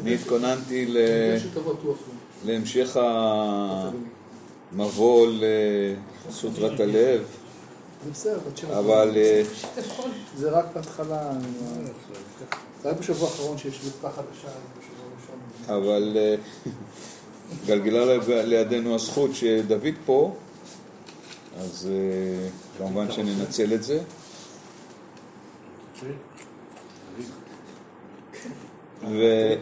אני התכוננתי ל... לא. להמשך המבוא לסוטרת הלב. אבל אה, זה רק בהתחלה. זה רק בשבוע האחרון שיש לי פחד חדשה, בשבוע הראשון. אבל אה, גלגלה לידינו הזכות שדוד פה, אז אה, כמובן שננצל את זה. ו...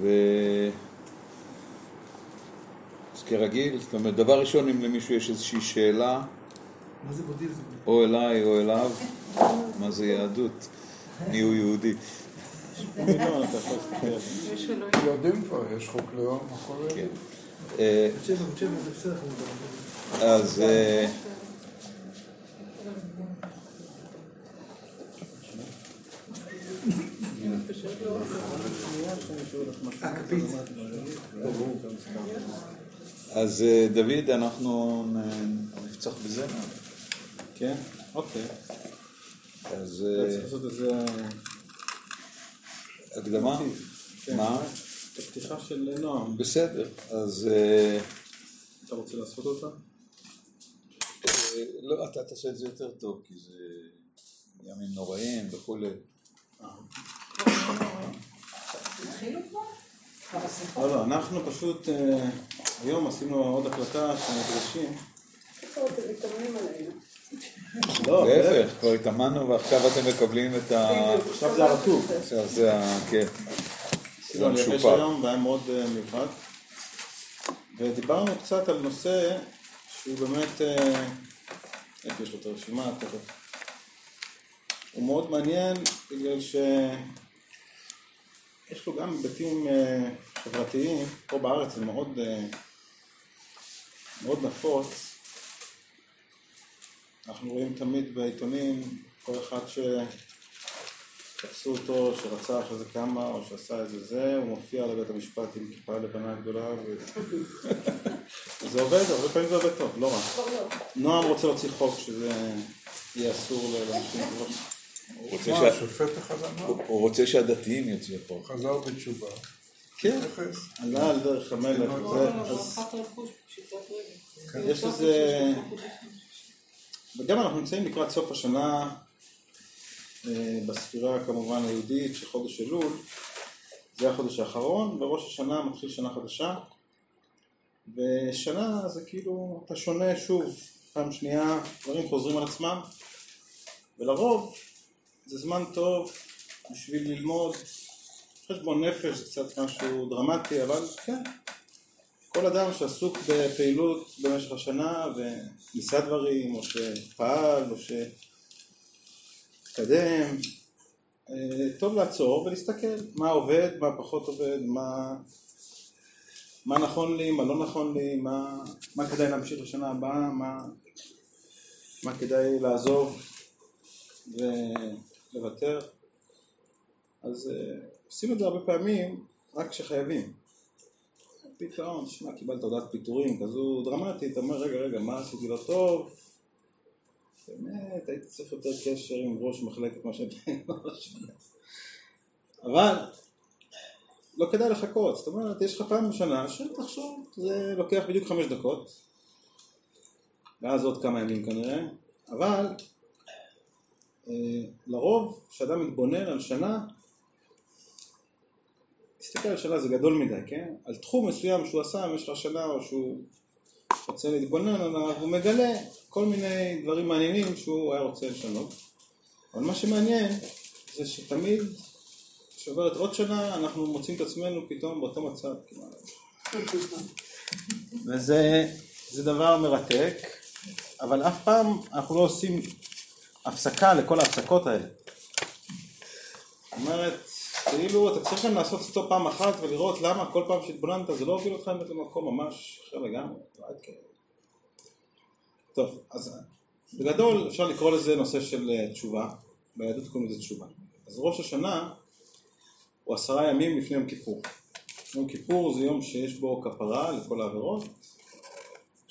ו... אז כרגיל, זאת אומרת, דבר ראשון, אם למישהו יש איזושהי שאלה? או אליי או אליו, מה זה יהדות? מי הוא יהודי? יודעים כבר, יש חוק לאום, הכל כן. אה, בת שבע, בת שבע, זה בסדר. אנחנו מדברים. אז אה, אז אה, דוד, אנחנו נפצח בזה, כן? אוקיי. אז אה, צריך לעשות איזה... הקדמה? כן. מה? את הפתיחה של נועם. בסדר, אז אה, אתה רוצה לעשות אותה? לא, אתה תעשה את זה יותר טוב, כי זה ימים נוראים וכולי. לא, לא, אנחנו פשוט אה, היום עשינו עוד הקלטה של מפגשים. לא, להפך, כבר התאמנו ועכשיו אתם מקבלים את ה... עכשיו זה הרטוב. עכשיו זה ה... כן. יבש המשופר. היום והיה מאוד אה, מיוחד. ודיברנו קצת על נושא שהוא באמת, אה, איפה יש לו את הרשימה? הוא מאוד מעניין בגלל ש... יש לו גם היבטים אה, חברתיים, פה בארץ זה מאוד, אה, מאוד נפוץ. אנחנו רואים תמיד בעיתונים כל אחד שתפסו אותו, שרצה אחרי זה כמה, או שעשה איזה זה, הוא מופיע לבית המשפט עם כיפה לבנה גדולה, ו... זה עובד, הרבה פעמים זה עובד טוב, לא רע. נועם רוצה להוציא חוק שזה יהיה אסור לאנשים מה, השופט הוא- רוצה שהדתיים יוציאו פה. חזר בתשובה. כן. עלה על דרך המלך, יש לזה... וגם אנחנו נמצאים לקראת סוף השנה אה, בספירה כמובן היהודית של חודש אלול, זה החודש האחרון, בראש השנה מתחיל שנה חדשה, ושנה זה כאילו, אתה שונה שוב, פעם שנייה, דברים חוזרים על עצמם, ולרוב זה זמן טוב בשביל ללמוד, חשבון נפש זה קצת משהו דרמטי, אבל כן, כל אדם שעסוק בפעילות במשך השנה וניסה דברים, או שפעל, או שהתקדם, אה, טוב לעצור ולהסתכל מה עובד, מה פחות עובד, מה, מה נכון לי, מה לא נכון לי, מה, מה כדאי להמשיך לשנה הבאה, מה, מה כדאי לעזוב ולוותר. אז אה, עושים את זה הרבה פעמים רק כשחייבים. פתאום, תשמע, קיבלת הודעת פיטורים כזו דרמטית, אתה אומר, רגע, רגע, מה עשיתי לא טוב? באמת, הייתי צריך יותר קשר עם ראש מחלקת מה ש... אבל לא כדאי לחכות, זאת אומרת, יש לך פעם בשנה שתחשוב, זה לוקח בדיוק חמש דקות, ואז עוד כמה ימים כנראה, אבל לרוב, כשאדם מתבונן על שנה, תסתכל על שנה זה גדול מדי, כן? על תחום מסוים שהוא עשה במשך השנה או שהוא רוצה להתבונן עליו, הוא מגלה כל מיני דברים מעניינים שהוא היה רוצה לשנות. אבל מה שמעניין זה שתמיד כשעוברת עוד שנה אנחנו מוצאים את עצמנו פתאום באותו מצב כמעט. וזה זה דבר מרתק, אבל אף פעם אנחנו לא עושים הפסקה לכל ההפסקות האלה. זאת אומרת, כאילו אתה צריך גם לעשות סטופ פעם אחת ולראות למה כל פעם שהתבוננת זה לא הוביל אותך באמת למקום ממש אחר לגמרי. כאלה. טוב, אז בגדול אפשר לקרוא לזה נושא של אה, תשובה, ביהדות קוראים לזה תשובה. אז ראש השנה הוא עשרה ימים לפני יום כיפור. יום כיפור זה יום שיש בו כפרה לכל העבירות,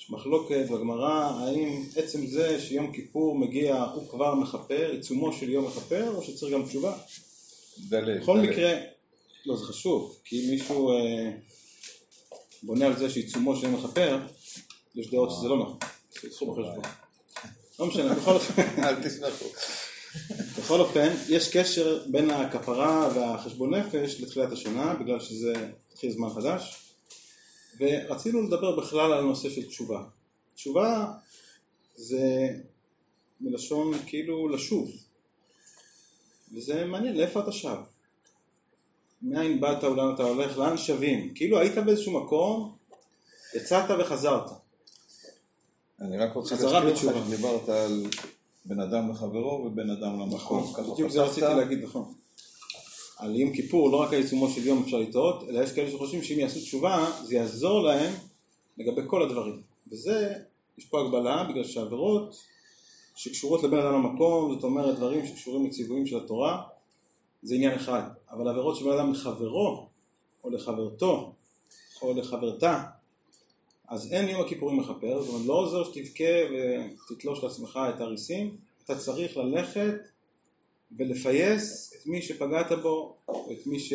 יש מחלוקת בגמרא האם עצם זה שיום כיפור מגיע הוא כבר מכפר, עיצומו של יום מכפר או שצריך גם תשובה? דלת. בכל דלת. מקרה, לא זה חשוב, כי אם מישהו אה, בונה על זה שעיצומו של יום מכפר, יש דעות שזה לא נכון, תקחו בחשבון. לא משנה, בכל אופן, אל תסמכו. בכל אופן, יש קשר בין הכפרה והחשבון נפש לתחילת השנה, בגלל שזה התחיל זמן חדש, ורצינו לדבר בכלל על הנושא של תשובה. תשובה זה מלשון כאילו לשוב, וזה מעניין, לאיפה אתה שב? מאין באת ולאן אתה הולך, לאן שבים? כאילו היית באיזשהו מקום, יצאת וחזרת. אני רק רוצה להזכיר לך. שדיברת על בין אדם לחברו ובין אדם למקום. ככה בדיוק זה. רציתי להגיד, נכון. על יום כיפור, לא רק על עיצומו של יום אפשר לטעות, אלא יש כאלה שחושבים שאם יעשו תשובה, זה יעזור להם לגבי כל הדברים. וזה, יש פה הגבלה, בגלל שעבירות שקשורות לבין אדם למקום, זאת אומרת דברים שקשורים לציוויים של התורה, זה עניין אחד. אבל עבירות שבין אדם לחברו, או לחברתו, או לחברתה, אז אין יום הכיפורים מכפר, זאת אומרת לא עוזר שתבכה ותתלוש לעצמך את הריסים, אתה צריך ללכת ולפייס את מי שפגעת בו, את מי ש...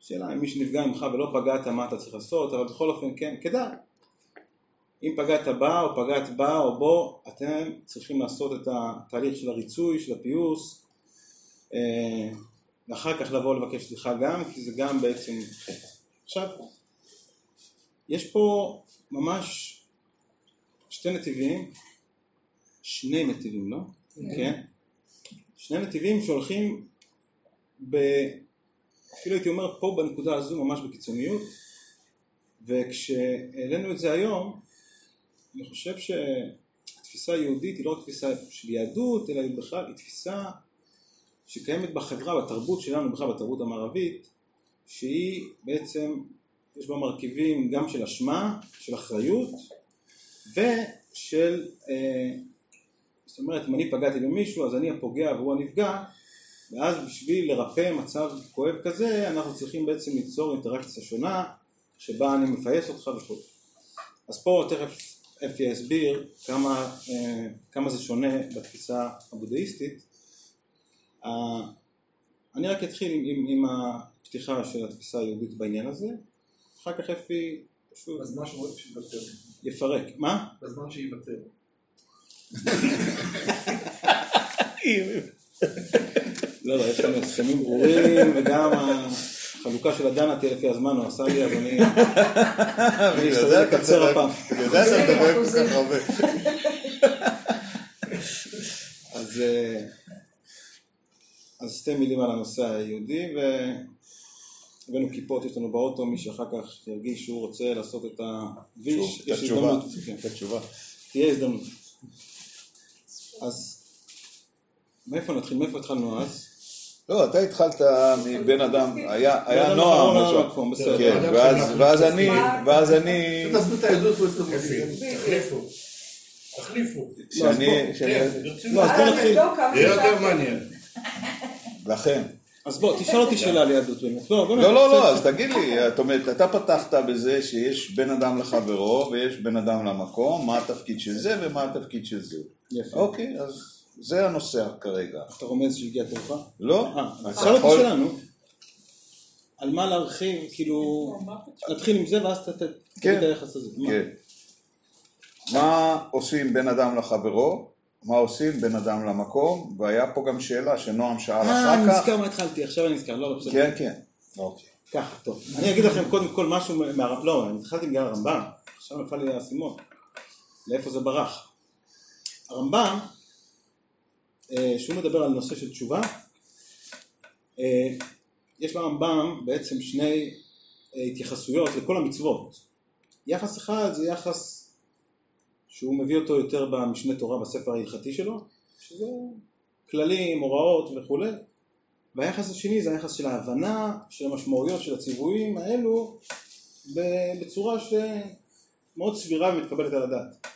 שאלה אם מי שנפגע ממך ולא פגעת מה אתה צריך לעשות, אבל בכל אופן כן, כדאי. אם פגעת בה או פגעת בה או בו, אתם צריכים לעשות את התהליך של הריצוי, של הפיוס, אה, ואחר כך לבוא לבקש סליחה גם, כי זה גם בעצם. עכשיו, יש פה ממש שתי נתיבים, שני נתיבים, לא? כן. שני נתיבים שהולכים ב... אפילו הייתי אומר פה בנקודה הזו ממש בקיצוניות, וכשהעלינו את זה היום, אני חושב שהתפיסה היהודית היא לא רק תפיסה של יהדות, אלא היא בכלל היא תפיסה שקיימת בחברה, בתרבות שלנו, בכלל בתרבות המערבית, שהיא בעצם, יש בה מרכיבים גם של אשמה, של אחריות, ושל, אה, זאת אומרת, אם אני פגעתי במישהו, אז אני הפוגע והוא הנפגע, ואז בשביל לרפא מצב כואב כזה, אנחנו צריכים בעצם ליצור אינטראקציה שונה, שבה אני מפייס אותך וכו'. אז פה תכף אפי יסביר כמה, אה, כמה זה שונה בתפיסה הבודהיסטית. אני רק אתחיל עם, עם, עם הפתיחה של התפיסה היהודית בעניין הזה, אחר כך אפי פשוט בזמן שהוא. יפרק. מה? בזמן שיוותר. לא, לא, יש לנו הסכמים ברורים, וגם החלוקה של הדנה תהיה לפי הזמן, הוא עשה לי, אז אני אני אשתדל לקצר הפעם. אני יודע שאתה מדבר כל כך הרבה. אז, אה, אז שתי מילים על הנושא היהודי, והבאנו כיפות, יש לנו באוטו, מי שאחר כך ירגיש שהוא רוצה לעשות את הוויש, יש. הזדמנות. את התשובה. תהיה הזדמנות. אז מאיפה נתחיל? מאיפה התחלנו אז? לא, אתה התחלת מבן אדם, היה בסדר. כן, ואז- ואז אני, ואז אני, תעזבו את אצלנו. תחליפו. תחליפו. שאני, ברצינות. לא, אז בוא נתחיל. יהיה יותר מעניין. לכן. אז בוא, תשאל אותי שאלה על יהדות באמת. לא. לא, לא, לא. אז תגיד לי, זאת אומרת, אתה פתחת בזה שיש בין אדם לחברו ויש בין אדם למקום, מה התפקיד של זה ומה התפקיד של זה. יפה. אוקיי, אז זה הנושא כרגע. אתה רומז שהגיע תורך? לא? אה, שאל אותי שאלה, נו. על מה להרחיב, כאילו, נתחיל עם זה ואז ת- ת- תגיד כן. את היחס הזה. כן. מה עושים בין אדם לחברו, מה עושים בין אדם למקום, והיה פה גם שאלה שנועם שאל אה, אני אחר כך. נזכר מה התחלתי, עכשיו אני נזכר, לא, לא, בסדר. כן, כן. אוקיי. ככה, טוב. אני אגיד לכם קודם כל משהו מהרמב"ם, לא, אני התחלתי בגלל הרמב"ם, עכשיו נפל לי האסימון. לאיפה זה ברח? הרמב"ם, אה, שהוא מדבר על נושא של תשובה, אה, יש לרמב"ם בעצם שני אה, התייחסויות לכל המצוות. יחס אחד זה יחס שהוא מביא אותו יותר במשנה תורה בספר ההלכתי שלו, שזה כללים, הוראות וכולי, והיחס השני זה היחס של ההבנה של המשמעויות של הציוויים האלו בצורה שמאוד סבירה ומתקבלת על הדעת.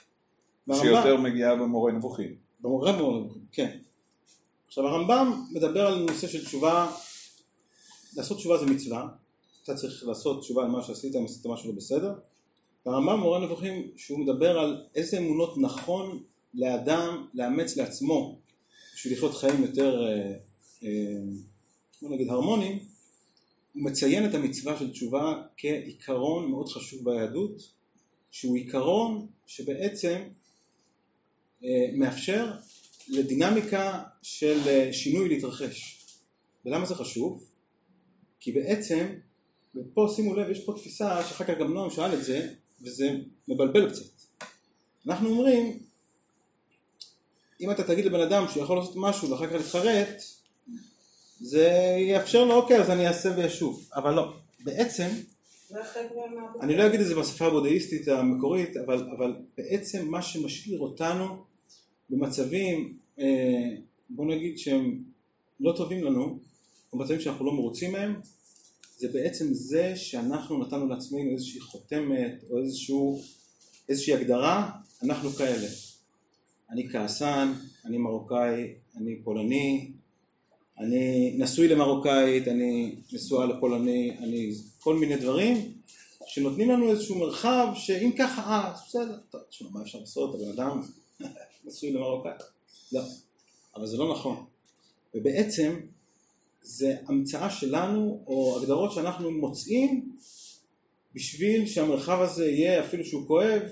והרמב"ם- שיותר מגיעה במורה נבוכים. במורה מאוד, כן. עכשיו הרמב"ם מדבר על נושא של תשובה, לעשות תשובה זה מצווה, אתה צריך לעשות תשובה על מה שעשית אם עשית משהו לא בסדר, ברמב"ם מורה נבוכים שהוא מדבר על איזה אמונות נכון לאדם לאמץ לעצמו בשביל לחיות חיים יותר, אה, אה, בוא נגיד הרמוניים, הוא מציין את המצווה של תשובה כעיקרון מאוד חשוב ביהדות, שהוא עיקרון שבעצם אה, מאפשר לדינמיקה של שינוי להתרחש. ולמה זה חשוב? כי בעצם, ופה שימו לב, יש פה תפיסה שאחר כך גם נועם שאל את זה, וזה מבלבל קצת. אנחנו אומרים, אם אתה תגיד לבן אדם שהוא יכול לעשות משהו ואחר כך להתחרט, זה יאפשר לו, אוקיי, אז אני אעשה וישוב. אבל לא. בעצם. אני לא אגיד את זה בשפה הבודהיסטית המקורית, אבל, אבל בעצם מה שמשאיר אותנו במצבים, אה, בוא נגיד שהם לא טובים לנו, או מצבים שאנחנו לא מרוצים מהם, זה בעצם זה שאנחנו נתנו לעצמנו איזושהי חותמת, או איזשהו, איזושהי הגדרה, אנחנו כאלה. אני כעסן, אני מרוקאי, אני פולני, אני נשוי למרוקאית, אני נשואה לפולני, אני כל מיני דברים שנותנים לנו איזשהו מרחב שאם ככה, אה, בסדר, טוב, תשמע, מה אפשר לעשות, הבן אדם נשוי למרוקאי. לא, אבל זה לא נכון. ובעצם זה המצאה שלנו, או הגדרות שאנחנו מוצאים בשביל שהמרחב הזה יהיה, אפילו שהוא כואב,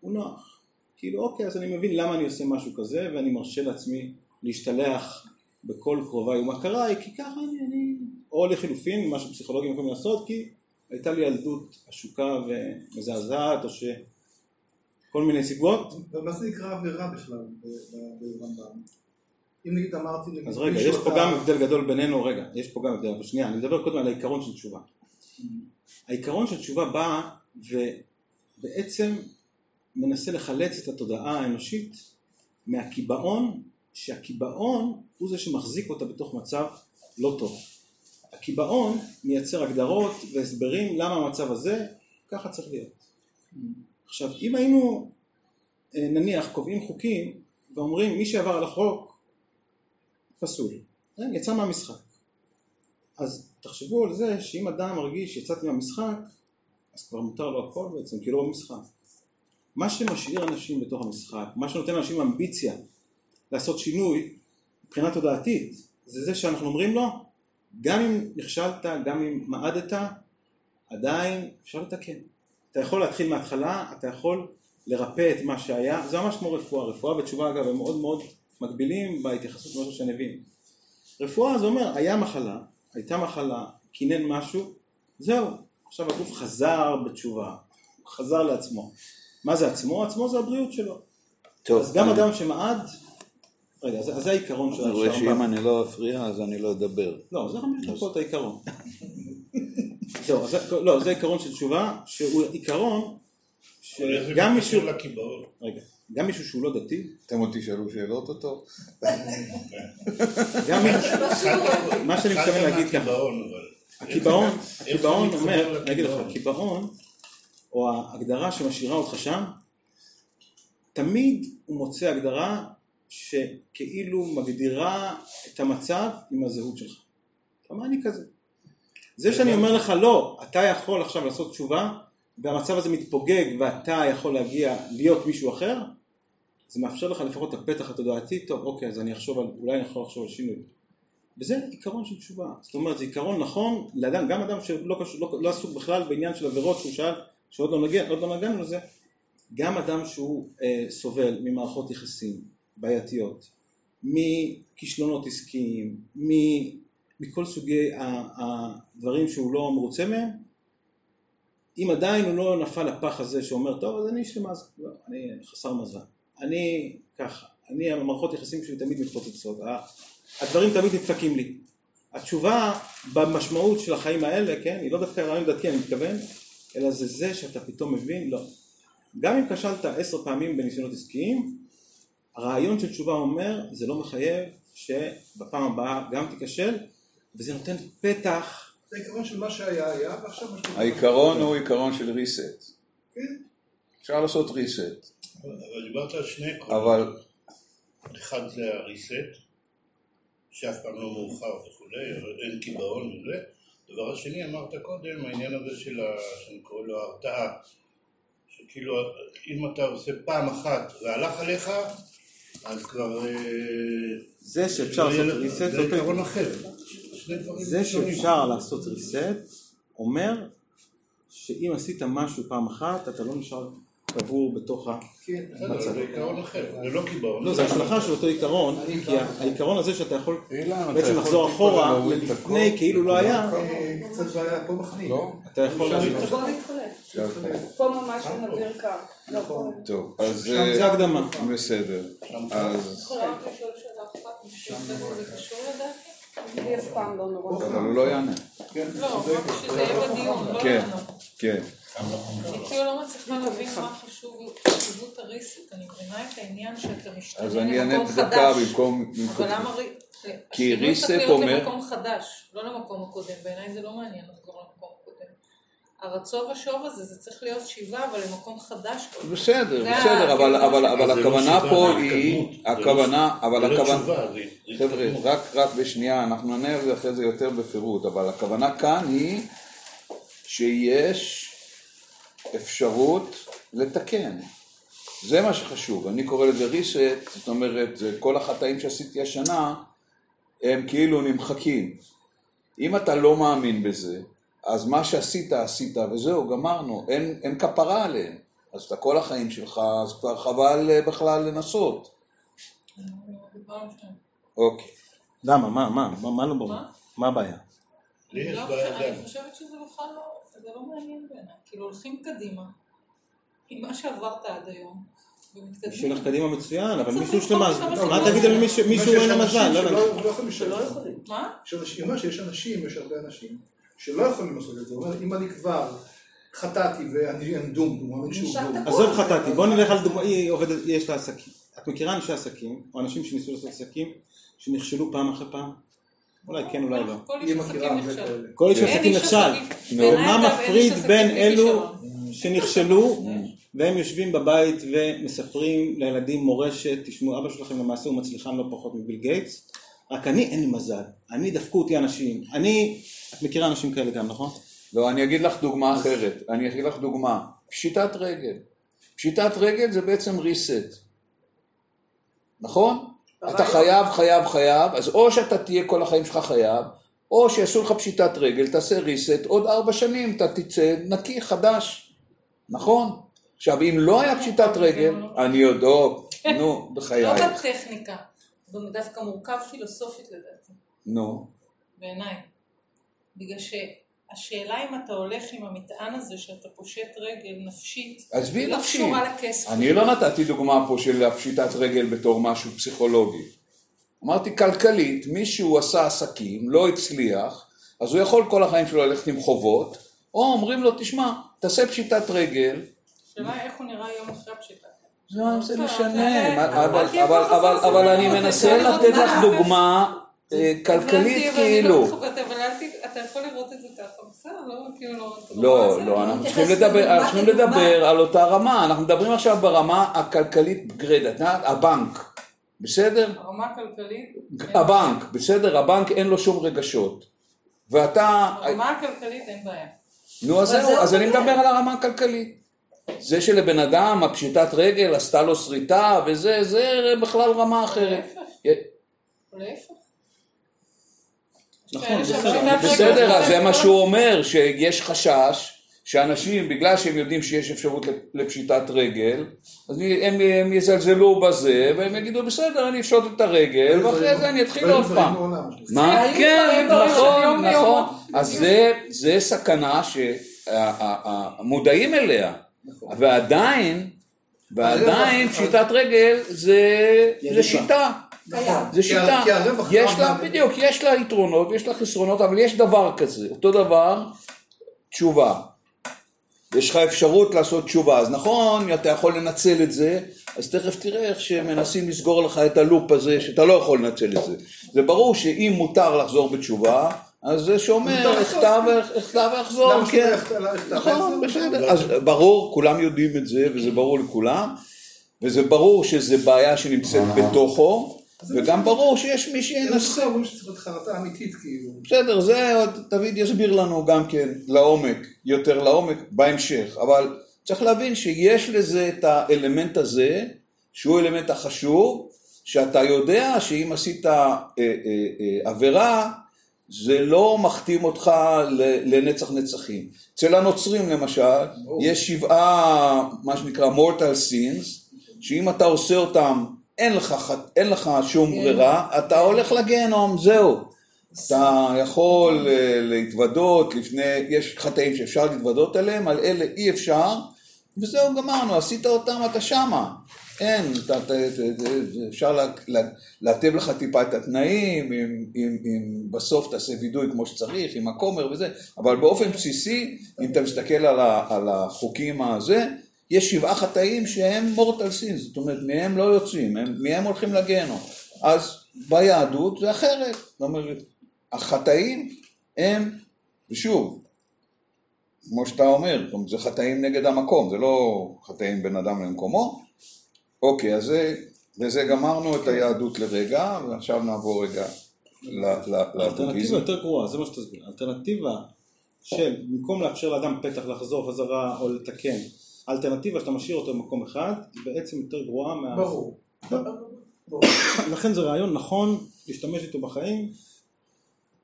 הוא נוח. כאילו, אוקיי, אז אני מבין למה אני עושה משהו כזה, ואני מרשה לעצמי להשתלח בכל קרוביי ומכריי, כי ככה אני, אני... או לחילופין, מה שפסיכולוגים יכולים לעשות, כי הייתה לי ילדות עשוקה ומזעזעת, או ש... כל מיני סיבות. ומה זה נקרא עבירה בכלל ברמב"ם? אם נגיד אמרתי אז רגע, יש פה גם הבדל גדול בינינו, רגע, יש פה גם הבדל, אבל שנייה, אני מדבר קודם על העיקרון של תשובה. העיקרון של תשובה בא ובעצם מנסה לחלץ את התודעה האנושית מהקיבעון, שהקיבעון הוא זה שמחזיק אותה בתוך מצב לא טוב. הקיבעון מייצר הגדרות והסברים למה המצב הזה ככה צריך להיות. עכשיו, אם היינו אה, נניח קובעים חוקים ואומרים מי שעבר על החוק פסול, כן, יצא מהמשחק. אז תחשבו על זה שאם אדם מרגיש שיצאתי מהמשחק, אז כבר מותר לו הכל בעצם, כי לא במשחק. מה שמשאיר אנשים בתוך המשחק, מה שנותן לאנשים אמביציה לעשות שינוי מבחינה תודעתית, זה זה שאנחנו אומרים לו, גם אם נכשלת, גם אם מעדת, עדיין אפשר לתקן. אתה יכול להתחיל מההתחלה, אתה יכול לרפא את מה שהיה, זה ממש כמו רפואה, רפואה ותשובה אגב הם מאוד מאוד מקבילים בהתייחסות למשהו שאני מבין. רפואה זה אומר, היה מחלה, הייתה מחלה, קינן משהו, זהו, עכשיו הגוף חזר בתשובה, הוא חזר לעצמו. מה זה עצמו? עצמו זה הבריאות שלו. טוב, אז גם אני- אדם שמעד, רגע, זה, אז זה העיקרון של אני רואה שאם הרמב"ם. אני לא אפריע אז אני לא אדבר. לא, זה חמש דקות העיקרון. זהו, אז זה, לא, זה עיקרון של תשובה, שהוא עיקרון שגם מישהו, קשור לקיבעון. רגע, גם מישהו שהוא לא דתי, אתם עוד תשאלו שאלות אותו? גם מישהו. מה שאני מתכוון להגיד ככה. הקיבעון, הקיבעון אומר, אני אגיד לך? הקיבעון, או ההגדרה שמשאירה אותך שם, תמיד הוא מוצא הגדרה שכאילו מגדירה את המצב עם הזהות שלך. כמה אני כזה. זה שאני אומר לך לא, אתה יכול עכשיו לעשות תשובה והמצב הזה מתפוגג ואתה יכול להגיע להיות מישהו אחר, זה מאפשר לך לפחות את הפתח התודעתי, טוב אוקיי אז אני אחשוב על, אולי אני יכול לחשוב על שינוי. וזה עיקרון של תשובה, זאת אומרת זה עיקרון נכון לאדם, גם אדם שלא קשור, לא, לא עסוק בכלל בעניין של עבירות שהוא שאל, שעוד לא, נגיע, לא נגענו לזה, גם אדם שהוא אה, סובל ממערכות יחסים בעייתיות, מכישלונות עסקיים, מ- מכל סוגי הדברים שהוא לא מרוצה מהם, אם עדיין הוא לא נפל לפח הזה שאומר, טוב, אז אני למזל, לא, אני חסר מזל, אני ככה, אני, המערכות יחסים שלי תמיד מתפוצצות, הדברים תמיד נדפקים לי. התשובה במשמעות של החיים האלה, כן, היא לא דווקא רעיון דתי, אני מתכוון, אלא זה זה שאתה פתאום מבין, לא. גם אם כשלת עשר פעמים בניסיונות עסקיים, הרעיון של תשובה אומר, זה לא מחייב שבפעם הבאה גם תיכשל, וזה נותן פתח, זה עיקרון של מה שהיה היה, ועכשיו מה שאתה... העיקרון הוא עיקרון של reset. כן. אפשר לעשות reset, אבל דיברת על שני עקרונות. אבל אחד זה הריסט, שאף פעם לא מאוחר וכולי, אין קיבעון וזה. הדבר השני, אמרת קודם, העניין הזה של ה... שאני קורא לו ההרתעה. שכאילו, אם אתה עושה פעם אחת והלך עליך, אז כבר... אה, זה שאפשר לעשות reset, זה עיקרון אחר. זה. שאפשר לעשות reset אומר שאם עשית משהו פעם אחת אתה לא נשאר קבור בתוך ה... כן, זה עיקרון אחר, זה לא קיבעון. לא, זה השלכה של אותו עיקרון, כי. העיקרון הזה שאתה יכול בעצם לחזור אחורה לפני? כאילו לא היה, אה, קצת בעיה פה מחניק. לא? אתה יכול. פה ממש אוויר קר. לא, פה. טוב, אז שם זה הקדמה. בסדר. אז... לא. אבל הוא לא יענה. לא, אמרתי שזה יהיה בדיון, לא כן. כן. אני כאילו לא מצליחה להבין מה חשוב חשיבות הריסט. אני מבינה את העניין שאתה משתנה אז אני אענה למקום חדש. במקום... אבל למה. כי צריך להיות אומר- למקום חדש, לא למקום הקודם. בעיניי זה לא מעניין לחזור למקום הקודם. הרצון ושוב הזה, זה צריך להיות שיבה, אבל למקום חדש. בסדר, בסדר, אבל, לא הכוונה פה היא, לא- הכוונה, אבל הכוונה, חבר'ה, רק בשנייה, אנחנו נענה על זה אחרי זה יותר בפירוט, אבל הכוונה כאן היא שיש אפשרות לתקן. זה מה שחשוב, אני קורא לזה reset, זאת אומרת, כל החטאים שעשיתי השנה, הם כאילו נמחקים. אם אתה לא מאמין בזה, אז מה שעשית, עשית, וזהו, גמרנו, אין, אין כפרה עליהם. אז אתה כל החיים שלך, אז כבר חבל אה, בכלל לנסות. אוקיי. למה? מה? מה? מה מה לא ברור? מה? הבעיה? לי יש לא, בעיה. אני חושבת שזה בכלל לא, זה לא מעניין בעיניי. כאילו הולכים קדימה, עם מה שעברת עד היום. שהולך קדימה מצוין, אבל צריך מישהו מזל. כמה מה. תגיד על מי שמישהו אין לו מזל? לא. שלא יכולים שלא יכולים. מה? יש אנשים- היא אומרת שיש אנשים, יש הרבה אנשים, שלא יכולים לעשות את זה. הוא אומר, אם אני כבר חטאתי ואני אני דום, הוא מאמין שהוא דום. עזוב חטאתי, בוא נלך על דוגמא, היא עובדת, יש לה עסקים. את מכירה אנשי עסקים, או אנשים שניסו לעשות עסקים, שנכשלו פעם אחרי פעם? אולי כן, אולי לא. כל איש עסקים נכשל. אין איש מפריד בין אלו. שנכשלו, והם יושבים בבית ומספרים לילדים מורשת, תשמעו, אבא שלכם למעשה הוא מצליחן לא פחות מביל גייטס, רק אני אין לי מזל, אני דפקו אותי אנשים, אני, את מכירה אנשים כאלה גם, נכון? לא, אני אגיד לך דוגמה אחרת. אני אגיד לך דוגמה. פשיטת רגל. פשיטת רגל זה בעצם reset. נכון? אתה חייב, חייב, חייב, אז או שאתה תהיה כל החיים שלך חייב, או שיעשו לך פשיטת רגל, תעשה reset, עוד ארבע שנים אתה תצא נקי, חדש. נכון? עכשיו, אם לא היה פשיטת רגל, אני עוד, או, נו, לא בחיי. בטכניקה, זה דווקא מורכב פילוסופית לדעתי, נו. בעיניי. בגלל שהשאלה אם אתה הולך עם המטען הזה שאתה פושט רגל נפשית, עזבי לא. קשורה לכסף. אני לא נתתי דוגמה פה של הפשיטת רגל בתור משהו פסיכולוגי. אמרתי כלכלית, מישהו עשה עסקים, לא הצליח, אז הוא יכול כל החיים שלו ללכת עם חובות, או אומרים לו, תשמע, תעשה פשיטת רגל, השאלה איך הוא נראה יום אחרי הפשיטה. זה מה זה לא, משנה, מה- אבל- אני מנסה לתת לך מה- דוגמה אה, כלכלית כאילו. לא מתחברת, אבל אתה יכול לראות את זה ככה, בסדר, לא, כאילו לא... לא, לא, אני אנחנו צריכים לדבר, אנחנו צריכים. לדבר על אותה רמה, אנחנו מדברים עכשיו ברמה הכלכלית גרידא, הבנק, בסדר? ברמה הכלכלית, הבנק, בסדר? הבנק אין לו שום רגשות. ואתה, ברמה הכלכלית אין בעיה. נו אז זהו, זה אז אני אותו מדבר דבר. על הרמה הכלכלית. זה שלבן אדם הפשיטת רגל עשתה לו שריטה וזה, זה בכלל רמה אחרת. או להפך. נכון, כאלה בסדר, אז זה מה שהוא אומר, שיש חשש שאנשים, בגלל שהם יודעים שיש אפשרות לפשיטת רגל, אז הם, הם יזלזלו בזה, והם יגידו, בסדר, אני אפשוט את הרגל, ואחרי זה אני אתחיל עוד פעם. מה? כן, נכון, נכון. אז זה, זה סכנה שמודעים אליה, ועדיין, ועדיין הרווח- פשיטת רגל זה. שיטה. נכון. זה שיטה, כי הרווח יש לה, בדיוק, יש לה יתרונות ויש לה חסרונות, אבל יש דבר כזה, אותו דבר, תשובה. יש לך אפשרות לעשות תשובה, אז נכון, אתה יכול לנצל את זה, אז תכף תראה איך שמנסים לסגור לך את הלופ הזה, שאתה לא יכול לנצל את זה. זה ברור שאם מותר לחזור בתשובה, אז זה שאומר, למה שהוא כן. נכון? בסדר, אז ברור, כולם יודעים את זה, וזה ברור לכולם, וזה ברור שזה בעיה שנמצאת בתוכו, וגם ברור שיש מי הם שינסה. אומרים שצריך להיות חרטה אמיתית כאילו. בסדר, זה עוד דוד יסביר לנו גם כן לעומק, יותר לעומק, בהמשך, אבל צריך להבין שיש לזה את האלמנט הזה, שהוא האלמנט החשוב, שאתה יודע שאם עשית אה, אה, אה, עבירה, זה לא מחתים אותך לנצח נצחים. אצל הנוצרים למשל, יש שבעה, מה שנקרא mortal sins, שאם אתה עושה אותם, אין לך, אין לך שום ברירה, אתה הולך לגיהנום, זהו. אתה יכול אה, להתוודות לפני, יש חטאים שאפשר להתוודות עליהם, על אלה אי אפשר, וזהו גמרנו, עשית אותם, אתה שמה. אין, אתה, אתה, אפשר לה- לה- להתב לך טיפה את התנאים, אם, אם, אם בסוף תעשה וידוי כמו שצריך, עם הכומר וזה, אבל באופן בסיסי, אם אתה מסתכל על, ה, על החוקים הזה, יש שבעה חטאים שהם מורטל סין, זאת אומרת, מהם לא יוצאים, הם, מהם הולכים לגיהנום. אז ביהדות זה אחרת, זאת אומרת, החטאים הם, ושוב, כמו שאתה אומר, זאת אומרת, זה חטאים נגד המקום, זה לא חטאים בין אדם למקומו. אוקיי, אז זה, בזה גמרנו את היהדות לרגע, ועכשיו נעבור רגע ל- ל- האלטרנטיבה לבודהיזם. יותר גרועה, זה מה שתסביר. האלטרנטיבה של במקום לאפשר לאדם פתח לחזור חזרה או לתקן, האלטרנטיבה שאתה משאיר אותו במקום אחד, היא בעצם יותר גרועה מה... ברור. לכן זה רעיון נכון להשתמש איתו בחיים,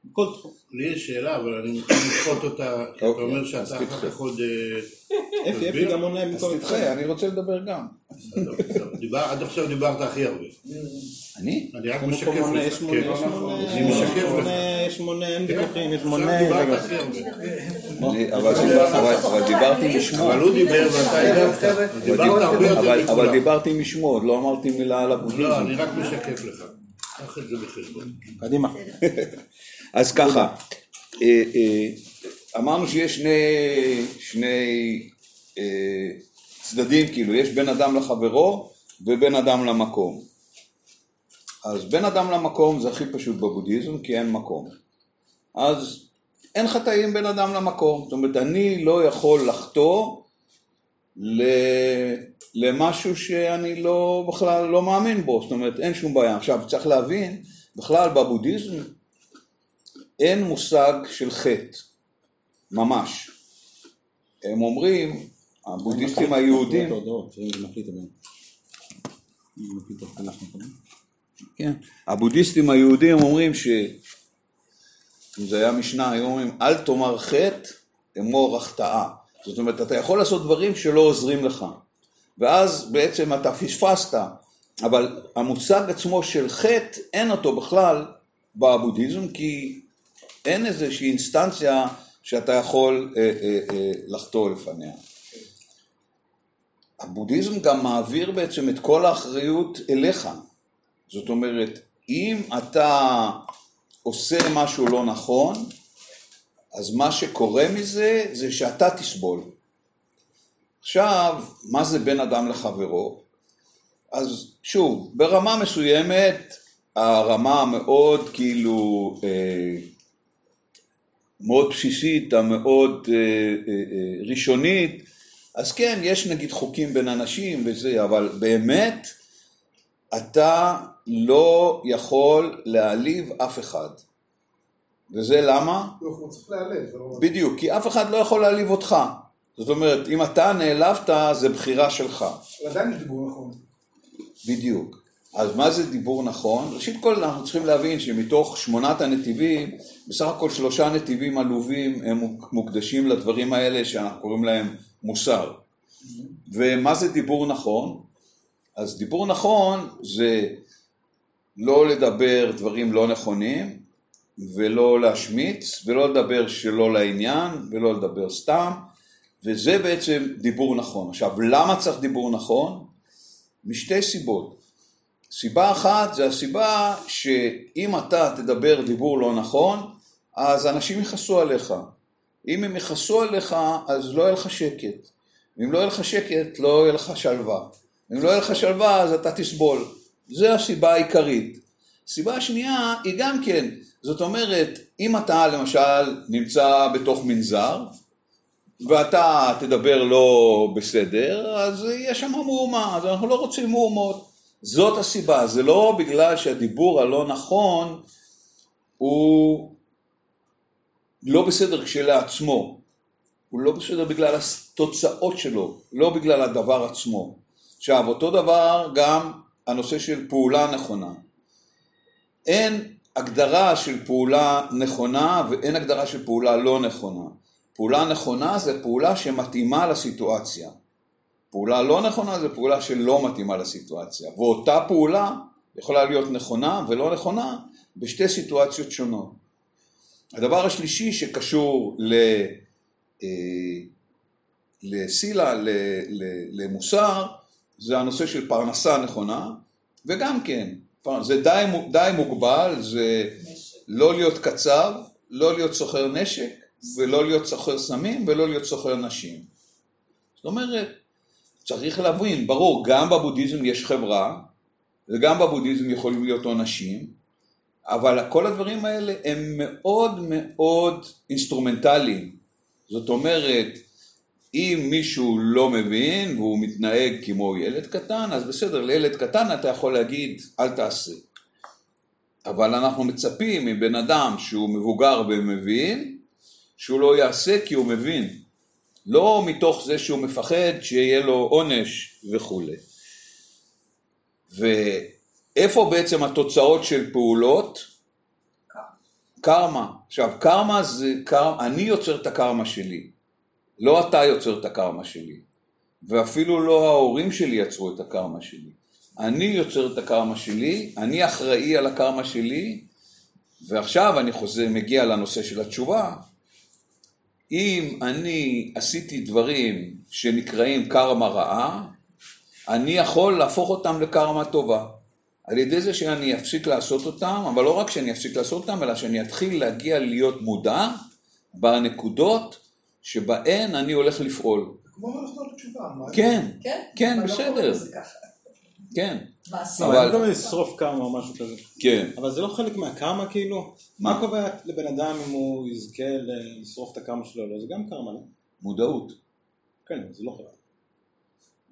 בכל תחום. לי יש שאלה, אבל אני מוכן לדחות אותה, כי אתה אוקיי, אומר שאתה אחר. כך עוד... אה, אפי, אפי תסביר. גם עונה במקום תדחה, אני רוצה לדבר גם. עד עכשיו דיברת הכי הרבה. אני? אני רק משקף לך. יש מונה, כן. יש מונה, אני משקף יש לך. מונה, יש מונה, אין ויכוחים, יש מונה, דיברת רגע. הכי הרבה. אני- אבל דיבר- אבל- אבל דיברתי משמו. אבל הוא דיבר ואתה הגבת. אבל. דיברתי משמו, עוד לא אמרתי מילה על לא, הבודהיזם. אני רק משקף לך. קח את זה בחשבון. קדימה. אז ככה, אה, אה, אמרנו שיש שני, שני אה, צדדים, כאילו, יש בין אדם לחברו ובין אדם למקום. אז בין אדם למקום זה הכי פשוט בבודהיזם, כי אין מקום. אז אין חטאים בין אדם למקום. זאת אומרת, אני לא יכול לחטוא. למשהו שאני לא, בכלל לא מאמין בו, זאת אומרת, אין שום בעיה. עכשיו, צריך להבין, בכלל בבודהיזם אין מושג של חטא, ממש. הם אומרים, הבודהיסטים היהודים. כן, הבודהיסטים היהודים אומרים ש... אם זה היה משנה, היו אומרים, אל תאמר חטא, אמור החטאה. זאת אומרת, אתה יכול לעשות דברים שלא עוזרים לך. ואז בעצם אתה פספסת. אבל המושג עצמו של חטא, אין אותו בכלל בבודהיזם, כי אין איזושהי אינסטנציה שאתה יכול אה, אה, אה, לחטוא לפניה. הבודהיזם גם מעביר בעצם את כל האחריות אליך. זאת אומרת, אם אתה עושה משהו לא נכון, אז מה שקורה מזה, זה שאתה תסבול. עכשיו, מה זה בין אדם לחברו? אז שוב, ברמה מסוימת, הרמה המאוד כאילו, אה, מאוד בסיסית, המאוד אה, אה, אה, ראשונית, אז כן, יש נגיד חוקים בין אנשים וזה, אבל באמת, אתה לא יכול להעליב אף אחד. וזה למה? הוא צריך לא- בדיוק, כי אף אחד לא יכול להעליב אותך. זאת אומרת, אם אתה נעלבת, זה בחירה שלך. אבל עדיין יש דיבור נכון. בדיוק. אז מה זה דיבור נכון? ראשית כל אנחנו צריכים להבין שמתוך שמונת הנתיבים, בסך הכל שלושה נתיבים עלובים הם מוקדשים לדברים האלה שאנחנו קוראים להם מוסר. ומה זה דיבור נכון? אז דיבור נכון זה לא לדבר דברים לא נכונים, ולא להשמיץ, ולא לדבר שלא לעניין, ולא לדבר סתם, וזה בעצם דיבור נכון. עכשיו, למה צריך דיבור נכון? משתי סיבות. סיבה אחת זה הסיבה שאם אתה תדבר דיבור לא נכון, אז אנשים יכעסו עליך. אם הם יכעסו עליך, אז לא יהיה לך שקט. אם לא יהיה לך שקט, לא יהיה לך שלווה. אם לא יהיה לך שלווה, אז אתה תסבול. זו הסיבה העיקרית. סיבה שנייה היא גם כן, זאת אומרת, אם אתה למשל נמצא בתוך מנזר, ואתה תדבר לא בסדר, אז יש שם מהומה, אז אנחנו לא רוצים מהומות. זאת הסיבה, זה לא בגלל שהדיבור הלא נכון הוא לא בסדר כשלעצמו. הוא לא בסדר בגלל התוצאות שלו, לא בגלל הדבר עצמו. עכשיו, אותו דבר גם הנושא של פעולה נכונה. אין הגדרה של פעולה נכונה ואין הגדרה של פעולה לא נכונה. פעולה נכונה זה פעולה שמתאימה לסיטואציה. פעולה לא נכונה זה פעולה שלא מתאימה לסיטואציה. ואותה פעולה יכולה להיות נכונה ולא נכונה בשתי סיטואציות שונות. הדבר השלישי שקשור ל... אה, לסילה, למוסר, זה הנושא של פרנסה נכונה, וגם כן, זה די, די מוגבל, זה לא להיות קצב, לא להיות סוחר נשק, ולא להיות סוחר סמים, ולא להיות סוחר נשים. זאת אומרת, צריך להבין, ברור, גם בבודהיזם יש חברה, וגם בבודהיזם יכולים להיות עונשים, אבל כל הדברים האלה הם מאוד מאוד אינסטרומנטליים. זאת אומרת, אם מישהו לא מבין והוא מתנהג כמו ילד קטן, אז בסדר, לילד קטן אתה יכול להגיד, אל תעשה. אבל אנחנו מצפים מבן אדם שהוא מבוגר ומבין, שהוא לא יעשה כי הוא מבין. לא מתוך זה שהוא מפחד שיהיה לו עונש וכולי. ואיפה בעצם התוצאות של פעולות? קרמה. עכשיו, קרמה זה, קר... אני יוצר את הקרמה שלי, לא אתה יוצר את הקרמה שלי, ואפילו לא ההורים שלי יצרו את הקרמה שלי. אני יוצר את הקרמה שלי, אני אחראי על הקרמה שלי, ועכשיו אני חוזר, מגיע לנושא של התשובה. אם אני עשיתי דברים שנקראים קרמה רעה, אני יכול להפוך אותם לקרמה טובה. על ידי זה שאני אפסיק לעשות אותם, אבל לא רק שאני אפסיק לעשות אותם, אלא שאני אתחיל להגיע להיות מודע בנקודות שבהן אני הולך לפעול. כמו לחזור לתשובה. מה? כן, כן? כן, לא בסדר. כן, מעשי. אבל- אבל... לא לשרוף קרמה או משהו כזה. כן. אבל זה לא חלק מהקרמה כאילו? מה קובע לבן אדם אם הוא יזכה לשרוף את הקרמה שלו? לא, זה גם קרמה, לא? מודעות. כן, אבל זה לא חלק.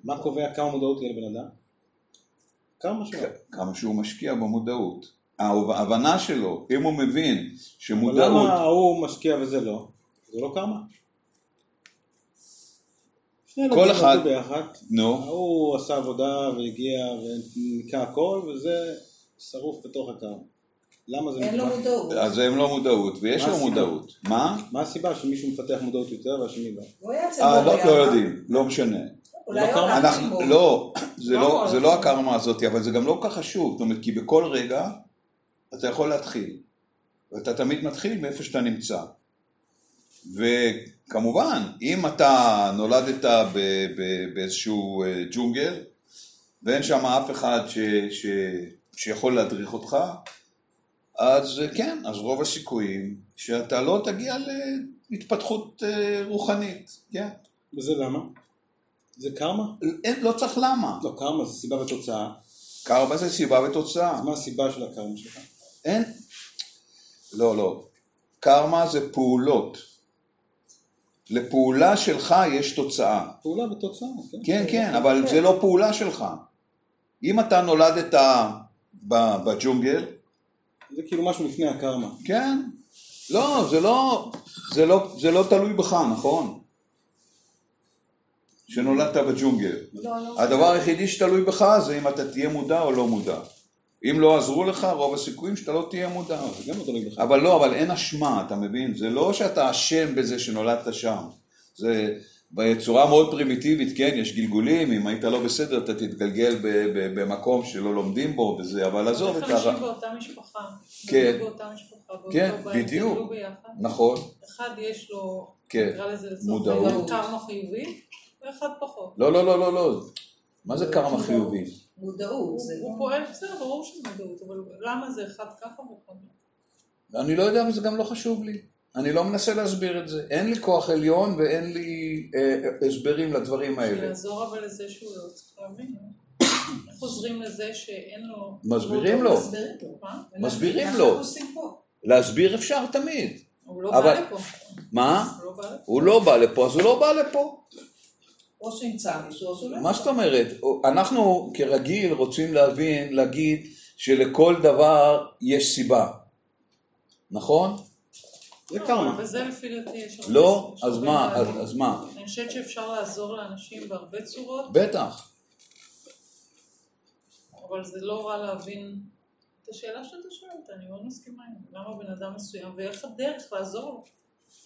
מה קובע כמה מודעות יהיה לבן אדם? קרמה שלו. כמה שהוא משקיע במודעות. ההבנה שלו, אם הוא מבין אבל שמודעות... למה ההוא משקיע וזה לא? זה לא קרמה? כל אחד- נו, ההוא עשה עבודה והגיע וניקה הכל וזה שרוף בתוך הקרמה. למה זה אין לו? מודעות. אז הם לא מודעות, ויש לו? מודעות. מה? מה הסיבה שמישהו מפתח מודעות יותר והשני לא? הוא אה, לא. לא יודעים, לא משנה. לא לא אנחנו. לא, זה לא לא, זה לא. הקרמה הזאת, אבל זה גם לא כל כך חשוב, זאת אומרת, כי בכל רגע אתה יכול להתחיל, ואתה תמיד מתחיל מאיפה שאתה נמצא. וכמובן, אם אתה נולדת ב, ב, באיזשהו אה, ג'ונגל, ואין שם אף אחד ש, ש, שיכול להדריך אותך, אז אה, כן, אז רוב הסיכויים שאתה לא תגיע להתפתחות אה, רוחנית, כן. וזה למה? זה קרמה? אין, לא צריך למה. לא, קרמה זה סיבה ותוצאה. קרמה זה סיבה ותוצאה. אז מה הסיבה של הקרמה שלך? אין... לא, לא. קרמה זה פעולות. לפעולה שלך יש תוצאה. פעולה ותוצאה, כן? כן, כן, אבל זה לא פעולה שלך. אם אתה נולדת ב- בג'ונגל, זה כאילו משהו לפני הקרמה. כן. לא, זה לא, זה לא, זה לא תלוי בך, נכון? שנולדת בג'ונגל. לא, לא. הדבר היחידי שתלוי בך זה אם אתה תהיה מודע או לא מודע. אם לא עזרו לך, רוב הסיכויים שאתה לא תהיה מודע. זה גם לא תלוי בך. אבל לא, אבל אין אשמה, אתה מבין? זה לא שאתה אשם בזה שנולדת שם. זה בצורה מאוד פרימיטיבית, כן, יש גלגולים, אם היית לא בסדר אתה תתגלגל במקום שלא לומדים בו וזה, אבל עזוב את איך אנשים. באותה משפחה. כן. באותה משפחה. כן, בדיוק. נכון, אחד יש לו, כן. נקרא לזה לצורך מודעות. העניין, קרמה חיובית, ואחד פחות. לא, לא, לא, לא, לא. מה זה קרמה חיובית? מודעות. הוא לא- פועל, בסדר, ברור שזה מודעות, אבל למה זה אחד ככה ואחד לא? אני לא יודע וזה גם לא חשוב לי. אני לא מנסה להסביר את זה. אין לי כוח עליון ואין לי אה, הסברים לדברים האלה. שיעזור אבל לזה שהוא לא צריך להבין. אה? איך עוזרים לזה שאין לו... מסבירים לו. מסבירים לו. מה? מסבירים לו. להסביר אפשר תמיד. הוא לא בא לפה. מה? לא. הוא לא בא לפה, אז הוא לא בא לפה. או שימצא מישהו או שהוא לא. מה זאת אומרת? אנחנו כרגיל רוצים להבין, להגיד שלכל דבר יש סיבה, נכון? זה לא, קרמה. אבל בזה לפי דעתי יש הרבה... לא? אז מה? אז- מה? אני חושבת שאפשר לעזור לאנשים בהרבה צורות, בטח. אבל זה לא רע להבין את השאלה שאתה שואלת, אני מאוד מסכימה עם. למה בן אדם מסוים, ואיך הדרך לעזור לו.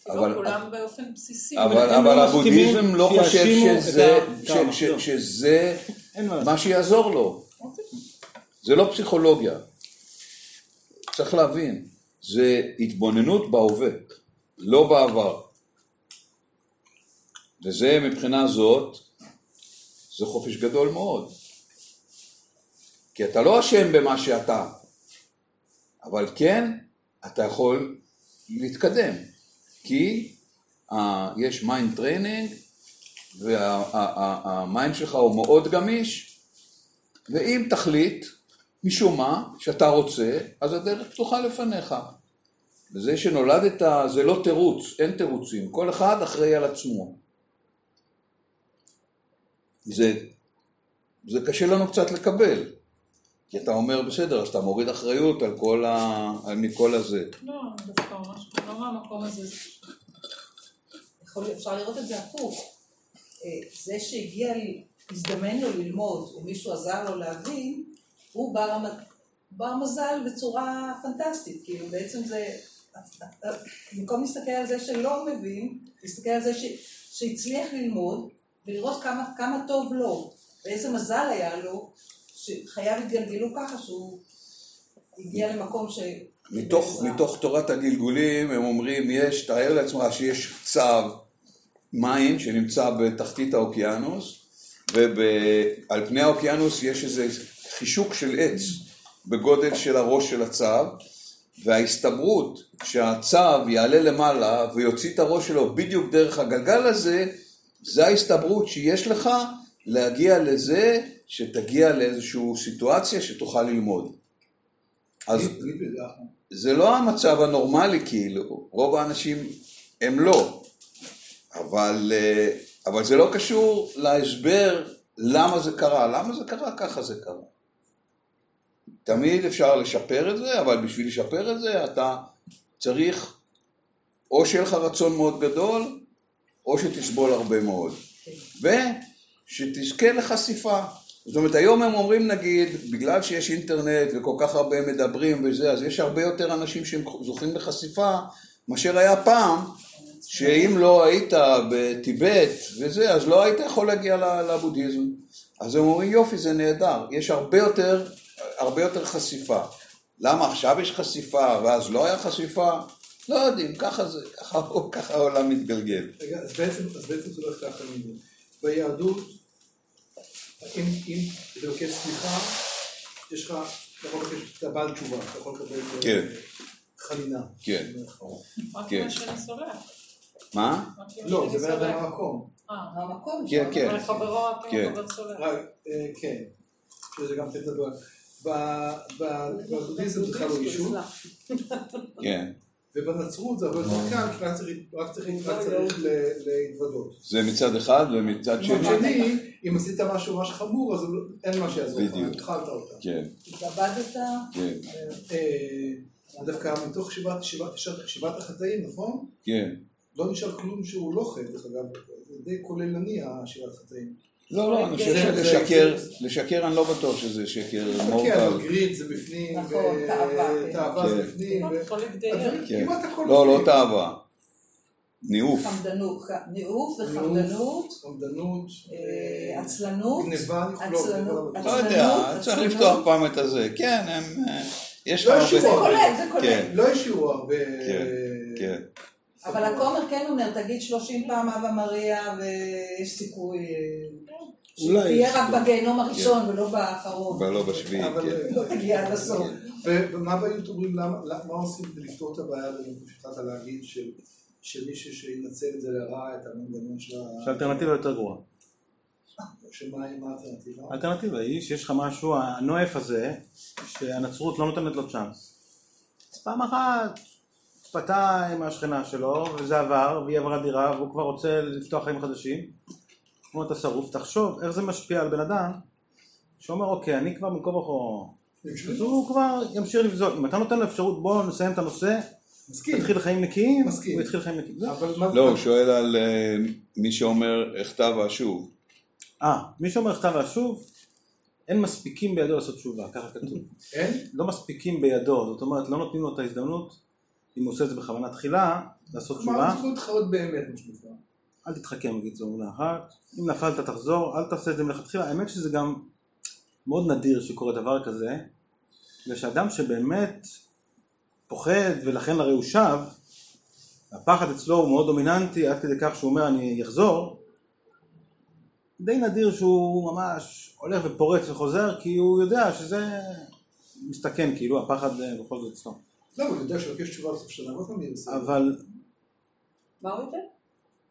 אבל- לא כולם באופן בסיסי. אבל, הם אבל לא הבודהיזם לא חושב שזה, הקרמה, ש. ש, שזה אין מה לעשות. מה שיעזור לו. אוקיי. זה לא פסיכולוגיה. צריך להבין, זה התבוננות בהווה, לא בעבר. וזה מבחינה זאת, זה חופש גדול מאוד. כי אתה לא אשם במה שאתה, אבל כן, אתה יכול להתקדם. כי אה, יש mind training, וה mind שלך הוא מאוד גמיש, ואם תחליט, משום מה, שאתה רוצה, אז הדרך פתוחה לפניך. וזה שנולדת זה לא תירוץ, אין תירוצים, כל אחד אחראי על עצמו. זה, זה קשה לנו קצת לקבל, כי אתה אומר בסדר, אז אתה מוריד אחריות על כל ה... מכל הזה. לא, דווקא ממש לא מהמקום הזה. אפשר לראות את זה הפוך. אה, זה שהגיע, הזדמן לו ללמוד, או עזר לו להבין, הוא בר, בר מזל בצורה פנטסטית. כאילו בעצם זה, במקום להסתכל על זה שלא מבין, להסתכל על זה ש, שהצליח ללמוד, ולראות כמה, כמה טוב לו, ואיזה מזל היה לו, שחייו התגלגלו ככה שהוא הגיע למקום ש... מתוך. מתוך תורת הגלגולים הם אומרים, יש, תאר לעצמך שיש צו מים שנמצא בתחתית האוקיינוס, ועל פני האוקיינוס יש איזה חישוק של עץ בגודל של הראש של הצו, וההסתברות שהצו יעלה למעלה ויוציא את הראש שלו בדיוק דרך הגלגל הזה, זה ההסתברות שיש לך להגיע לזה שתגיע לאיזושהי סיטואציה שתוכל ללמוד. אז בדעה. זה לא המצב הנורמלי כאילו, רוב האנשים הם לא, אבל, אה, אבל זה לא קשור להסבר למה זה קרה, למה זה קרה, ככה זה קרה. תמיד אפשר לשפר את זה, אבל בשביל לשפר את זה אתה צריך או שיהיה לך רצון מאוד גדול, או שתסבול הרבה מאוד. ושתזכה לחשיפה. זאת אומרת, היום הם אומרים נגיד, בגלל שיש אינטרנט וכל כך הרבה מדברים וזה, אז יש הרבה יותר אנשים שהם זוכים לחשיפה מאשר היה פעם, שאם לא היית בטיבט וזה, אז לא היית יכול להגיע לבודהיזם. אז הם אומרים, יופי, זה נהדר, יש הרבה יותר, הרבה יותר חשיפה. למה עכשיו יש חשיפה ואז לא היה חשיפה? לא יודעים, ככה זה, ככה, ככה העולם מתגלגל. רגע, אז בעצם, אז בעצם זה הולך ככה. ביהדות, אם, אם אתה מבקש סליחה, יש לך, אתה יכול לבקש, אתה בעל תשובה, אתה יכול לקבל אה, כן. חנינה. כן. רק כן. מה שאני סולח. מה? לא, זה בן אדם סולח. מהמקום. אה, המקום כן, שם. כן. אבל חברו כן. חבר סולח. אה, כן, שזה גם תדבר. בבודהיזם זה בכלל לא אישור, כן. ובנצרות זה הרבה יותר קל, כי רק צריך- רק צריך רק צריך ל- להתוודות. זה מצד אחד, ומצד מצד שני, שני, אם עשית משהו ממש חמור, אז אין מה שיעזור לך. התחלת אותה. כן, התאבדת, כן, אה, דווקא מתוך שבעת- החטאים, נכון? כן. לא נשאר כלום שהוא לא חטא, דרך אגב, זה די כוללני השבעת חטאים. לא, לא, אני חושב זה- שלשקר, לשקר אני לא בטוח שזה שקר כן, מורטל. אבל גריד זה בפנים, נכון, ו- תאווה, כן. תאווה זה כן. בפנים, כן. כמעט הכל לא, לא בפנים. תאווה. ניאוף. חמדנות, ניאוף וחמדנות, חמדנות, אה, עצלנות, גניבה, עצלנות, לא, יודע, צריך. לפתוח פעם את הזה. כן, הם... אה, יש לך לא הרבה... זה כולל, זה כולל. כן, לא השאירו הרבה... כן, כן. אבל הכומר כן אומר, תגיד 30 פעם אבא מריה ויש סיכוי אה, אולי שתהיה יש רק. בגיהנום הראשון ולא באחרון. ולא בשביעי, אבל- כן. לא תגיע עד הסוף. ומה ביוט אומרים, למה- למה- מה עושים כדי לפתור את הבעיה הזאת שהתחלת להגיד של- של מישהו שינצל את זה לרעה, את המנגנון של ה... שהאלטרנטיבה יותר גרועה. שמה מה האלטרנטיבה? האלטרנטיבה היא שיש לך משהו, הנואף הזה, שהנצרות לא נותנת לו צ'אנס. אז פעם אחת פתה עם השכנה שלו, וזה עבר, והיא עברה דירה, והוא כבר רוצה לפתוח חיים חדשים. כמו אתה שרוף, תחשוב איך זה משפיע על בן אדם, שאומר אוקיי, אני כבר מכל וכה... אז הוא כבר ימשיך לבזול. אם אתה נותן לו אפשרות, בואו נסיים את הנושא, מסכים. תתחיל חיים נקיים, מסכים. הוא יתחיל חיים נקיים. אבל מה... לא, הוא שואל על אה, מי שאומר אחטא ואשוב. אה, מי שאומר כתב ואשוב, אין מספיקים בידו לעשות תשובה, ככה כתוב. אין? לא מספיקים בידו, זאת אומרת לא נותנים לו את ההזדמנות, אם הוא עושה את זה בכוונה תחילה, לעשות כלומר, תשובה, צריכים להתחרות באמת, מה שנקרא. אל תתחכם בקיצור מילה אחת, אם נפלת תחזור, אל תעשה את זה מלכתחילה, האמת שזה גם מאוד נדיר שקורה דבר כזה, בגלל שאדם שבאמת פוחד ולכן הרי הוא שב, הפחד אצלו הוא מאוד דומיננטי עד כדי כך שהוא אומר אני אחזור, די נדיר שהוא ממש הולך ופורץ וחוזר כי הוא יודע שזה מסתכן כאילו הפחד אה, בכל זאת אצלו, לא, אבל הוא יודע שלוקח תשובה בסוף שנה, לא תמיד עושה. אבל מה הוא ייתן?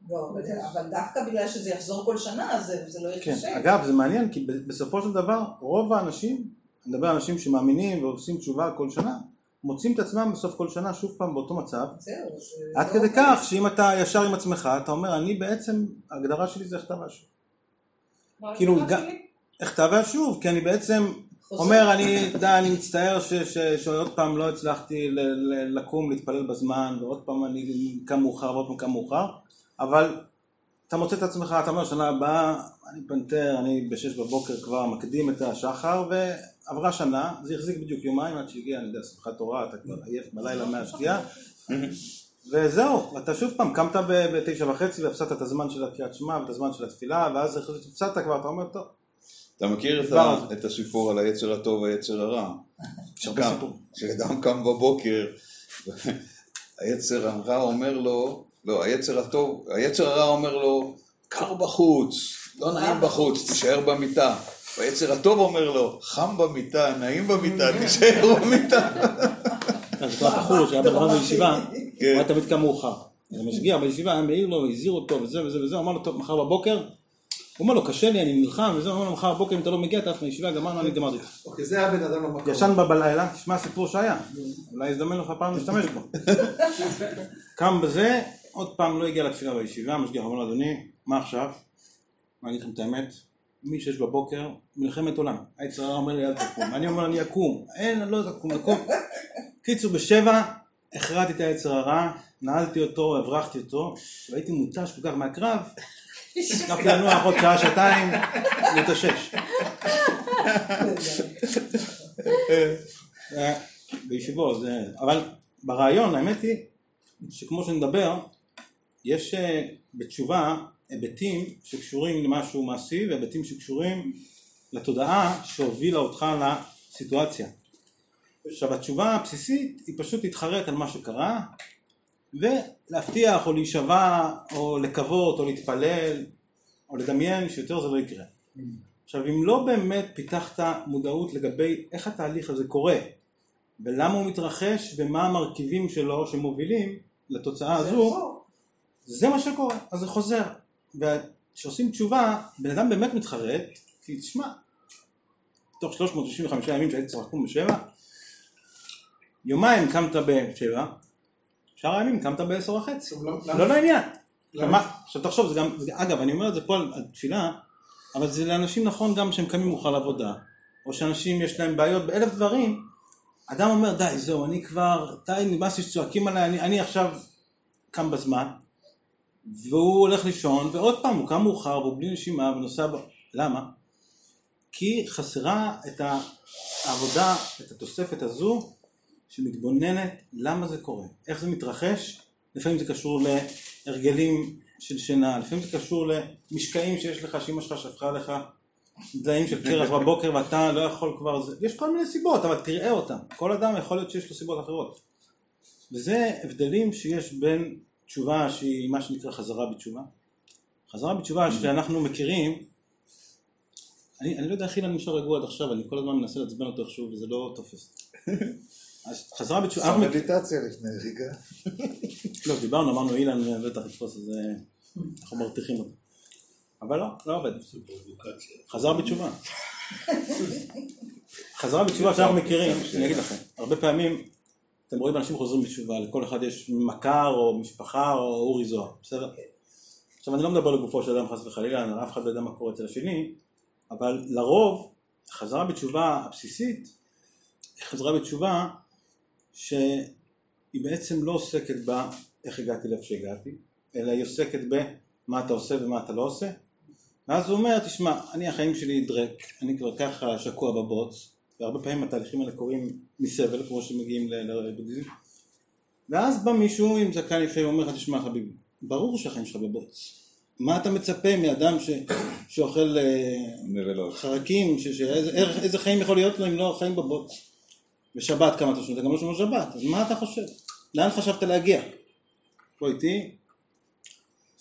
לא, אבל- דווקא בגלל שזה יחזור כל שנה, זה- זה לא כן, ייחשב. אגב זה מעניין כי בסופו של דבר רוב האנשים, אני מדבר על אנשים שמאמינים ועושים תשובה כל שנה, מוצאים את עצמם בסוף כל שנה שוב פעם באותו מצב, זהו, זה עד לא כדי עובד. כך שאם אתה ישר עם עצמך, אתה אומר אני בעצם, ההגדרה שלי זה הכתב ואשוב. מה כאילו? הכתב ואשוב, כי אני בעצם חוזר. אומר אני, די, אני מצטער ש- ש- שעוד פעם לא הצלחתי ל- ל- לקום, להתפלל בזמן, ועוד פעם אני קם מאוחר ועוד פעם קם מאוחר, אבל אתה מוצא את עצמך, אתה אומר שנה הבאה, אני פנתר, אני בשש בבוקר כבר מקדים את השחר, ועברה שנה, זה החזיק בדיוק יומיים עד שהגיע, אני יודע, שמחת תורה, אתה כבר עייף בלילה מהשתייה, וזהו, אתה שוב פעם קמת ב- בתשע וחצי והפסדת את הזמן של הקריאת שמע ואת הזמן של התפילה, ואז אחרי שהפסדת כבר, אתה אומר, טוב, אתה מכיר את, הסיפור על היצר הטוב והיצר הרע? יש הרבה שקם- סיפורים. שאדם קם בבוקר, היצר הרע אומר לו, לא, היצר הטוב, היצר הרע אומר לו, קר בחוץ, לא נעים בחוץ, תישאר במיטה. והיצר הטוב אומר לו, חם במיטה, נעים במיטה, תישאר במיטה. אז אותו הבחור שהיה בזמן בישיבה, כן. הוא היה תמיד קם מאוחר. אז המשגיח בישיבה היה מעיר לו, הזהיר אותו וזה וזה וזה, אמר לו, טוב, מחר בבוקר, הוא אומר לו, קשה לי, אני נלחם וזה, אומר לו, מחר בבוקר אם אתה לא מגיע, אתה עף מהישיבה, גמרנו, אני גמרתי איתך. אוקיי, זה הבן אדם במקום. ישן בה בלילה, תשמע סיפור שהיה, אולי יזדמן לך פעם להשתמש בו. קם בזה, עוד פעם לא הגיע לתפילה בישיבה, המשגיח אומר לו, אדוני, מה עכשיו? אני אגיד לכם את האמת, מ-6 בבוקר, מלחמת עולם. היצר הרע אומר לי אל תקום, אני אומר אני אקום, אין, אני לא אקום, אקום. קיצור, בשבע, הכרעתי את היצר הרע, נעלתי אותו, הברחתי אותו, והייתי מותש כל כך מהקרב, הצלחתי לנוח עוד שעה, שעתיים, להתאושש. אה, בישיבות, זה... אבל ברעיון, האמת היא, שכמו שנדבר, יש אה, בתשובה היבטים שקשורים למשהו מעשי והיבטים שקשורים לתודעה שהובילה אותך לסיטואציה. עכשיו התשובה הבסיסית היא פשוט להתחרט על מה שקרה ולהבטיח או להישבע או לקוות או להתפלל או לדמיין שיותר זה לא יקרה. עכשיו אם לא באמת פיתחת מודעות לגבי איך התהליך הזה קורה ולמה הוא מתרחש ומה המרכיבים שלו שמובילים לתוצאה הזו. זה מה שקורה, אז זה חוזר. וכשעושים תשובה, בן אדם באמת מתחרט, כי תשמע, תוך 365 ימים שהייתי צריך לקום בשבע, יומיים קמת בשבע, שאר הימים קמת בעשר וחצי. לא לעניין. עכשיו תחשוב, זה גם, אגב, אני אומר את זה פה על, על תפילה, אבל זה לאנשים נכון גם שהם קמים מאוחר לעבודה, או שאנשים יש להם בעיות באלף דברים, אדם אומר די זהו אני כבר, די נמאס לי שצועקים עליי, אני, אני עכשיו קם בזמן, והוא הולך לישון, ועוד פעם הוא קם מאוחר והוא בלי נשימה ונוסע, ב... למה? כי חסרה את העבודה, את התוספת הזו שמתבוננת למה זה קורה, איך זה מתרחש, לפעמים זה קשור להרגלים של שינה, לפעמים זה קשור למשקעים שיש לך, שאמא שלך שפכה לך דליים של קרח בבוקר ואתה לא יכול כבר, זה, יש כל מיני סיבות, אבל תראה אותם, כל אדם יכול להיות שיש לו סיבות אחרות. וזה הבדלים שיש בין תשובה שהיא מה שנקרא חזרה בתשובה. חזרה בתשובה שאנחנו מכירים, אני, אני לא יודע איך אילן נשאר רגוע עד עכשיו, אני כל הזמן מנסה לעצבן אותו איכשהו וזה לא תופס. אז חזרה בתשובה, עשה מדיטציה לפני רגע. לא, דיברנו, אמרנו אילן בטח יתפוס את זה, אנחנו מרתיחים אותו. אבל לא, לא עובד. זה פרובוקציה. חזר בתשובה. חזרה בתשובה שאנחנו מכירים, אני אגיד לכם, הרבה פעמים אתם רואים אנשים חוזרים בתשובה, לכל אחד יש מכר או משפחה או אורי זוהר, בסדר? עכשיו אני לא מדבר לגופו של אדם חס וחלילה, אף אחד לא יודע מה קורה אצל השני, אבל לרוב חזרה בתשובה הבסיסית היא חזרה בתשובה היא בעצם לא עוסקת בה איך הגעתי לאיפה שהגעתי, אלא היא עוסקת במה אתה עושה ומה אתה לא עושה. ואז הוא אומר, תשמע, אני החיים שלי דרק, אני כבר ככה שקוע בבוץ, והרבה פעמים התהליכים האלה קורים מסבל, כמו שמגיעים ל- לבודהיזם. ואז בא מישהו עם זקן יפה ואומר לך, תשמע חביבי, ברור שהחיים שלך בבוץ. מה אתה מצפה מאדם ש... שאוכל אה. חרקים, ש... ש... איזה, איזה חיים יכול להיות לו אם לא חיים בבוץ? בשבת כמה אתה שומע, אתה גם לא שומע שבת, אז מה אתה חושב? לאן חשבת להגיע? בוא איתי,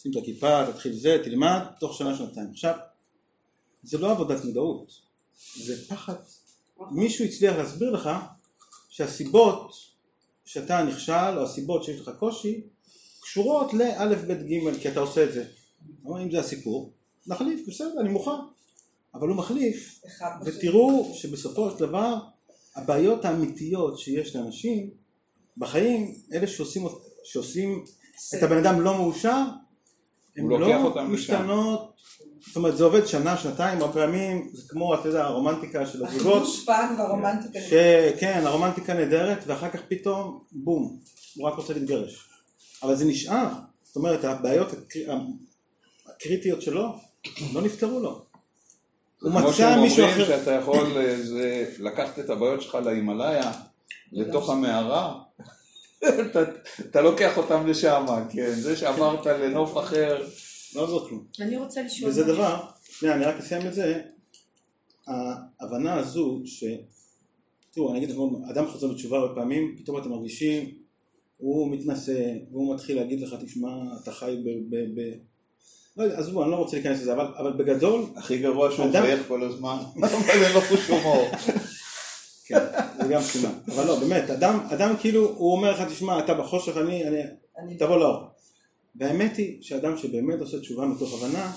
שים את הכיפה, תתחיל זה, תלמד, תוך שנה שנתיים. עכשיו, זה לא עבודת מודעות, זה פחד. מישהו הצליח להסביר לך שהסיבות שאתה נכשל, או הסיבות שיש לך קושי, קשורות לאלף בית גימל, כי אתה עושה את זה. אם זה הסיפור, נחליף, בסדר, אני מוכן. אבל הוא מחליף. ותראו שבסופו של דבר הבעיות האמיתיות שיש לאנשים בחיים, אלה שעושים, שעושים את הבן אדם לא מאושר, הן לא. משתנות, זאת אומרת זה עובד שנה, שנתיים, הרבה פעמים זה כמו, אתה יודע, הרומנטיקה של הזוגות, החידוש פעם והרומנטיקה. שכן, הרומנטיקה נהדרת, ואחר כך פתאום, בום, הוא רק רוצה להתגרש. אבל זה נשאר, זאת אומרת, הבעיות הקר- הקריטיות שלו לא נפתרו לו. הוא כמו מצא שהם מישהו אומרים אחר. שאתה יכול זה, לקחת את הבעיות שלך להימאליה, לתוך המערה, אתה, אתה לוקח אותם לשם, כן, זה שעברת לנוף אחר, לא עזור כלום. אני רוצה לשאול וזה. דבר, שנייה, אני רק אסיים את זה, ההבנה הזו ש... תראו, אני אגיד לכם, אדם חוזר בתשובה הרבה פעמים, פתאום אתם מרגישים, הוא מתנשא, והוא מתחיל להגיד לך, תשמע, אתה חי ב... ב, ב... לא יודע, עזבו, אני לא רוצה להיכנס לזה, אבל, אבל בגדול, הכי גרוע שהוא אדם- מחייך כל הזמן, אבל אין לו חוש הומור. כן, זה גם סימן, אבל לא, באמת, אדם, אדם כאילו, הוא אומר לך, תשמע, אתה בחושך, אני, אני, אני- תבוא לאור. והאמת היא שאדם שבאמת עושה תשובה מתוך הבנה,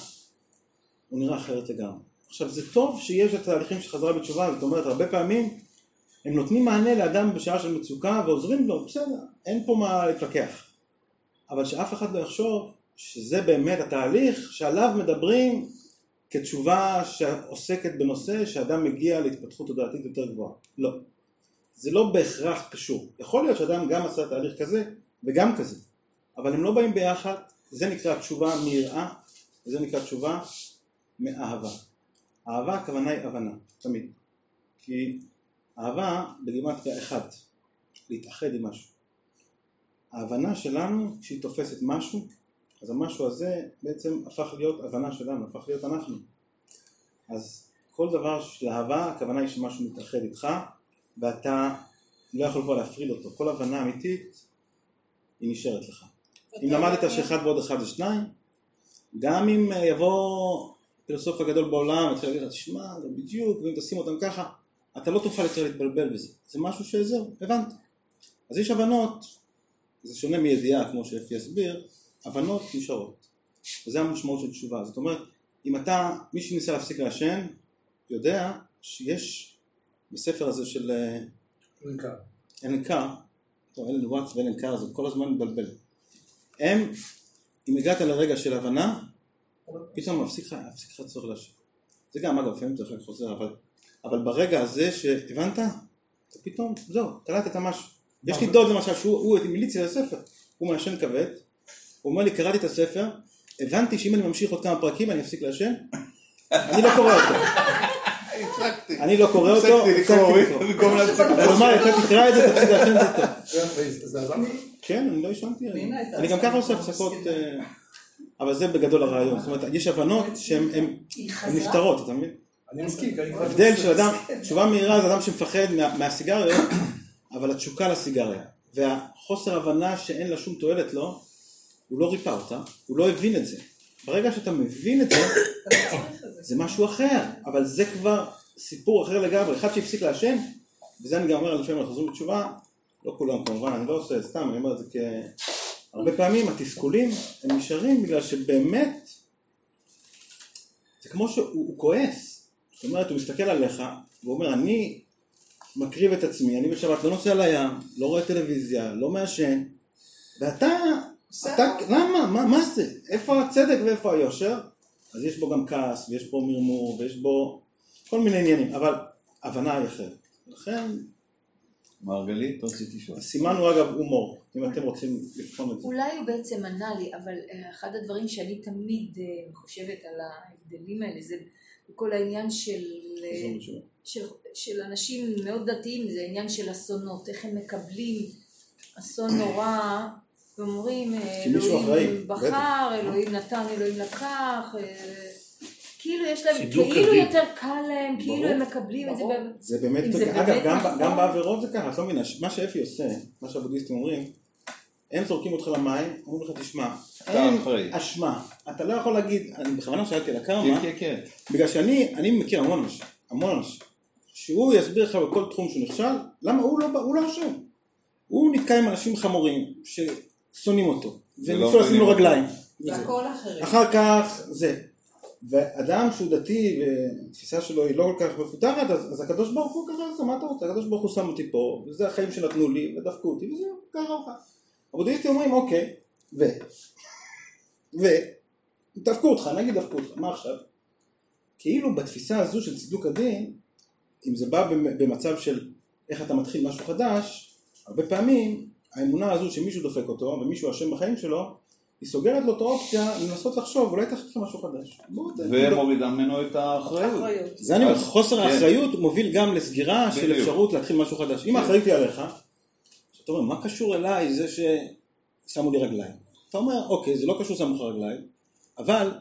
הוא נראה אחרת לגמרי. עכשיו זה טוב שיש את התהליכים של חזרה בתשובה, זאת אומרת הרבה פעמים הם נותנים מענה לאדם בשעה של מצוקה ועוזרים לו, בסדר, אין פה מה להתווכח. אבל שאף אחד לא יחשוב שזה באמת התהליך שעליו מדברים כתשובה שעוסקת בנושא שאדם מגיע להתפתחות תודעתית יותר גבוהה. לא. זה לא בהכרח קשור. יכול להיות שאדם גם עשה תהליך כזה וגם כזה, אבל הם לא באים ביחד, זה נקרא תשובה מיראה, וזה נקרא תשובה מאהבה. אהבה הכוונה היא הבנה, תמיד. כי אהבה בגימטריה אחד, להתאחד עם משהו. ההבנה שלנו, כשהיא תופסת משהו, אז המשהו הזה בעצם הפך להיות הבנה שלנו, הפך להיות אנחנו. אז כל דבר של אהבה, הכוונה היא שמשהו מתאחד איתך, ואתה לא יכול כבר להפריד אותו. כל הבנה אמיתית, היא נשארת לך. אם למדת שאחד ועוד אחד זה שניים, גם אם אה, יבוא פילוסוף הגדול בעולם ויתחיל להגיד לך, תשמע, זה בדיוק, ואם תשים אותם ככה, אתה לא תוכל יותר להתבלבל בזה. זה משהו שזהו, הבנת. אז יש הבנות, זה שונה מידיעה, כמו שאפי יסביר, הבנות נשארות. וזה המשמעות של תשובה. זאת אומרת, אם אתה, מי שניסה להפסיק לעשן, יודע שיש בספר הזה של אה, ריקה. אלן קאר, טוב, אלן וואטס ואלן קאר זה כל הזמן מבלבל. הם, אם הגעת לרגע של הבנה, פתאום מפסיק לך, צורך להשאיר. זה גם אגב, לפעמים זה כך חוזר, אבל, אבל ברגע הזה שהבנת, אתה פתאום, זהו, קלטת משהו. יש לי דוד למשל, שהוא הוא המליץ לי על הספר, הוא מעשן כבד, הוא אומר לי, קראתי את הספר, הבנתי שאם אני ממשיך עוד כמה פרקים אני אפסיק לעשן, אני לא קורא אותו. הצחקתי. אני לא קורא אותו, הפסקתי לקרוא, לי, אתה תקרא את זה, תפסיק לעשן זה טוב. כן, אני לא עישנתי, אני- גם ככה עושה הפסקות. אה, אבל זה בגדול הרעיון, זאת אומרת, יש הבנות שהן. נפתרות, אתה מבין? אני מסכים. ההבדל של אדם, תשובה מהירה זה אדם שמפחד מה- מהסיגריות, אבל התשוקה לסיגריה, והחוסר הבנה שאין לה שום תועלת לו, הוא לא ריפא אותה, הוא לא הבין את זה. ברגע שאתה מבין את זה, זה. משהו אחר, אבל זה כבר סיפור אחר לגמרי. אחד שהפסיק לעשן, וזה אני גם אומר לפעמים אנחנו חוזרים בתשובה, לא כולם כמובן, אני לא עושה סתם, אני אומר את זה כ... הרבה פעמים התסכולים הם נשארים בגלל שבאמת זה כמו שהוא הוא כועס, זאת אומרת הוא מסתכל עליך והוא אומר אני מקריב את עצמי, אני בשבת לא נוסע לים, לא רואה טלוויזיה, לא מעשן ואתה, אתה, למה, מה, מה זה, איפה הצדק ואיפה היושר? אז יש בו גם כעס ויש בו מרמור ויש בו כל מיני עניינים, אבל הבנה היא אחרת. לכן מרגלית, רציתי לשאול. הסימן הוא אגב הומור, אם אתם רוצים לבחון את זה. אולי הוא בעצם ענה לי, אבל אה, אחד הדברים שאני תמיד אה, חושבת על ההבדלים האלה זה כל העניין של, אה. של, של אנשים מאוד דתיים, זה העניין של אסונות, איך הם מקבלים אסון נורא, ואומרים אה, אלוהים בחר, אלוהים נתן, אלוהים לקח, אה, כאילו יש להם, כאילו. יותר קל להם, כאילו. הם מקבלים את זה, זה באמת, אגב, גם, נכון. גם בעבירות זה ככה, את לא מבינה, מה שאפי עושה, מה שהבודהיסטים אומרים, הם זורקים אותך למים, אומרים לך, תשמע, אין. אשמה, אתה לא יכול להגיד, אני בכוונה שאלתי על הקרמה, כן, כן, כן. בגלל שאני אני מכיר המון אנשים, המון אנשים, שהוא יסביר לך בכל תחום שהוא נכשל, למה הוא לא, הוא לא אשם, הוא נתקע עם אנשים חמורים, ששונאים אותו, וניסו לשים לו. רגליים, זה וזה. הכל אחרת. אחר כך זה. ואדם שהוא דתי והתפיסה שלו היא לא כל כך מפותחת, אז, אז הקדוש ברוך הוא ככה, אז מה אתה רוצה? הקדוש ברוך הוא שם אותי פה, וזה החיים שנתנו לי, ודפקו אותי, וזהו, ככה או ככה. הבודהיסטים אומרים, אוקיי, ו... ו... דפקו אותך, נגיד דפקו אותך, מה עכשיו? כאילו בתפיסה הזו של צידוק הדין, אם זה בא במ- במצב של איך אתה מתחיל משהו חדש, הרבה פעמים האמונה הזו שמישהו דופק אותו ומישהו אשם בחיים שלו, היא סוגרת לו את האופציה לנסות לחשוב, אולי תחליט משהו חדש. ומורידה ממנו את האחריות. אחריות. זה אני אומר, חוסר כן. האחריות מוביל גם לסגירה של. אפשרות להתחיל משהו חדש. אם האחריות היא עליך, אתה אומר, מה קשור אליי זה ששמו לי רגליים? אתה אומר, אוקיי, זה לא קשור שמו לך רגליים, אבל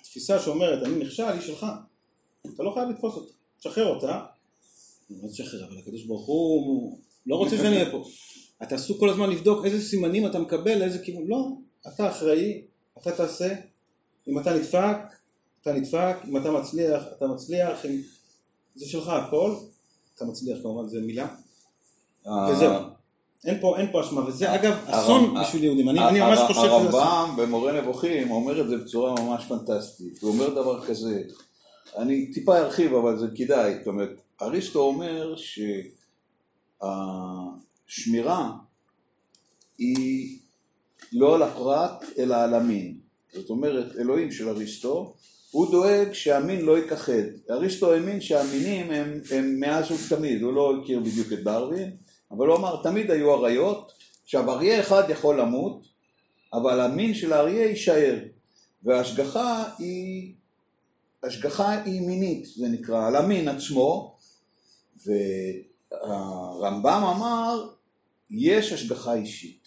התפיסה שאומרת, אני נכשל, היא שלך. אתה לא חייב לתפוס אותה. תשחרר אותה. מה תשחרר? אבל הקדוש ברוך הוא לא רוצה שאני אהיה פה. אתה עסוק כל הזמן לבדוק איזה סימנים אתה מקבל, לאיזה כיוון. לא, אתה אחראי, אתה תעשה. אם אתה נדפק, אתה נדפק, אם אתה מצליח, אתה מצליח, אם... זה שלך הכל, אתה מצליח כמובן, זה מילה, וזהו. אין פה, אין פה אשמה, וזה אגב אסון הרמב"ם- בשביל יהודים, אני, אני ממש חושב שזה אסון. הרמב"ם במורה נבוכים אומר את זה בצורה ממש פנטסטית. הוא אומר דבר כזה, אני טיפה ארחיב אבל זה כדאי, זאת אומרת, אריסטו אומר שהשמירה היא לא על הפרט אלא על המין. זאת אומרת, אלוהים של אריסטו, הוא דואג שהמין לא ייכחד. אריסטו האמין שהמינים הם, הם מאז ותמיד, הוא לא הכיר בדיוק את דרווין, אבל הוא אמר, תמיד היו אריות, עכשיו אריה אחד יכול למות, אבל המין של האריה יישאר. וההשגחה היא, השגחה היא מינית, זה נקרא, על המין עצמו, והרמב"ם אמר, יש השגחה אישית.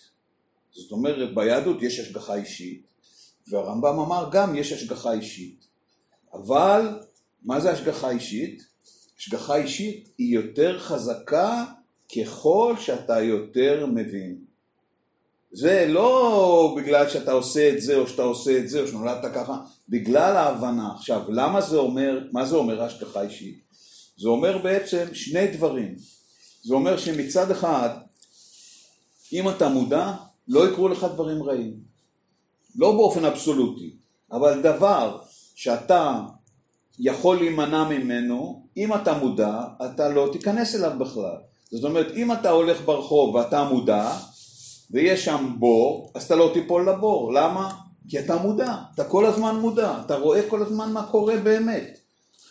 זאת אומרת, ביהדות יש השגחה אישית, והרמב"ם אמר גם יש השגחה אישית. אבל, מה זה השגחה אישית? השגחה אישית היא יותר חזקה ככל שאתה יותר מבין. זה לא בגלל שאתה עושה את זה או שאתה עושה את זה או שנולדת ככה, בגלל ההבנה. עכשיו, למה זה אומר, מה זה אומר השגחה אישית? זה אומר בעצם שני דברים. זה אומר שמצד אחד, אם אתה מודע, לא יקרו לך דברים רעים. לא באופן אבסולוטי, אבל דבר שאתה יכול להימנע ממנו, אם אתה מודע, אתה לא תיכנס אליו בכלל. זאת אומרת, אם אתה הולך ברחוב ואתה מודע, ויש שם בור, אז אתה לא תיפול לבור. למה? כי אתה מודע, אתה כל הזמן מודע, אתה רואה כל הזמן מה קורה באמת.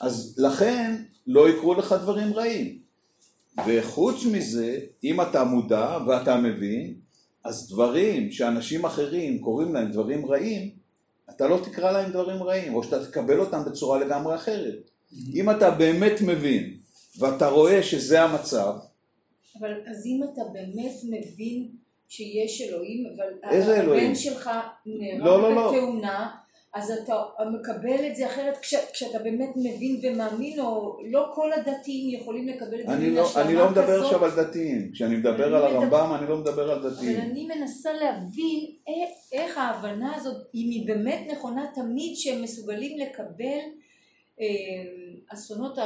אז לכן לא יקרו לך דברים רעים. וחוץ מזה, אם אתה מודע ואתה מבין, אז דברים שאנשים אחרים קוראים להם דברים רעים, אתה לא תקרא להם דברים רעים, או שאתה תקבל אותם בצורה לגמרי אחרת. אם אתה באמת מבין, ואתה רואה שזה המצב, אבל אז אם אתה באמת מבין שיש אלוהים, אבל איזה הבן? שלך נהרג לא, לא, לא. אז אתה מקבל את זה אחרת כש, כשאתה באמת מבין ומאמין, או לא כל הדתיים יכולים לקבל את זה אני לא, אני לא מדבר כזאת. עכשיו על דתיים. כשאני מדבר על מדבר- הרמב"ם, אני לא מדבר על אבל דתיים. אני מנסה להבין איך, איך ההבנה הזאת, אם היא באמת נכונה תמיד שהם מסוגלים לקבל אה, אסונות,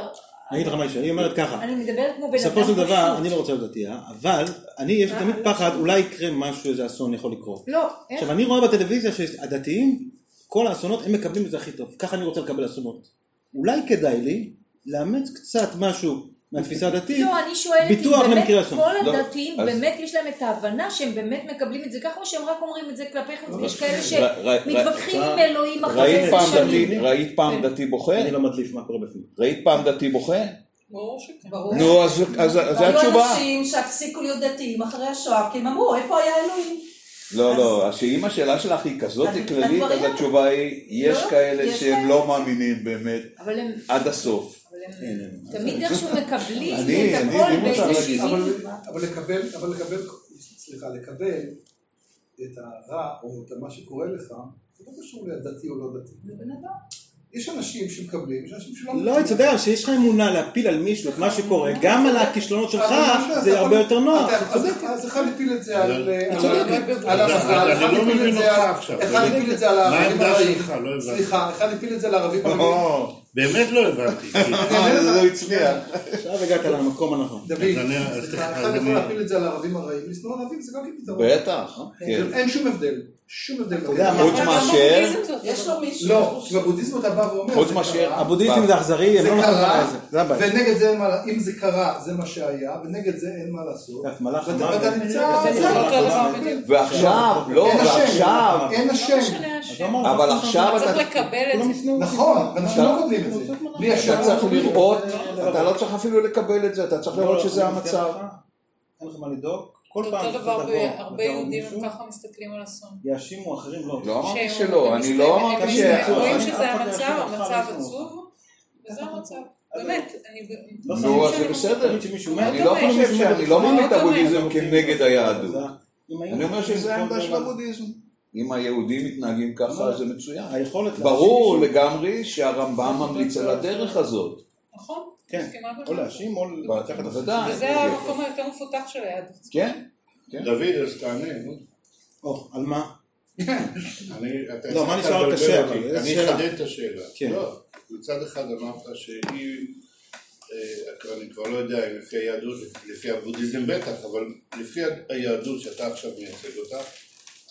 אני אגיד לך מה היא אומרת ככה, אני מדברת כמו בן אדם בסופו של דבר. אני לא רוצה להיות דתייה, אבל אני יש לי אה, תמיד לא פחד. אולי יקרה משהו, איזה אסון יכול לקרות. לא, איך? עכשיו אני רואה בטלוויזיה שהדתיים, כל האסונות הם מקבלים את זה הכי טוב, ככה אני רוצה לקבל אסונות. אולי כדאי לי לאמץ קצת משהו מהתפיסה הדתית, לא, אני שואלת אם ביטוח באמת למקרה אסון. כל לא, הדתיים אז- באמת יש להם את ההבנה שהם באמת מקבלים את זה ככה, או שהם רק אומרים את זה כלפי חוץ, ויש כאלה ר- ר- שמתווכחים עם אלוהים אחרי פעם שנים. דתי, ראית פעם כן. דתי בוכה? אני לא מדליף מה קורה בפנים. ראית פעם דתי בוכה? ברור שכן. נו, אז אז- אז זה והיו התשובה. אנשים שהפסיקו להיות דתיים אחרי השואה, כי הם אמרו, איפה היה אלוהים? לא, לא, שאם השאלה שלך היא כזאת כללית, אז התשובה היא, יש לא, כאלה שהם. לא מאמינים באמת אבל הם, עד הסוף. תמיד איכשהו מקבלים את הכל באיזושהי... אבל, אבל לקבל, אבל לקבל, סליחה, לקבל את הרע או את מה שקורה לך, זה לא קשור לדתי או לא דתי. זה בן אדם. יש אנשים שמקבלים, יש אנשים שלא לא, אתה יודע, שיש לך אמונה להפיל על מישהו את מה שקורה, גם על הכישלונות שלך, זה הרבה יותר נוח. אתה- אתה צודק. אז אחד הפיל את זה על המזל, אני אחד לא הפיל מבין את זה אותך על- עכשיו. אחד הפיל את זה על מה הערבים העמדה הרעים. שלך? לא הבנתי. סליחה, אחד הפיל את זה על הערבים הרעים. באמת לא הבנתי. אה, זה הצליח. עכשיו הגעת למקום הנכון. דוד, אני- יכול להפיל את זה על הערבים הרעים, לשנוא ערבים זה גם כפתרון. בטח, כן. אין שום הבדל, שום הבדל. אתה חוץ מאשר- יש. לו מישהו. לא, בבודהיזם אתה בא ואומר, חוץ מאשר קרה, הבודהיסטים זה אכזרי, הם זה לא זה הבעיה. ונגד זה אין מה, אם זה קרה, זה מה שהיה, ונגד זה אין מה לעשות. את מלאך ואתה נמצא, לא. ועכשיו, לא, ועכשיו, אין לא השם. אמר, אבל אתה עכשיו צריך אתה- לקבל את זה. נכון, אנשים לא כותבים את זה. בלי. אתה צריך לראות, אתה לא צריך אפילו לקבל את זה, אתה צריך לראות שזה המצב. אין לך מה לדאוג. כל פעם אותו שאתה דבר ותראו יהודים הם ככה מסתכלים על אסון. יאשימו אחרים לא. לא אמרתי שלא, הם אני לא הם אמרתי ש... מסתכלים, רואים שזה לא המצב, המצב לא. עצוב, וזה המצב. באמת, אני... לא נו, אז זה בסדר. אני לא לא. חושב שאני לא מעמיד את לא. הבודהיזם כנגד היהדות. אני אומר שזה העמדה של הבודהיזם. אם היהודים מתנהגים ככה זה מצוין. היכולת ברור לגמרי שהרמב"ם ממליץ על הדרך הזאת. נכון? כן. או. להאשים או לקחת את בוודאי. וזה המקום היותר מפותח של היהדות. כן? דוד, אז תענה. או, על מה? לא, מה נשאר קשה. אבל איזה אני? אחדד את השאלה. כן. לא, מצד אחד אמרת שהיא, אה, אני כבר לא יודע אם לפי היהדות, לפי הבודהיזם בטח, אבל לפי היהדות שאתה עכשיו מייצג אותה,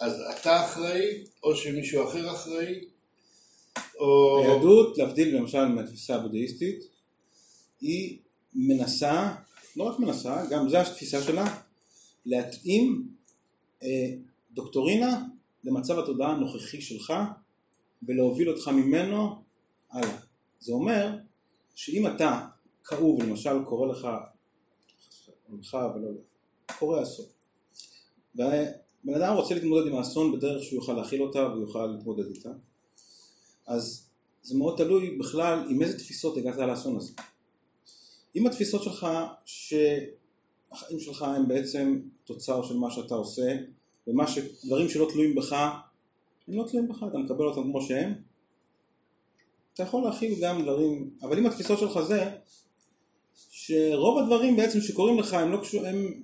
אז אתה אחראי, או שמישהו אחר אחראי, או... היהדות, להבדיל למשל מהתפיסה הבודהיסטית, היא מנסה, לא רק מנסה, גם זו התפיסה שלה, להתאים אה, דוקטורינה למצב התודעה הנוכחי שלך ולהוביל אותך ממנו הלאה. זה אומר שאם אתה כאוב, למשל קורה לך, לך ולא, קורה אסון, ובן אדם רוצה להתמודד עם האסון בדרך שהוא יוכל להכיל אותה ויוכל להתמודד איתה, אז זה מאוד תלוי בכלל עם איזה תפיסות הגעת לאסון הזה. אם התפיסות שלך שהחיים שלך הם בעצם תוצר של מה שאתה עושה ומה ש... דברים שלא תלויים בך הם לא תלויים בך, אתה מקבל אותם כמו שהם אתה יכול להכיל גם דברים, אבל אם התפיסות שלך זה שרוב הדברים בעצם שקורים לך הם לא קשורים, הם...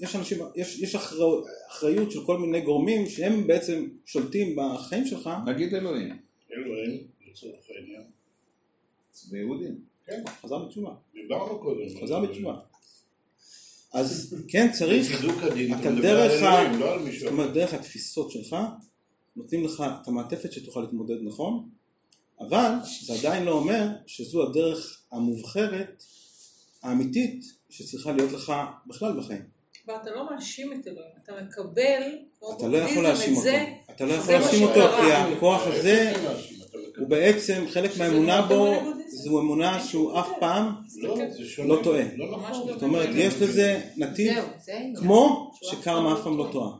יש אנשים, יש, יש אחריות, אחריות של כל מיני גורמים שהם בעצם שולטים בחיים שלך נגיד אלוהים. אלוהים, לצורך העניין. ויהודים. חזר בתשובה, דיברנו קודם. חזר בתשובה. אז כן צריך, אתה דרך ה- לא דרך התפיסות שלך נותנים לך את המעטפת שתוכל להתמודד נכון, אבל זה עדיין לא אומר שזו הדרך המובחרת האמיתית שצריכה להיות לך בכלל בחיים. ואתה לא מאשים את אלוהים, אתה מקבל, אתה לא יכול להאשים את אותו, זה, אתה לא יכול להאשים אותו. כי הכוח הזה אתה. הוא בעצם חלק מהאמונה מאוד בו. זו אמונה שהוא אף פעם לא. לא טועה. לא. לא זאת אומרת יש לזה נתיב. כמו שקרמה אף פעם לא לא טועה.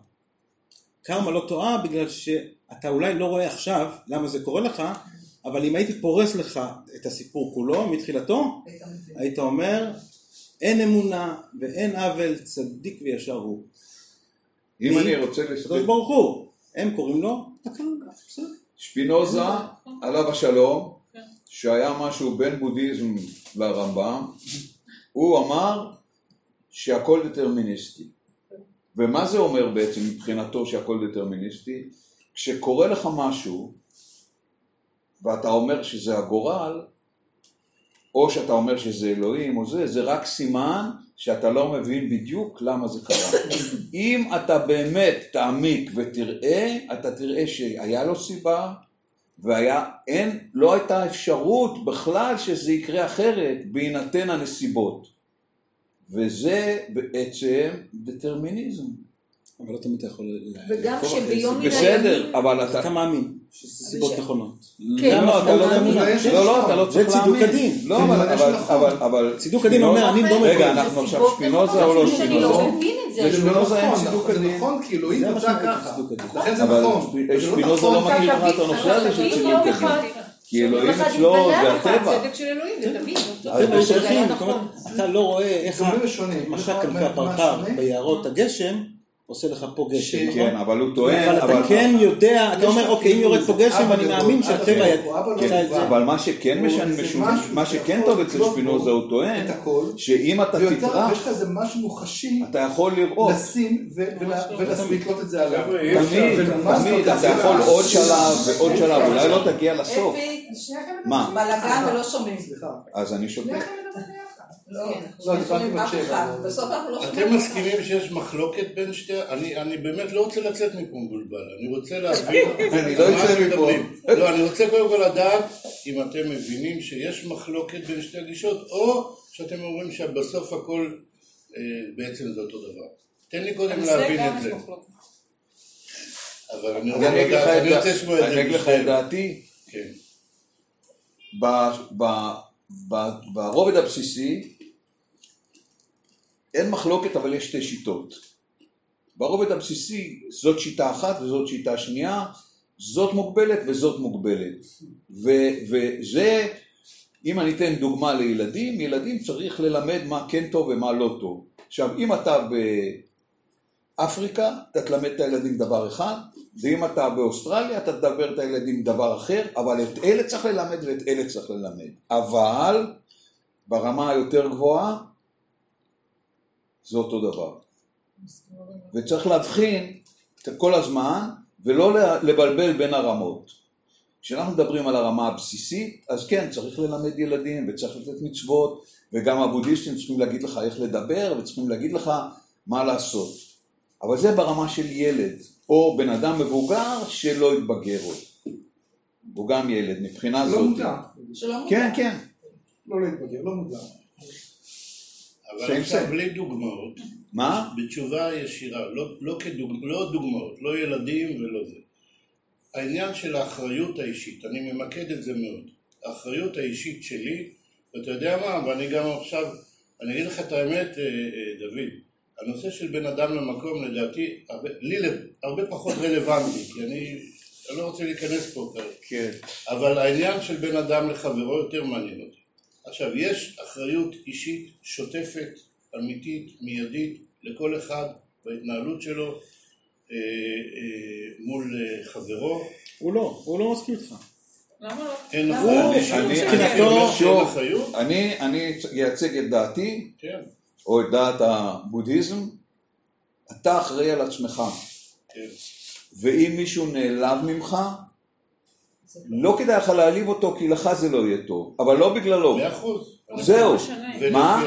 קרמה לא טועה בגלל שאתה אולי לא רואה עכשיו למה זה קורה לך, אבל אם הייתי פורס לך את הסיפור כולו מתחילתו. היית אומר אין אמונה ואין עוול צדיק וישר הוא. אם? אני רוצה הקדוש לספר, ברוך הוא, הם קוראים לו. שפינוזה, עליו השלום, כן. שהיה משהו בין בודהיזם לרמב"ם, הוא אמר שהכל דטרמיניסטי. ומה זה אומר בעצם מבחינתו שהכל דטרמיניסטי? כשקורה לך משהו, ואתה אומר שזה הגורל, או שאתה אומר שזה אלוהים או זה, זה רק סימן שאתה לא מבין בדיוק למה זה קרה. אם אתה באמת תעמיק ותראה, אתה תראה שהיה לו סיבה, והיה, אין, לא הייתה אפשרות בכלל שזה יקרה אחרת בהינתן הנסיבות. וזה בעצם דטרמיניזם. אבל לא תמיד אתה יכול וגם שביום. מן בסדר, הימים- אבל אז אתה... אתה מאמין. סיבות נכונות. כן, למה אתה לא לא, לא, אתה לא זה צריך צידוק להאמין. הדין. לא, כן, אבל- נכון. צידוק הדין אומר, אני לא רגע, מבין. אנחנו עכשיו שפינוזה או לא שפינוזה? לא מבין את זה. זה לא שפינוזה אין נכון, צידוק נכון, זה הדין. נכון, כי אלוהים זה מה רצה ככה. הדין. לכן זה נכון. זה לא שפינוזה לא נכון. מכיר תביא- את הנושא הזה של צידוק הדין. כי אלוהים אצלו זה לך הטבע. הצדק של אלוהים, ותבין. אז אתם נכון. אומרת, אתה לא רואה איך. משק כנפי הפרפר? ביערות הגשם עושה לך פה גשם, נכון? כן, אבל הוא טוען, אבל אתה כן יודע, אתה אומר, אוקיי, אם יורד פה גשם, אני מאמין שהטבע לא עשה את. זה. אבל מה שכן מה שכן טוב אצל לקלוט שפינוזה, בו הוא טוען שאם אתה ויותר, תטרח, יש לך איזה משהו מוחשי, אתה יכול לראות. לשים ולקלוט את זה עליו. תמיד, תמיד, לא אתה יכול. עוד שלב ועוד שלב, אולי לא תגיע לסוף. אפי, מה? בלאגן ולא שומעים. סליחה. אז אני שותק. לא, אנחנו לא בסוף אנחנו לא שומעים אתם. מסכימים שיש מחלוקת בין שתי... אני, אני באמת לא רוצה לצאת מפה מבולבל, אני רוצה להבין אני לא מפה. לא, אני רוצה קודם כל לדעת אם אתם מבינים שיש מחלוקת בין שתי הגישות, או שאתם אומרים שבסוף הכל אה, בעצם זה אותו דבר. תן לי קודם להבין את זה. אבל אני אני רוצה את אני לשמוע את אני זה אגיד לך. את דעתי, כן. ברובד הבסיסי אין מחלוקת אבל יש שתי שיטות. ברובד הבסיסי זאת שיטה אחת וזאת שיטה שנייה, זאת מוגבלת וזאת מוגבלת. ו- וזה, אם אני אתן דוגמה לילדים, ילדים צריך ללמד מה כן טוב ומה לא טוב. עכשיו, אם אתה באפריקה, אתה תלמד את הילדים דבר אחד, ואם אתה באוסטרליה, אתה תדבר את הילדים דבר אחר, אבל את אלה צריך ללמד ואת אלה צריך ללמד. אבל ברמה היותר גבוהה, זה אותו דבר. וצריך להבחין את כל הזמן, ולא לבלבל בין הרמות. כשאנחנו מדברים על הרמה הבסיסית, אז כן, צריך ללמד ילדים, וצריך לתת מצוות, וגם הבודהיסטים צריכים להגיד לך איך לדבר, וצריכים להגיד לך מה לעשות. אבל זה ברמה של ילד, או בן אדם מבוגר שלא התבגר עוד. הוא גם ילד, מבחינה לא זאת. שלא מודע. כן, כן. לא להתבגר, לא מודע. אבל עכשיו. בלי דוגמאות, מה? בתשובה ישירה, לא, לא, כדוג, לא דוגמאות, לא ילדים ולא זה. העניין של האחריות האישית, אני ממקד את זה מאוד. האחריות האישית שלי, ואתה יודע מה, ואני גם עכשיו, אני אגיד לך את האמת, אה, אה, דוד, הנושא של בין אדם למקום לדעתי, הרבה, לי הרבה פחות רלוונטי, כי אני, אני לא רוצה להיכנס פה כרגע. כן. אבל העניין של בין אדם לחברו יותר מעניין אותי. עכשיו, יש אחריות אישית שוטפת, אמיתית, מיידית, לכל אחד בהתנהלות שלו אה, אה, מול אה, חברו. הוא לא, הוא לא מסכים איתך. למה לא? אין אחריות. אני- אני- אני אני- אומר שאין שוב, אחריות. אני, אני אייצג את דעתי, כן, או את דעת הבודהיזם, אתה אחראי על עצמך. כן. ואם מישהו נעלב ממך, לא כדאי לך להעליב אותו, כי לך זה לא יהיה טוב. אבל לא בגללו. מאה אחוז. זהו. לא מה?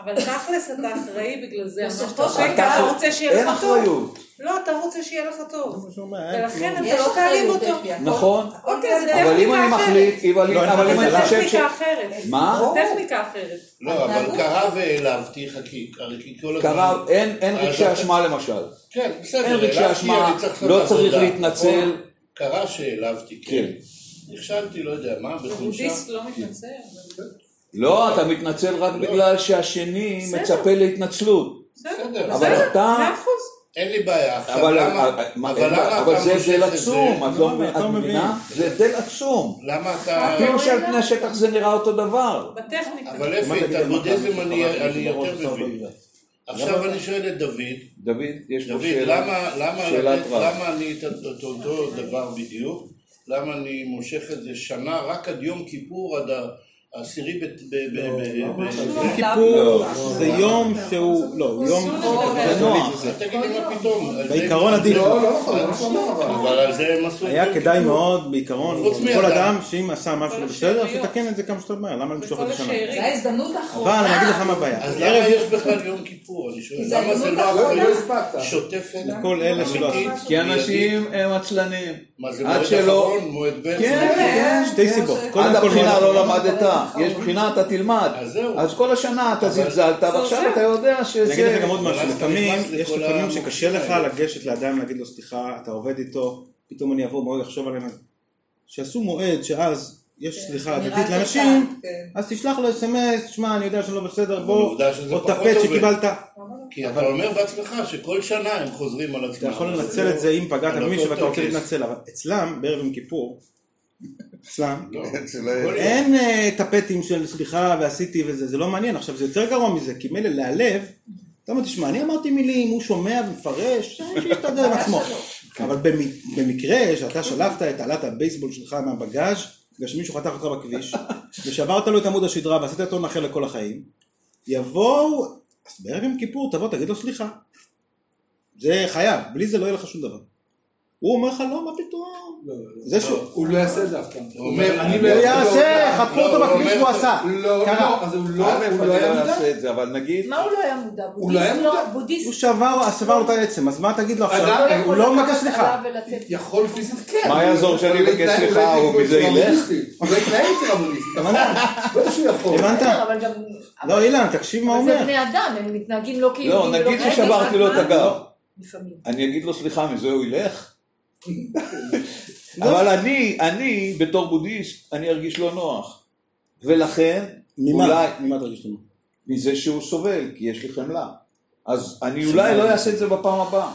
אבל תכלס אתה אחראי בגלל זה. בסופו של דבר, אתה רוצה שיהיה אין לך טוב. אחריות. לא, אתה רוצה שיהיה לך זה טוב. אין ולכן. אתה לא תעליב אותו. נכון. אוקיי, זה בידיים. אבל אם אני טכניקה מחליט, אבל לא, אבל אין אם זה אני חושב ש... טכניקה אחרת. מה? זה טכניקה אחרת. לא, אבל קרה והעלבתי, חכי, הרי כי כל קרה, הזמן- אין אין רגשי אשמה למשל. כן, בסדר. אין רגשי אשמה, לא צריך. להתנצל. קרה שהעלבתי, כן. כן. נכשלתי, לא יודע מה, בחולשה. בודהיסט לא מתנצל. לא, אתה מתנצל רק בגלל שהשני. מצפה להתנצלות. בסדר, בסדר. אבל אתה- מאה אחוז. אין לי בעיה. אבל זה הבדל עצום, את לא, לא לא מבינה? זה הבדל עצום. למה אתה... אפילו שעל פני השטח זה נראה אותו דבר. בטכניקה. אבל תגיד את? הבודהיזם אני יותר מבין. עכשיו אני שואל את דוד, דוד, יש פה שאלה. למה, למה, שאלת לתת, רב. למה אני את את אותו דבר בדיוק? למה אני מושך את זה שנה רק עד יום כיפור, עד העשירי ב... ב- ב- ב- יום ב- כיפור זה יום שהוא, לא, יום זה נוח. בעיקרון עדיף. לא, לא נכון, זה מה שהוא אמר אבל. על זה הם עשו... היה כדאי. מאוד בעיקרון, כל. אדם שאם עשה משהו בסדר. שיתקן את זה כמה שיותר מהר, למה למשוך את זה שנה? זה ההזדמנות האחרונה. אבל אני אגיד לך מה הבעיה, אז למה יש בכלל יום כיפור? אני שואל, למה זה לא. אחריות לא. שוטפת? לכל אלה שלא עשו. כי אנשים הם עצלנים. מה זה עד מועד אחרון, מועד ב'? כן, כן. שתי סיבות, קודם עד כל הבחינה לא- לא למדת, יש בחינה אתה תלמד. אז זהו. אז כל השנה אתה זלזלת, ועכשיו אתה יודע אני אגיד לך שזה... גם עוד משהו, לפעמים, יש לפעמים שקשה לך. לגשת לאדם, להגיד לו סליחה, אתה עובד איתו, פתאום אני אבוא, מאוד יחשוב עליהם, שעשו מועד שאז יש סליחה נראה הדדית לאנשים, כן. אז תשלח לו אס.אם.אס, שמע, אני יודע שאני לא בסדר, בוא, שזה או תפט עובד. שקיבלת. כי אתה אומר בעצמך שכל שנה הם חוזרים על עצמם. אתה יכול לנצל לא- את זה אם פגעת על במישהו ואתה רוצה. להתנצל, אבל אצלם, בערב יום כיפור, לא. יכול להיות. אין אה, טפטים של סליחה ועשיתי וזה, זה לא מעניין. עכשיו זה יותר גרוע מזה, כי מילא להעלב, אתה אומר, תשמע, אני אמרתי מילים, הוא שומע ומפרש, שיסתדר עם עצמו. אבל במ- במקרה שאתה שלפת את עלת הבייסבול שלך מהבגאז' בגלל שמישהו חתך אותך בכביש, ושברת לו את עמוד השדרה ועשית אותו נכה לכל החיים, יבואו, אז בערב יום כיפור תבוא, תגיד לו סליחה. זה חייב, בלי זה לא יהיה לך שום דבר. הוא אומר לך, לא, מה פתאום? לא, לא, זה שהוא... הוא לא יעשה את זה אף פעם. הוא אומר, אומר, אני לא יעשה, לא, חתכו אותו לא, הוא בכביש אומר- והוא עשה. לא. לא, אז הוא לא, לא לא היה מודע. אעשה את זה, אבל נגיד, מה הוא לא היה מודע? הוא לא היה מודע. בודהיסט הוא שבר, שבר לו את העצם, אז מה תגיד לו עכשיו? הוא לא מבקש סליחה. יכול פיזית כן. מה יעזור שאני להתנהג- סליחה, הוא מזה ילך? הוא לא יתנהג בצורה בודהיסטית. נכון? בטח שהוא יכול. הבנת? גם... לא, אילן, תקשיב מה הוא אבל זה אומר. בני אדם, הם מתנהגים לא לא, כיהודים. נגיד ששברתי לו את. הגב, לפעמים. אני אגיד לו סליחה, מזה הוא ילך? לא. אבל אני, אני בתור בודהיסט, אני ארגיש לא נוח. ולכן, ממה? אולי, ממה תרגיש לנו? מזה שהוא סובל, כי יש לי חמלה. אז אני אולי לא אעשה את זה בפעם הבאה.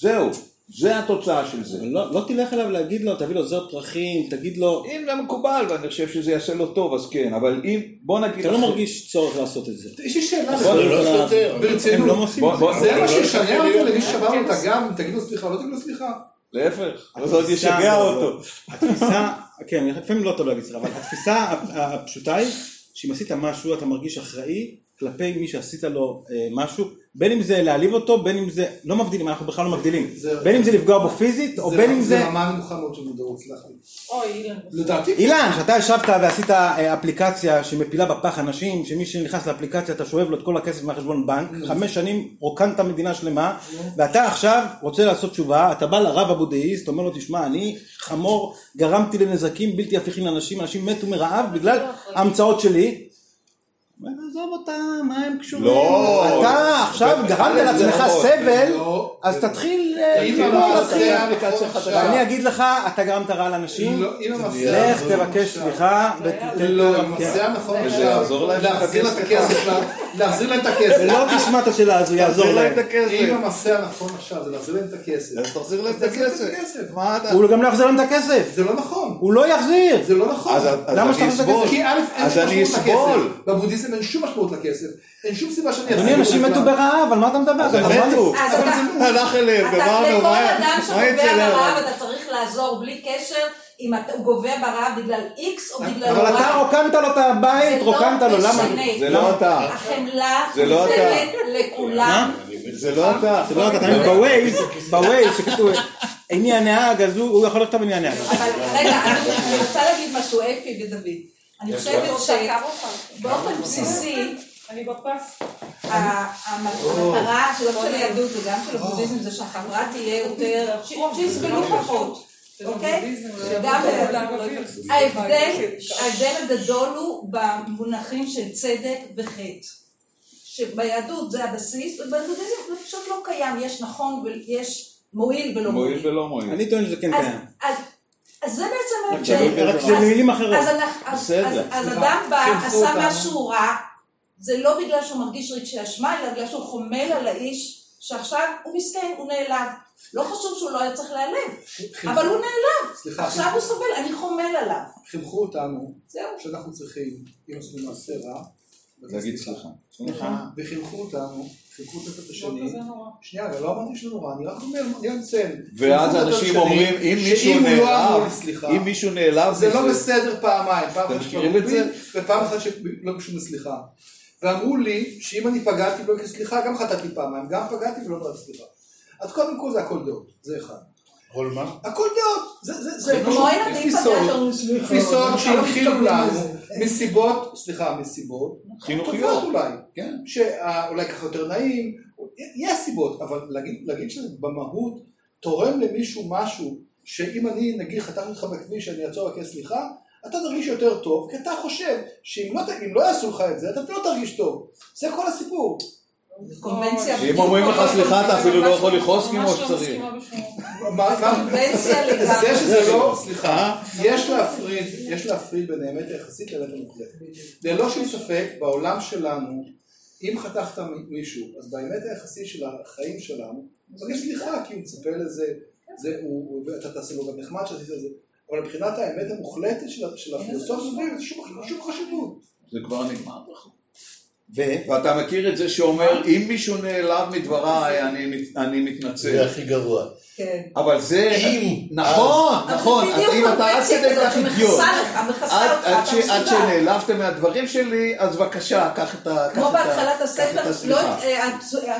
זהו, זה התוצאה של זה. לא לא תלך אליו להגיד לו, תביא לו זר פרחים, תגיד לו, אם זה מקובל, ואני חושב שזה יעשה לו טוב, אז כן, אבל אם, בוא נגיד... אתה לא מרגיש צורך לעשות את זה. יש לי שאלה. זה לא סותר. ברצינות. הם לא עושים בוא- את זה. מה לא שישנה אותו. למי ששבר לו את הגב, אם תגיד לו סליחה, לא תגיד לו סליחה. להפך, זה עוד ישגע לא, אותו. לא. התפיסה, כן, לפעמים לא טוב להגיד סליחה, אבל התפיסה הפשוטה היא, שאם עשית משהו אתה מרגיש אחראי כלפי מי שעשית לו אה, משהו, בין אם זה להעליב אותו, בין אם זה, לא מבדילים, אנחנו בכלל לא מבדילים, זה- בין אם זה לפגוע בו פיזית, או בין אם זה... זה רמה נמוכה מאוד של מודעות, סלח לי. אוי, אילן. לדעתי, אילן, שאתה ישבת ועשית אה, אפליקציה שמפילה בפח אנשים, שמי שנכנס לאפליקציה אתה שואב לו את כל הכסף מהחשבון בנק, חמש שנים רוקנת מדינה שלמה, ואתה עכשיו רוצה לעשות תשובה, אתה בא לרב הבודהיסט, אומר לו תשמע, אני חמור, גרמתי לנזקים בלתי הפיכים לאנשים, אנשים מתו מרעב בגלל ההמצאות שלי. עזוב אותם, מה הם קשורים? לא. אתה עכשיו גרמת זה לעצמך נכון. סבל, לא. אז תתחיל... אה, חדשה. ואני אגיד לך, אתה גרמת רע לאנשים, לא, לך תבקש סליחה ותתן לא, כן. המעשה הנכון וזה עכשיו, יעזור להם להחזיר להם את הכסף, לה- להחזיר להם את הכסף. ולא תשמע את השאלה הזו, יעזור להם. אם המעשה הנכון עכשיו זה להחזיר להם את הכסף, אז תחזיר להם את להם הכסף. הוא גם לא יחזיר להם את הכסף. זה לא נכון. הוא לא יחזיר. זה לא נכון. אז למה אני אסבול. כי א', אין אז שום אני משמעות אסבול. לכסף. בבודהיזם אין שום משמעות לכסף. אין שום סיבה שאני אדוני, אנשים מתו ברעב, על מה אתה מדבר? אז זה הם. מתו. הלך אליהם, אתה- גמרנו, לכל מה אדם מה יצא שגובה להם? ברעב אתה צריך לעזור בלי קשר אם אתה- הוא גובה ברעב בגלל איקס או בגלל אבל אתה. רוקנת לו את הבית, זה לא רוקנת לו, למה? זה לא אתה. החמלה זה לא. ניתנת לכולם. זה לא אתה. זה לא אתה, תמיד בווייז, בווייז, שכתוב, איני הנהג, אז הוא יכול לכתוב איני הנהג. אבל רגע, אני רוצה להגיד משהו, אפי ודוד. אני חושבת שבאופן בסיסי, אני בפס. המטרה שלא של היהדות וגם של הבודהיזם זה שהחברה תהיה יותר, שיסבלו פחות, אוקיי? וגם ההבדל, הגדול הוא במונחים של צדק וחטא. שביהדות זה הבסיס, ובבודהיזם זה פשוט לא קיים, יש נכון ויש מועיל ולא מועיל. מועיל ולא מועיל. אני טוען שזה כן אז- קיים. אז- זה בעצם ההבדל. רק שזה אז- במילים אחרות. אדם בא, עשה. משהו רע, זה לא בגלל שהוא מרגיש רגשי אשמה, אלא בגלל שהוא חומל על האיש, שעכשיו הוא מסכן, הוא נעלב. לא חשוב שהוא לא היה צריך להיעלב, אבל הוא נעלב. סליחה, עכשיו הוא סובל, אני חומל עליו. חינכו אותנו. שאנחנו צריכים, אם עשינו מעשה רע, להגיד סליחה. סליחה, וחינכו אותנו, חינכו את הצד השני. שנייה, אבל לא אמרתי שזה נורא, אני רק אומר, אני רק מציין. ואז אנשים אומרים, אם מישהו לא נעלב, לסליחה, אם מישהו נעלב, זה לא בסדר פעמיים, אתם מכירים את זה? ופעם אחת שלא קשור לסליחה. ואמרו לי שאם אני פגעתי ולא ביקשתי סליחה, גם חטאתי פעמיים, גם פגעתי ולא ביקשתי סליחה. אז קודם כל זה הכל דעות, זה אחד. כל מה? הכל דעות, זה, תפיסות. תפיסות שהנחילו מתכוונים לנו. מסיבות, סליחה, מסיבות, חינוכיות. אולי, כן. שאולי ככה יותר נעים, יש סיבות, אבל להגיד, להגיד שזה במהות תורם למישהו משהו, שאם אני נגיד חתכתי אותך בכביש, אני אעצור רק סליחה, אתה תרגיש יותר טוב, כי אתה חושב שאם לא, לא יעשו לך את זה, אתה לא תרגיש טוב. זה כל הסיפור. קונבנציה. אם אומרים לך סליחה, אתה אפילו לא יכול לכעוס כמו לא שצריך. קונבנציה לגמרי. זה שזה לא, סליחה, יש להפריד, יש להפריד בין האמת היחסית לאמת המוחלטת. ללא שום ספק, בעולם שלנו, אם חתכת מישהו, אז באמת היחסי של החיים שלנו, מבקש סליחה, כי הוא מצפה לזה, זה, הוא, הוא- ואתה תעשה לו גם נחמד שעשית את זה, אבל מבחינת האמת המוחלטת של, הפילוסופיה, זה שום, חשיבות. זה כבר נגמר. ו... ואתה מכיר את זה שאומר, אם מישהו נעלב מדבריי, אני אני זה מתנצל. הכי גרוע. כן. אבל זה... אם- נכון, אבל נכון. זה בדיוק אם אתה עד כדי כך אידיוט. שמכסה לך, מכסה עד- שנעלבתם מהדברים שלי, אז בבקשה, קח את ה... כמו בהתחלת הספר, לא. אה,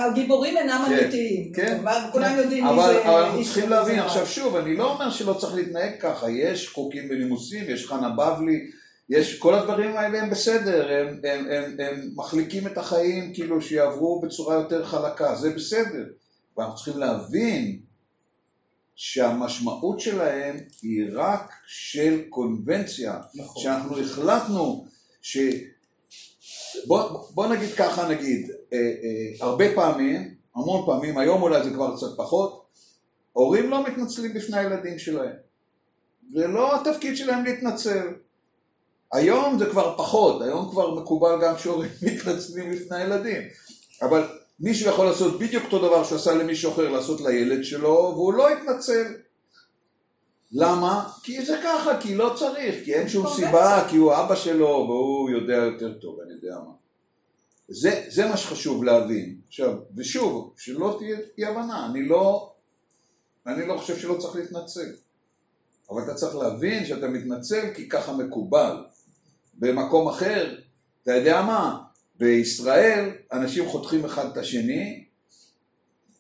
הגיבורים אינם כן, אמיתיים. כן. כלומר, כולם יודעים מי אבל, זה אבל אנחנו צריכים להבין, זה עכשיו. שוב, אני לא אומר שלא צריך להתנהג ככה, יש חוקים ונימוסים, יש חנה בבלי, יש, כל הדברים האלה הם בסדר, הם, הם, הם, הם מחליקים את החיים כאילו שיעברו בצורה יותר חלקה, זה בסדר, ואנחנו צריכים להבין שהמשמעות שלהם היא רק של קונבנציה, נכון. שאנחנו החלטנו ש... בוא, בוא נגיד ככה נגיד, אה, אה, הרבה פעמים, המון פעמים, היום אולי זה כבר קצת פחות, הורים לא מתנצלים בפני הילדים שלהם. זה לא התפקיד שלהם להתנצל. היום זה כבר פחות, היום כבר מקובל גם שהורים מתנצלים בפני הילדים. אבל מישהו יכול לעשות בדיוק אותו דבר שהוא עשה למישהו אחר לעשות לילד שלו, והוא לא יתנצל. למה? כי זה ככה, כי לא צריך, כי אין שום. סיבה, כי הוא אבא שלו והוא יודע יותר טוב, אני יודע מה. זה, זה מה שחשוב להבין. עכשיו, ושוב, שלא תהיה אי הבנה, אני לא, אני לא חושב שלא צריך להתנצל. אבל אתה צריך להבין שאתה מתנצל כי ככה מקובל. במקום אחר, אתה יודע מה? בישראל אנשים חותכים אחד את השני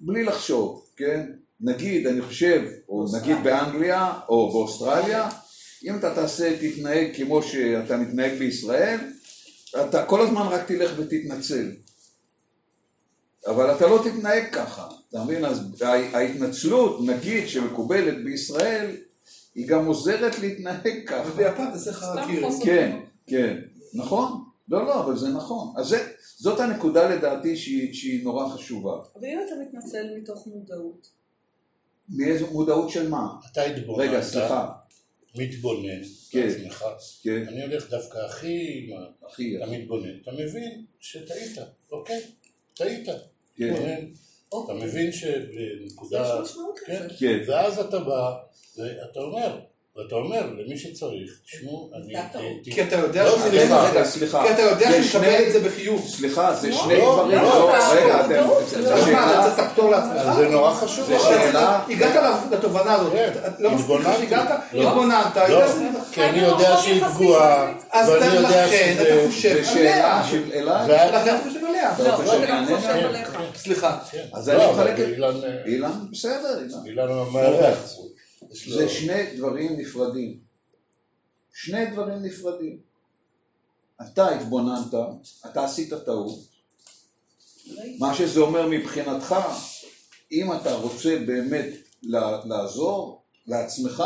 בלי לחשוב, כן? נגיד, אני חושב, או נגיד באנגליה, או באוסטרליה, אם אתה תעשה, תתנהג כמו שאתה מתנהג בישראל, אתה כל הזמן רק תלך ותתנצל. אבל אתה לא תתנהג ככה, אתה מבין? אז ההתנצלות, נגיד, שמקובלת בישראל, היא גם עוזרת להתנהג ככה. וביפן זה. חוסר כן, כן, נכון. לא, לא, אבל זה נכון. אז זה, זאת הנקודה לדעתי שהיא, שהיא נורא חשובה. אבל אם אתה מתנצל מתוך מודעות, מאיזו מודעות של מה? אתה התבוננת, רגע, סליחה. מתבונן כן. בעצמך. כן, אני הולך דווקא הכי... אחי, אתה מתבונן, אתה מבין שטעית, אוקיי? טעית. כן, מתבונן. אתה אוקיי. מבין יש שבנקודה... משמעות כן. כן. ואז אתה בא, ואתה אומר, ואתה אומר למי שצריך, תשמעו, אני... כי אתה יודע לא, שזה- סליחה. רגע, סליחה. כי אתה יודע זה שהוא שני- יקבל את זה בחיוב. סליחה, זה לא, שני לא, דברים, לא, לא, רגע, אתם, זה לא. אז מה, אתה שאלה, צריך את הפטור לעצמך? זה נורא חשוב. זה שאלה- הגעת לתובנה הזאת, כן. לא מספיק. שהגעת, לא. התבוננת, לא, כי אני יודע שהיא פגועה, אז ואני אתה יודע לכן, שזה... אתה חושב זה שאלה עליה. של אלה, ואת- לכן אתה חושב עליה. לא, אתה? חושב כן, עליך. סליחה. כן. אז לא, אני מחלק את- אילן, אה, אילן, בסדר, אילן. אילן המארח. זה שני דברים נפרדים. שני דברים נפרדים. אתה התבוננת, אתה עשית טעות. מה שזה אומר מבחינתך, אם אתה רוצה באמת לעזור לעצמך,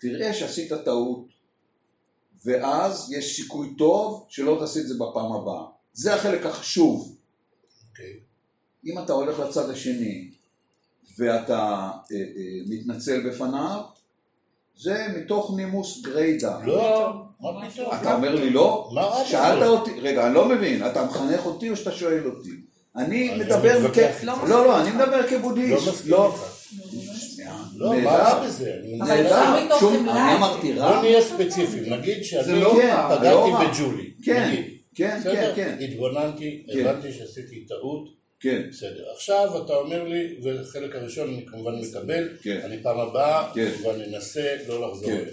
תראה שעשית טעות, ואז יש סיכוי טוב שלא תעשי את זה בפעם הבאה. זה החלק החשוב. אוקיי. אם אתה הולך לצד השני ואתה אה, אה, מתנצל בפניו, זה מתוך נימוס גריידא. לא, מה פתאום? אתה אומר לי לא? שאלת? אותי, רגע, אני לא מבין, אתה מחנך אותי או שאתה שואל אותי? אני מדבר, כ- איתך. לא, לא, אני מדבר לא כבודהיסט, מסכים לא, איתך. שנייה, לא. מה רע בזה? נהדר. אני אמרתי בוא רע? נהיה ספציפיים, נגיד שאני לא. לא פגעתי. בג'ולי. כן. כן, כן? כן, התבוננתי, כן. הבנתי שעשיתי טעות, כן, בסדר. עכשיו אתה אומר לי, וחלק הראשון אני כמובן מקבל, כן. אני פעם הבאה כן. כמובן אנסה לא לחזור כן. אליה.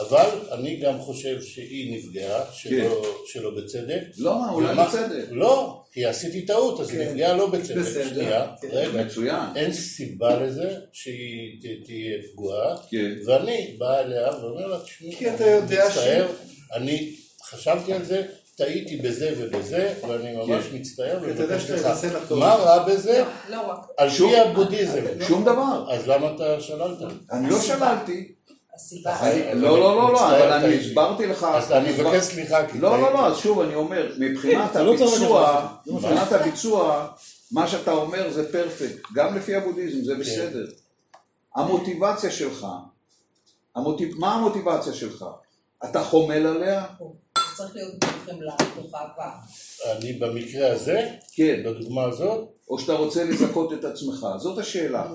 אבל אני גם חושב שהיא נפגעה, שלא- שלא בצדק. לא, אולי ומה- בצדק, לא, כי עשיתי טעות, אז היא כן. נפגעה לא בצדק. בסדר. שנייה, כן. רגע. מצוין, אין סיבה לזה שהיא תהיה פגועה, כן, ואני בא אליה ואומר לה, תשמעי, כי אתה יודע ש- מצטער, אני חשבתי על זה, טעיתי בזה ובזה, ואני ממש כן. מצטער ומבקש. יוצא לטוב. מה רע בזה? לא רק. על שום- פי הבודהיזם. שום דבר, אז למה אתה שללת? אני לא שללתי, לא, לא, לא, לא, מצטער, אבל אני. הסברתי לך, אז אני מבקש סליחה, לא, לא. לא, אז שוב אני אומר, מבחינת לא הביצוע. מבחינת הביצוע, מה שאתה אומר זה פרפקט, גם לפי הבודהיזם זה בסדר. המוטיבציה שלך, המוטיב... מה המוטיבציה שלך? אתה חומל עליה? צריך להיות חמלה, מתוך אהבה. אני במקרה הזה, כן. בדוגמה הזאת, או שאתה רוצה לזכות את עצמך? זאת השאלה.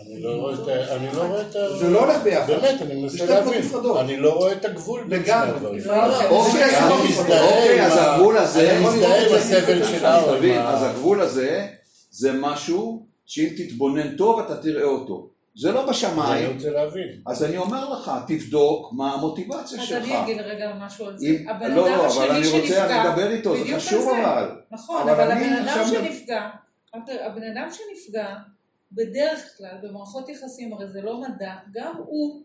אני לא רואה את ה... אני לא רואה את ה... זה לא הולך ביחד. באמת, אני מנסה להבין. אני לא רואה את הגבול בין שני. הדברים. אוקיי, זה אני מזדהה אוקיי, עם אז ה- הגבול הזה, אני מזדהה עם הסבל שלה. אז הגבול הזה זה משהו שאם תתבונן טוב אתה תראה אותו. זה לא אני בשמיים, רוצה להבין. אז אני אומר לך, תבדוק מה המוטיבציה אז שלך. אני אגיד רגע משהו על זה. אם- הבן לא, אדם לא, אבל אני השני רוצה שנפגע, לדבר איתו, זה בדיוק חשוב על זה. אבל. נכון, אבל אני הבן אדם שנפגע, הבן אדם שנפגע, בדרך כלל במערכות יחסים, הרי זה לא מדע, גם הוא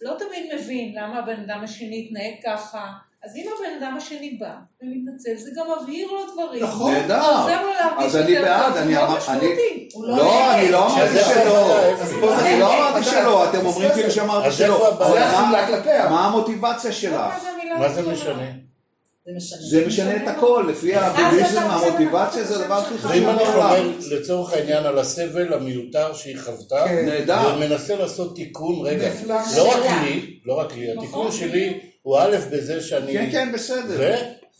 לא תמיד מבין למה הבן אדם השני התנהג ככה, אז אם הבן אדם השני בא ומתנצל, זה גם מבהיר לו דברים. נכון. נהדר. עוזר לו להרגיש אז אני בעד, אני זה מאוד אמר- אני- משמעותי. הוא לא, אני לא אמרתי שלא. אני לא. אמרתי שלא, אתם אומרים. כאילו שאמרתי שלא. מה- החמלה כלפיה. מה המוטיבציה לא, שלך? מה זה? משנה? זה משנה. את הכל, לפי הבודהיזם המוטיבציה זה הדבר הכי חשוב ואם אני. חומל לצורך העניין על הסבל המיותר שהיא חוותה, כן. נהדר. ומנסה לעשות תיקון, רגע. לא רק. לי, לא רק לי, התיקון נכון. שלי הוא א' בזה שאני... כן, כן, בסדר. ו-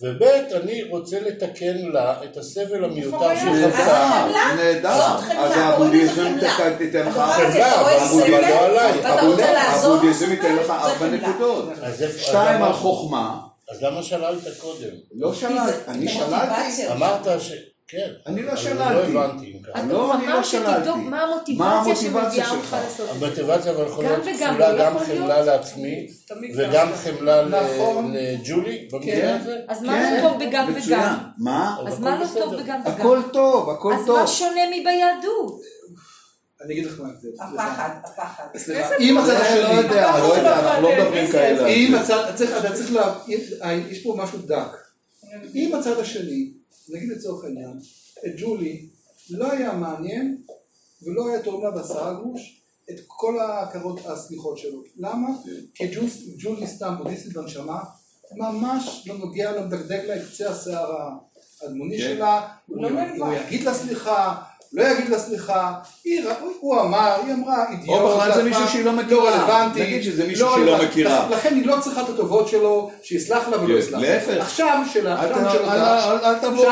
וב' אני רוצה לתקן לה את הסבל המיותר נכון. חוותה. חמלה? נהדר. אז הבודהיזם תיתן לך... חמלה, אבל לא עליי. ואתה רוצה לעזור הבודהיזם ייתן לך ארבע. נקודות. אז איפה- אז שתיים על חוכמה, אז למה שללת קודם? לא שללתי, אני זה שללתי. אמרת ש... כן. אני לא אבל שללתי. לא הבנתי אם ככה. אתה לא, אני לא שללתי. שתבדוק מה מה המוטיבציה שמביאה אותך שלך? לעשות את זה. המוטיבציה אבל יכולה להיות כפולה, לא גם חמלה? לעצמי וגם. חמלה נכון. לג'ולי במקרה כן. הזה. אז מה לא טוב בגם. וגם? מה? אז אז מה לא. טוב בגם וגם? הכל טוב, הכל אז טוב. מה שונה מביהדות? אני אגיד לך מה ההבדל. הפחד, הפחד. סליחה. אם הצד השני... לא יודע, אתה לא יודע, אנחנו לא מדברים כאלה. זה? אם הצד, אתה צריך, אתה צריך לה... יש פה משהו דק. אם הצד השני, נגיד לצורך העניין, את ג'ולי לא היה מעניין ולא היה תורם לה בעשרה גרוש את כל ההכרות הסליחות שלו. למה? כי ג'ולי סתם בודהיסטית בנשמה, ממש לא נוגע לה, מדגדג לה את קצה השיער האדמוני כן. שלה, הוא לא. יגיד לה סליחה, לא יגיד לה סליחה, היא הוא אמר, היא אמרה, אידיוט, או בכלל זה מישהו שהיא לא מכירה. רלוונטי, נגיד שזה מישהו שהיא לא. מכירה. לכן היא לא צריכה את הטובות שלו, שיסלח לה ולא כן, יסלח לה. להפך. עכשיו שאלה, אל תבוא.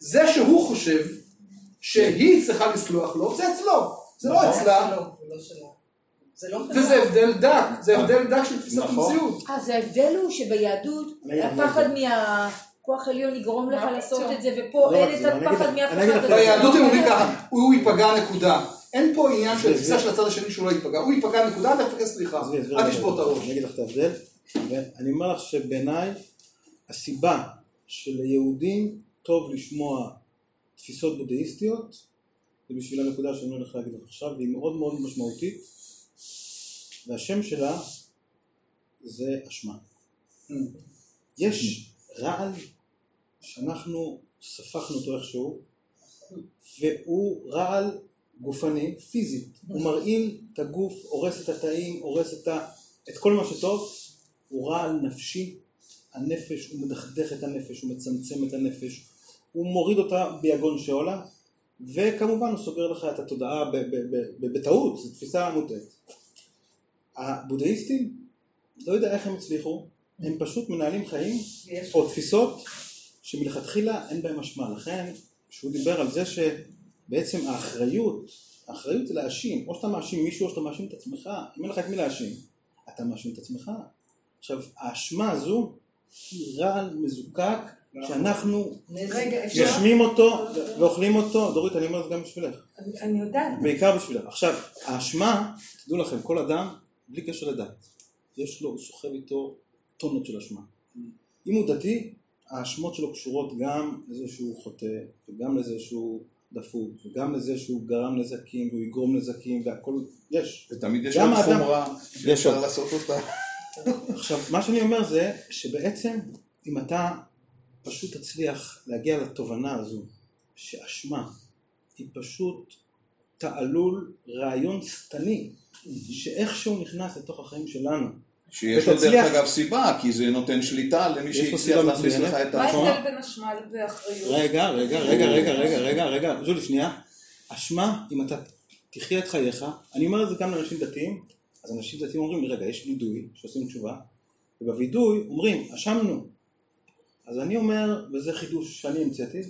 זה שהוא חושב שהיא צריכה לסלוח לו, זה אצלו, זה לא נכון. אצלה, לא, זה לא שלה. זה לא חמלה. וזה הבדל דק, זה הבדל דק של תפיסת נכון. המציאות. אז ההבדל הוא שביהדות לך מה מהכוח עליון יגרום לך לעשות? את זה, ופה לא אין את אגיד הפחד מאף אחד. ביהדות הם אומרים ככה, הוא ייפגע נקודה. אין פה עניין של זה- תפיסה זה- של הצד השני שהוא לא ייפגע, הוא ייפגע נקודה, לך תבקש סליחה, אל תשבור את הראש. אני אגיד לך את ההבדל, ואני אומר לך שבעיניי הסיבה שליהודים טוב לשמוע תפיסות בודהיסטיות זה בשביל הנקודה שאני הולך להגיד לך עכשיו והיא מאוד מאוד משמעותית והשם שלה זה אשמה. יש רעל שאנחנו ספחנו אותו איכשהו והוא רעל גופני, פיזי, הוא מרעיל את הגוף, הורס את התאים, הורס את, ה... את כל מה שטוב, הוא רעל נפשי, הנפש, הוא מדכדך את הנפש, הוא מצמצם את הנפש, הוא מוריד אותה ביגון שאולה, וכמובן הוא סוגר לך את התודעה בטעות, זו תפיסה מוטעית. הבודהיסטים, לא יודע איך הם הצליחו, הם פשוט מנהלים חיים או תפיסות שמלכתחילה אין בהן אשמה. לכן, כשהוא דיבר על זה שבעצם האחריות, האחריות זה להאשים. או שאתה מאשים מישהו או שאתה מאשים את עצמך. אם אין לך את מי להאשים, אתה מאשים את עצמך. עכשיו, האשמה הזו היא רעל מזוקק שאנחנו רגע, אפשר? יושמים אותו ואוכלים אותו. דורית, אני אומר את זה גם בשבילך. אני יודעת. בעיקר בשבילך. עכשיו, האשמה, תדעו לכם, כל אדם, בלי קשר לדת, יש לו, הוא סוחב איתו טונות של אשמה. אם הוא דתי, האשמות שלו קשורות גם לזה שהוא חוטא, וגם לזה שהוא דפוק, וגם לזה שהוא גרם נזקים, והוא יגרום נזקים, והכל, יש. ותמיד יש עוד חומרה יש שאפשר עוד. לעשות אותה. עכשיו, מה שאני אומר זה שבעצם אם אתה פשוט תצליח להגיע לתובנה הזו שאשמה היא פשוט תעלול רעיון שטני שאיכשהו נכנס לתוך החיים שלנו. שיש לו. דרך אגב סיבה, כי זה נותן שליטה למי שהצליח להכניס. לך את מה האשמה. ההבדל בין אשמה ואחריות? רגע, רגע, רגע, רגע, רגע, רגע, רגע, ז'ולי שנייה. אשמה, אם אתה תחיה את חייך, אני אומר את זה גם לאנשים דתיים, אז אנשים דתיים אומרים רגע, יש וידוי שעושים תשובה, ובווידוי אומרים, אשמנו. אז אני אומר, וזה חידוש שאני המצאתי,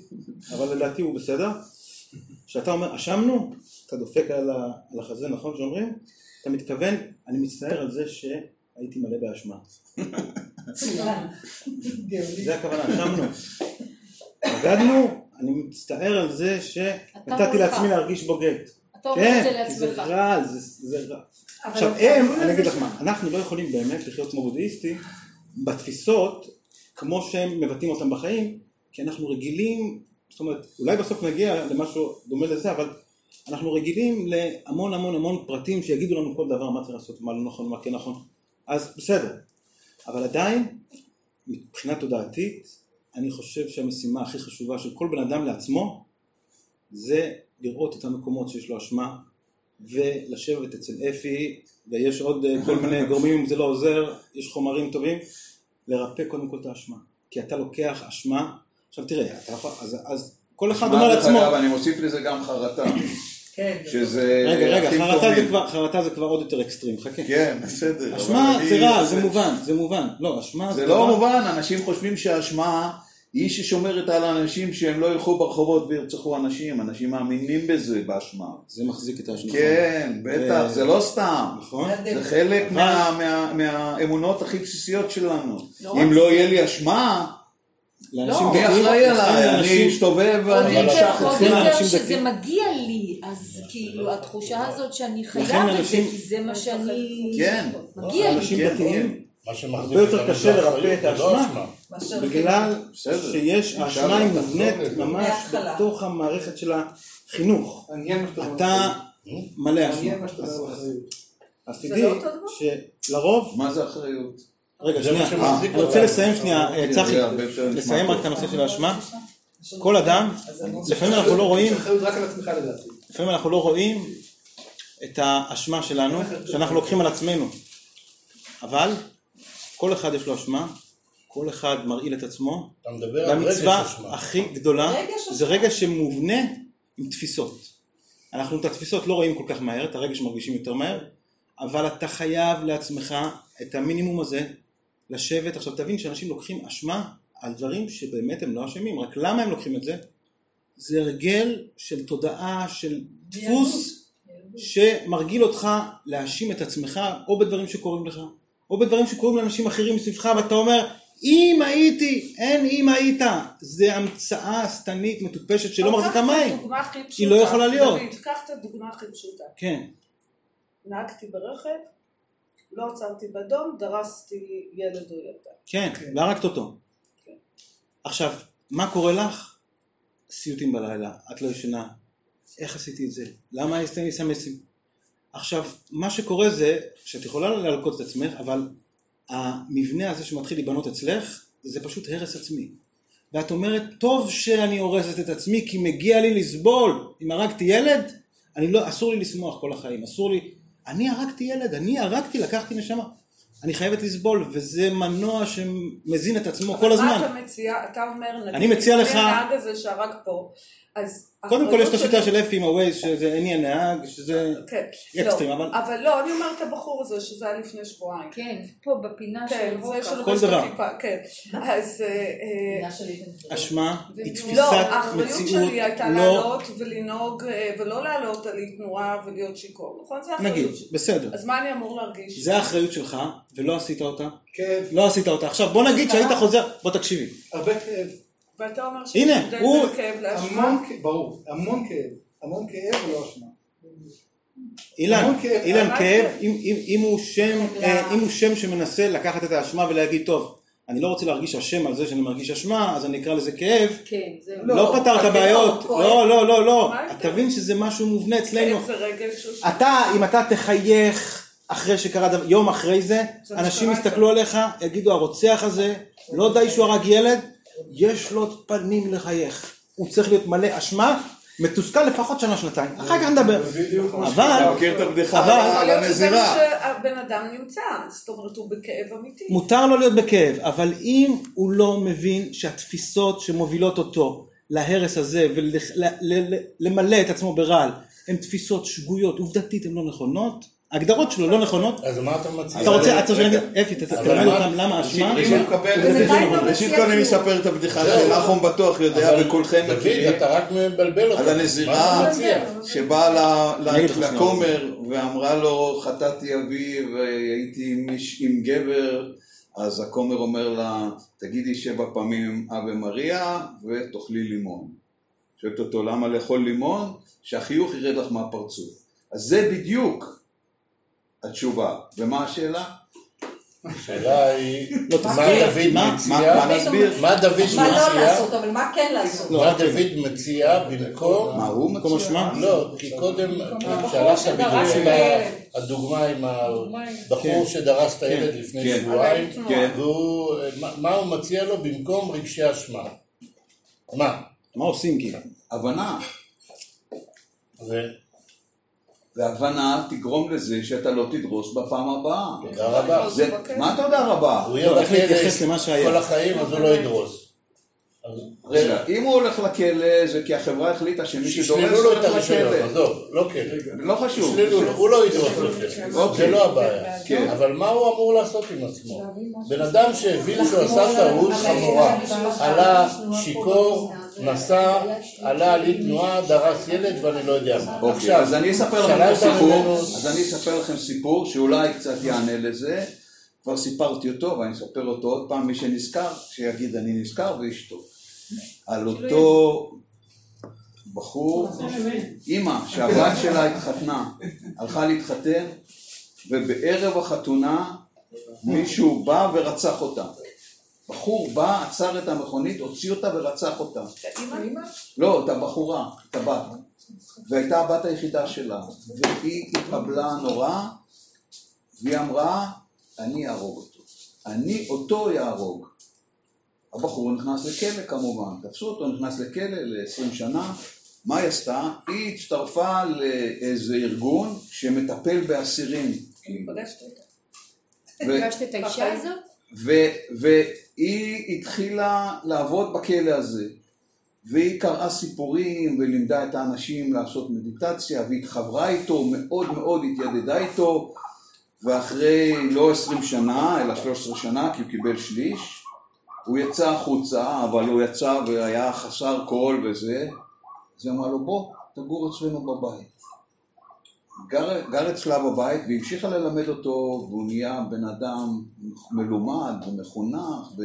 אבל לדעתי הוא בסדר, כשאתה אומר, אשמנו, אתה דופק על החזה, נכון שאומרים? אתה מתכוון, אני מצטער על זה שהייתי מלא באשמה. זה הכוונה, אשמנו. בגדנו, אני מצטער על זה שנתתי. לעצמי להרגיש בוגד. כן, כי זה. רע, זה, זה רע. עכשיו הם, אני אגיד לך מה, אנחנו לא יכולים באמת לחיות כמו בודהיסטים בתפיסות כמו שהם מבטאים אותם בחיים, כי אנחנו רגילים, זאת אומרת, אולי בסוף נגיע למשהו דומה לזה, אבל אנחנו רגילים להמון המון המון פרטים שיגידו לנו כל דבר מה צריך לעשות, מה לא נכון, מה כן נכון, אז בסדר. אבל עדיין, מבחינה תודעתית, אני חושב שהמשימה הכי חשובה של כל בן אדם לעצמו, זה לראות את המקומות שיש לו אשמה, ולשבת אצל אפי, ויש עוד אה, כל מיני גורמים, אם זה לא עוזר, יש חומרים טובים, לרפא קודם כל את האשמה. כי אתה לוקח אשמה, עכשיו תראה, אתה אז, אז כל אחד אומר לעצמו, אגב, אני מוסיף לזה גם חרטה, כן. שזה רגע, רגע, הכי חרטה זה. כבר, חרטה זה כבר עוד יותר אקסטרים, חכה. כן, בסדר. אשמה זה רע, זה מובן, זה מובן. לא, אשמה זה זה לא דבר- מובן, אנשים חושבים שהאשמה היא ששומרת על אנשים שהם לא ילכו ברחובות וירצחו אנשים, אנשים מאמינים בזה, באשמה. זה מחזיק את האשמה. כן, בטח, ו- זה לא סתם. נכון? זה חלק אבל- מה- מה- מהאמונות הכי בסיסיות שלנו. לא אם לא יהיה לי אשמה, לאנשים מי דתיים- אחראי עליי? אני אסתובב עוד ואני עוד אתכם. יותר אנשים שזה. מגיע לי, אז כאילו התחושה הזאת שאני חייב את זה, כי זה מה שאני... כן. מגיע לי. אנשים כן, דתיים, מה שמחזיק הרבה יותר קשה לרפא את לא האשמה. בגלל. שיש, האשמה היא מובנית. ממש. בתוך המערכת של החינוך. אתה מלא אשמה. אז- תדעי לא? שלרוב, מה זה אחריות? רגע שנייה, אני רוצה. לסיים שנייה, אה, זה צחי, לסיים. רק את הנושא של האשמה. כל אדם, לפעמים אנחנו לא רואים, יש אחריות רק על עצמך לדעתי. לפעמים אנחנו לא רואים את האשמה שלנו, שאנחנו לוקחים על עצמנו. אבל כל אחד יש לו אשמה, כל אחד מרעיל את עצמו, אתה מדבר על רגש והמצווה אשמה. הכי גדולה רגש זה. רגע שמובנה עם תפיסות. אנחנו את התפיסות לא רואים כל כך מהר, את הרגש מרגישים יותר מהר, אבל אתה חייב לעצמך את המינימום הזה לשבת. עכשיו תבין שאנשים לוקחים אשמה על דברים שבאמת הם לא אשמים, רק למה הם לוקחים את זה? זה הרגל של תודעה, של דפוס שמרגיל אותך להאשים את עצמך או בדברים שקורים לך, או בדברים שקורים לאנשים אחרים מסביבך, ואתה אומר, אם הייתי, אין אם היית, זה המצאה שטנית מטופשת שלא מחזיקה מים. היא. לא יכולה להיות. דוד, קח את הדוגמה הכי פשוטה. כן, נהגתי ברכב, לא עצרתי באדום, דרסתי ילד או ילדה. כן, והרגת אותו. עכשיו, מה קורה לך? סיוטים בלילה, את לא ישנה, איך עשיתי את זה? למה יש לי סמסים? עכשיו, מה שקורה זה שאת יכולה להלקות את עצמך, אבל המבנה הזה שמתחיל להיבנות אצלך, זה פשוט הרס עצמי. ואת אומרת, טוב שאני הורסת את עצמי, כי מגיע לי לסבול. אם הרגתי ילד, אני לא, אסור לי לשמוח כל החיים, אסור לי... אני הרגתי ילד, אני הרגתי, לקחתי נשמה. אני חייבת לסבול, וזה מנוע שמזין את עצמו כל הזמן. מה אתה מציע? אתה אומר, אני מציע לך- הנהג הזה שהרג פה, אז... קודם כל יש את האחריות השיטה של אפי עם הווייז, שזה אני הנהג, שזה כן, אקסטרים, לא, אבל אבל לא, אני אומרת הבחור הזה, שזה היה לפני שבועיים. כן, פה בפינה כן, של זה ווקה. של כל דבר. הכיפה, כן. אז אה, אה. אשמה היא לא, תפיסת האחריות מציאות שלי הייתה לא... לעלות ולנהוג, אה, ולא לעלות על תנועה ולהיות שיכור, נכון? זה נגיד, האחריות שלי. בסדר. אז מה אני אמור להרגיש? זה האחריות שלך, ולא עשית אותה. כאב, לא עשית אותה. עכשיו בוא נגיד שהיית חוזר, בוא תקשיבי. הרבה כאב, ואתה אומר שיש הבדל בין כאב לאשמה? המון כאב, ברור, המון כאב, המון כאב ולא אשמה. אילן. אילן כאב? אם- הוא שם. אה, אם הוא שם שמנסה לקחת את האשמה ולהגיד, טוב, אני לא רוצה להרגיש אשם על זה שאני מרגיש אשמה, אז אני אקרא לזה כאב. כן, זהו. לא פתרת הכאב בעיות. לא, לא, לא, לא. תבין שזה משהו מובנה אצלנו. אתה, אם אתה תחייך אחרי שקרה דבר, יום אחרי זה, אנשים יסתכלו עליך, יגידו הרוצח הזה, לא די שהוא הרג ילד, יש לו פנים לחייך. הוא צריך להיות מלא אשמה, מתוסכל לפחות שנה שנתיים, אחר כך נדבר. אבל, אתה מכיר את הבדיחה אבל- שזה מה? שהבן אדם נמצא, זאת אומרת הוא בכאב אמיתי. מותר לו להיות בכאב, אבל אם הוא לא מבין שהתפיסות שמובילות אותו להרס הזה ולמלא את עצמו ברעל, הן תפיסות שגויות, עובדתית הן לא נכונות, ההגדרות שלו לא נכונות. אז מה אתה מציע? אתה רוצה, אתה רוצה אפי, תלמד אותם למה אשמה? ראשית, לא כל אני. אספר את הבדיחה זהו. שנחום בטוח יודע וכולכם דוד, מכירים. אתה רק מבלבל אותי. על הנזירה? שבאה. לכומר ואמרה לו חטאתי אבי והייתי עם גבר אז הכומר אומר לה תגידי שבע פעמים אבה מריה ותאכלי לימון. שואלת אותו למה לאכול לימון? שהחיוך ירד לך מהפרצוף. אז זה בדיוק התשובה. ומה השאלה? השאלה היא, לא, מה. דוד מציע? מה נסביר? מה דוד מה לא מציע? לעשות, אבל מה כן לעשות? לא, מה. דוד מציע במקום... מה הוא מציע? לא, כי קודם, כשהלכת בדיוק. הדוגמה עם. הבחור שדרס את הילד כן, לפני כן. שבועיים, כן. מה הוא מציע לו במקום רגשי אשמה? מה? מה עושים כאילו? הבנה. והבנה תגרום לזה שאתה לא תדרוס בפעם הבאה. תודה רבה. זה, מה תודה רבה? הוא לא, יהיה איך להתייחס בכלא למה שהיה. כל החיים, אז הוא לא ידרוס. רגע, אם הוא הולך לכלא זה כי החברה החליטה שמי שדורס שישללו לו את הולך הרישיון, לכלא. עזוב, לא כן. לא חשוב. הוא לא ידרוס יותר. אוקיי. זה לא הבעיה. כן. אבל מה הוא אמור לעשות עם עצמו? בן אדם שהבין שהוא עשה טעות חמורה, עלה שיכור, נסע, עלה על אי תנועה, דרס ילד ואני לא יודע מה. אוקיי, אז אני אספר לכם סיפור, אז אני אספר לכם סיפור שאולי קצת יענה לזה. כבר סיפרתי אותו ואני אספר אותו עוד פעם, מי שנזכר, שיגיד אני נזכר וישתוק. על אותו בחור, אימא שהבת שלה התחתנה, הלכה להתחתן, ובערב החתונה מישהו בא ורצח אותה. בחור בא, עצר את המכונית, הוציא אותה ורצח אותה. לא, את הבחורה, את הבת. והייתה הבת היחידה שלה. והיא התקבלה נורא, והיא אמרה, אני אהרוג אותו. אני אותו יהרוג. הבחור נכנס לכלא כמובן, תפסו אותו, נכנס לכלא ל-20 שנה. מה היא עשתה? היא הצטרפה לאיזה ארגון שמטפל באסירים. אני פגשת אותה. פגשת את האישה הזאת? והיא התחילה לעבוד בכלא הזה. והיא קראה סיפורים ולימדה את האנשים לעשות מדיטציה והתחברה איתו, מאוד מאוד התיידדה איתו ואחרי לא עשרים שנה אלא שלוש עשרה שנה כי הוא קיבל שליש הוא יצא החוצה אבל הוא יצא והיה חסר קול וזה אז היא אמרה לו בוא תגור אצלנו בבית גר, גר אצלה בבית והמשיכה ללמד אותו והוא נהיה בן אדם מלומד ומחונך ו...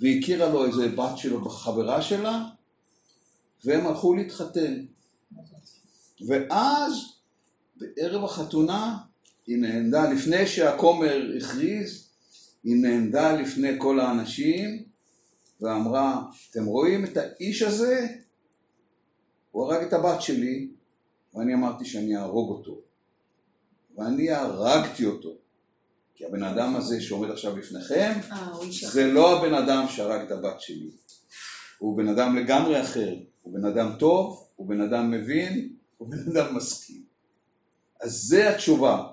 והכירה לו איזה בת שלו, חברה שלה, והם הלכו להתחתן. ואז בערב החתונה היא נעמדה, לפני שהכומר הכריז, היא נעמדה לפני כל האנשים ואמרה, אתם רואים את האיש הזה? הוא הרג את הבת שלי, ואני אמרתי שאני אהרוג אותו. ואני הרגתי אותו. כי הבן אדם הזה שעומד עכשיו בפניכם, אה. זה לא הבן אדם שהרג את הבת שלי. הוא בן אדם לגמרי אחר. הוא בן אדם טוב, הוא בן אדם מבין, הוא בן אדם מסכים. אז זה התשובה.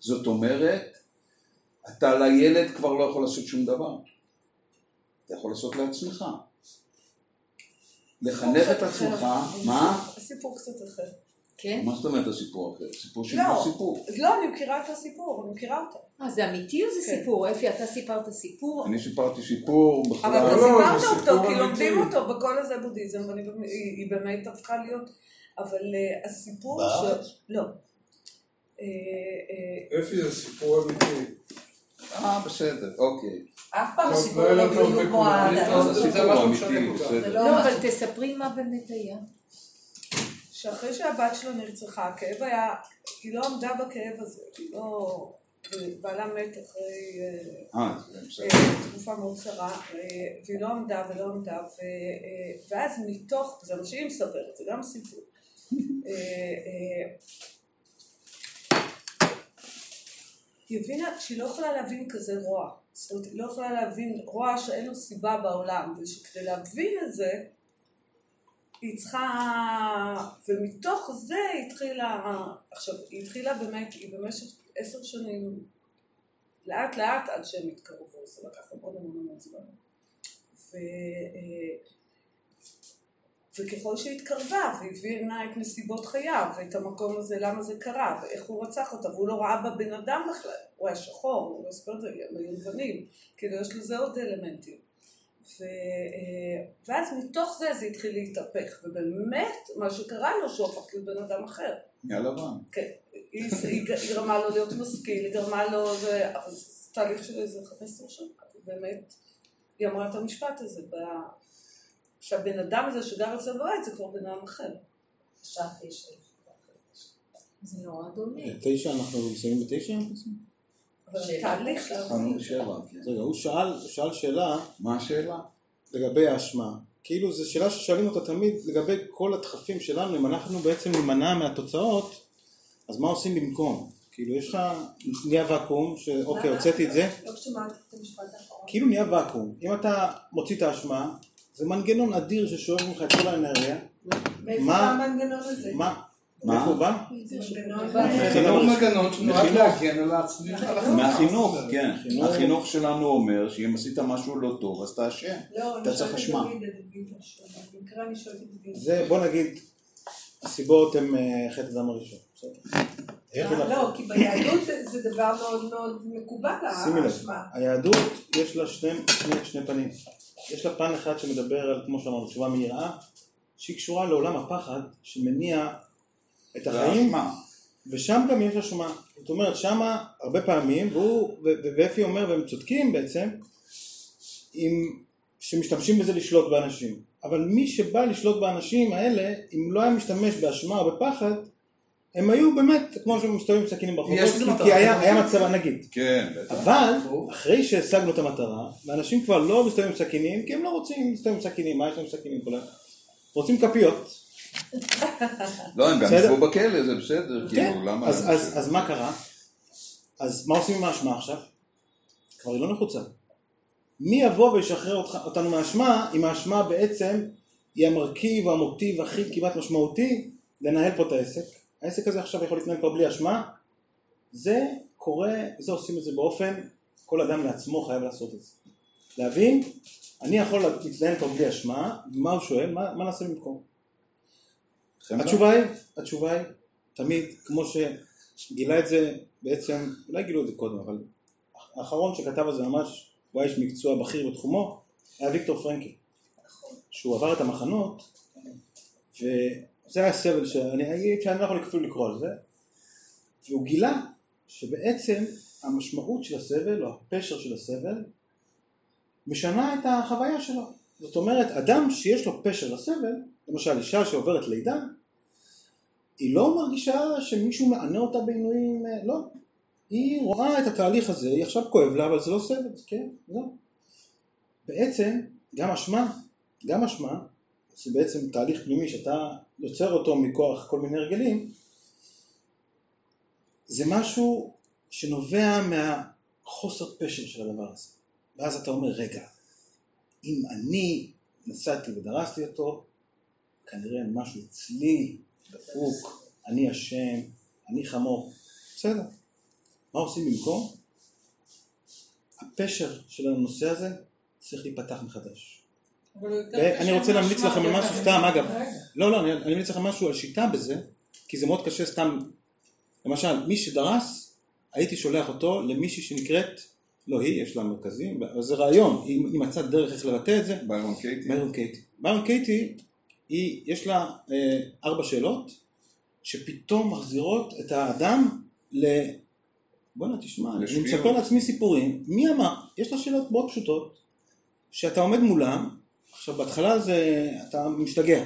זאת אומרת, אתה לילד כבר לא יכול לעשות שום דבר. אתה יכול לעשות לעצמך. לחנך את עצמך, מה? הסיפור קצת אחר. כן? מה זאת אומרת הסיפור אחר? סיפור של לא. סיפור. לא, אני מכירה את הסיפור, אני מכירה אותו. אה, זה אמיתי או זה כן. סיפור? אפי, אתה סיפרת סיפור? אני סיפרתי סיפור בכלל. אבל אתה לא, סיפרת אותו, כי. לומדים אותו בכל הזה בודהיזם, ואני באמת- הפכה להיות, אבל אה, הסיפור בארץ? ש... לא. אה, אה, אפי זה סיפור אמיתי. אה, בסדר, אוקיי. אף פעם הסיפורים לילה לא יהיו כמו לכולם. האדם. זה משהו שונה. לא לא, אבל תספרי מה באמת היה. שאחרי שהבת שלו נרצחה, הכאב היה, היא לא עמדה בכאב הזה, היא לא... בעלה מת אחרי אה, אה. אה, תקופה מאוד קצרה, והיא לא עמדה ולא עמדה, ואז מתוך, זה מה שהיא מספרת, זה גם סיפור. היא הבינה שהיא לא יכולה להבין כזה רוע. זאת אומרת, היא לא יכולה להבין רוע שאין לו סיבה בעולם, ושכדי להבין את זה, היא צריכה... ומתוך זה היא התחילה... עכשיו, היא התחילה באמת, היא במשך עשר שנים, לאט לאט עד שהם התקרבו, זה לקח המון המון המון זמן. אה, וככל שהתקרבה והבינה את נסיבות חייו ואת המקום הזה, למה זה קרה ואיך הוא רצח אותה והוא לא ראה בה בן אדם בכלל, הוא היה שחור, הוא לא זוכר את זה, הם היו לבנים, כאילו יש לזה עוד אלמנטים. ו... אה, ואז מתוך זה זה התחיל להתהפך, ובאמת מה שקרה לו שהוא הפך להיות בן אדם אחר. נהיה לבן. כן, היא, היא, היא גרמה לו להיות משכיל, היא גרמה לו, זה, אבל זה תהליך של איזה 15 שנה, באמת, היא אמרה את המשפט הזה, ב... שהבן אדם הזה שגר אצלו בבית זה כבר בן אדם אחר. שעה תשע. זה נורא דומה. תשע, אנחנו מסיימים בתשע? תהליך, בשבע. כן. רגע, הוא שאל, שאל שאלה מה השאלה? לגבי האשמה. כאילו זו שאלה ששואלים אותה תמיד לגבי כל הדחפים שלנו, אם אנחנו בעצם נימנע מהתוצאות, אז מה עושים במקום? כאילו יש לך, נהיה ואקום, שאוקיי, הוצאתי את זה, לא שמעתי את המשפט האחרון. כאילו נהיה ואקום. אם אתה מוציא את האשמה, זה מנגנון אדיר ששואב ממך את כל האנרגיה. מאיפה המנגנון הזה? מה? מה? מאיפה הוא בא? זה מנגנון לא שנועד. להגן על העצמי. מהחינוך, כן. חינוך. החינוך שלנו אומר שאם עשית משהו לא טוב, אז אתה אשם. לא, אתה צריך אשמה. זה, בוא נגיד, הסיבות הן אה, חטא הדם הראשון. לא, כי ביהדות זה- דבר מאוד מאוד מקובל, שימי לב. היהדות יש לה שני, שני, שני פנים. יש לה פן אחד שמדבר על, כמו שאמרנו, תשובה מיראה, שהיא קשורה לעולם הפחד, שמניע את החיים, והאשמה. ושם גם יש אשמה. זאת אומרת, שמה הרבה פעמים, והוא, ואפי אומר, והם צודקים בעצם, עם, שמשתמשים בזה לשלוט באנשים. אבל מי שבא לשלוט באנשים האלה, אם לא היה משתמש באשמה או בפחד, הם היו באמת, כמו שהם מסתובבים עם סכינים ברחובות, כי- מטרה כי היה. היה מצב, נגיד. כן, בטח. אבל. אחרי שהשגנו את המטרה, ואנשים כבר לא מסתובבים עם סכינים, כי הם לא רוצים להסתובב עם סכינים, מה יש להם סכינים כולם? רוצים כפיות. לא, הם גם. ישבו בכלא, זה בסדר, כן, כאילו, למה... אז, מה קרה? אז מה עושים עם האשמה עכשיו? כבר היא לא נחוצה. מי יבוא וישחרר אותנו מהאשמה, אם האשמה בעצם היא המרכיב או המוטיב הכי כמעט משמעותי לנהל פה את העסק. העסק הזה עכשיו יכול להתנהל פה בלי אשמה. זה קורה, זה עושים את זה באופן, כל אדם לעצמו חייב לעשות את זה. להבין, אני יכול להתנהל פה בלי אשמה, מה הוא שואל? מה, מה נעשה במקום? חמלה. התשובה היא, התשובה היא, תמיד, כמו שגילה את זה בעצם, אולי גילו את זה קודם, אבל האחרון שכתב על זה ממש, הוא היה איש מקצוע בכיר בתחומו, היה ויקטור פרנקל. שהוא עבר את המחנות, וזה היה סבל שאני שאני לא יכול אפילו לקרוא על זה, והוא גילה שבעצם המשמעות של הסבל, או הפשר של הסבל, משנה את החוויה שלו. זאת אומרת, אדם שיש לו פשר לסבל, למשל אישה שעוברת לידה, היא לא מרגישה שמישהו מענה אותה בעינויים, אה, לא. היא רואה את התהליך הזה, היא עכשיו כואב לה, אבל זה לא סבל, כן, זהו. בעצם, גם אשמה, גם אשמה, זה בעצם תהליך פנימי שאתה יוצר אותו מכוח כל מיני הרגלים, זה משהו שנובע מהחוסר פשר של הדבר הזה. ואז אתה אומר, רגע, אם אני נסעתי ודרסתי אותו, כנראה משהו אצלי דפוק, אני אשם, אני חמור. בסדר. מה עושים במקום? הפשר של הנושא הזה צריך להיפתח מחדש. ואני קשה רוצה להמליץ לכם על משהו סתם, אגב. לא, לא, אני אני ממליץ לכם משהו על שיטה בזה, כי זה מאוד קשה סתם. למשל, מי שדרס, הייתי שולח אותו למישהי שנקראת, לא היא, יש לה מרכזים, אבל זה רעיון, היא היא מצאה דרך איך לבטא את זה, ביירון קייטי. ביירון קייטי. היא, יש לה אה, ארבע שאלות, שפתאום מחזירות את האדם ל... בואנה תשמע, אני לשפיות. מספר לעצמי סיפורים, מי אמר? יש לה שאלות מאוד פשוטות, שאתה עומד מולם, עכשיו בהתחלה זה, אתה משתגע,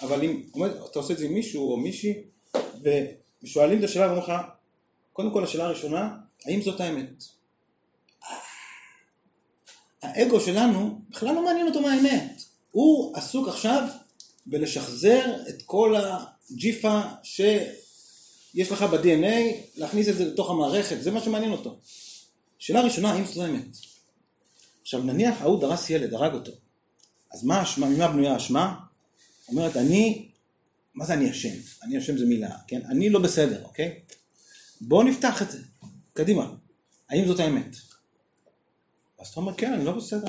אבל אם עומד, אתה עושה את זה עם מישהו או מישהי, ושואלים את השאלה ואומרים לך, קודם כל השאלה הראשונה, האם זאת האמת? האגו שלנו בכלל לא מעניין אותו מה האמת. הוא עסוק עכשיו בלשחזר את כל הג'יפה שיש לך ב-DNA, להכניס את זה לתוך המערכת, זה מה שמעניין אותו. שאלה ראשונה, האם זו האמת? עכשיו נניח ההוא דרס ילד, הרג אותו. אז מה האשמה, ממה בנויה האשמה? אומרת, אני, מה זה אני אשם? אני אשם זה מילה, כן? אני לא בסדר, אוקיי? בואו נפתח את זה, קדימה. האם זאת האמת? אז אתה אומר, כן, אני לא בסדר.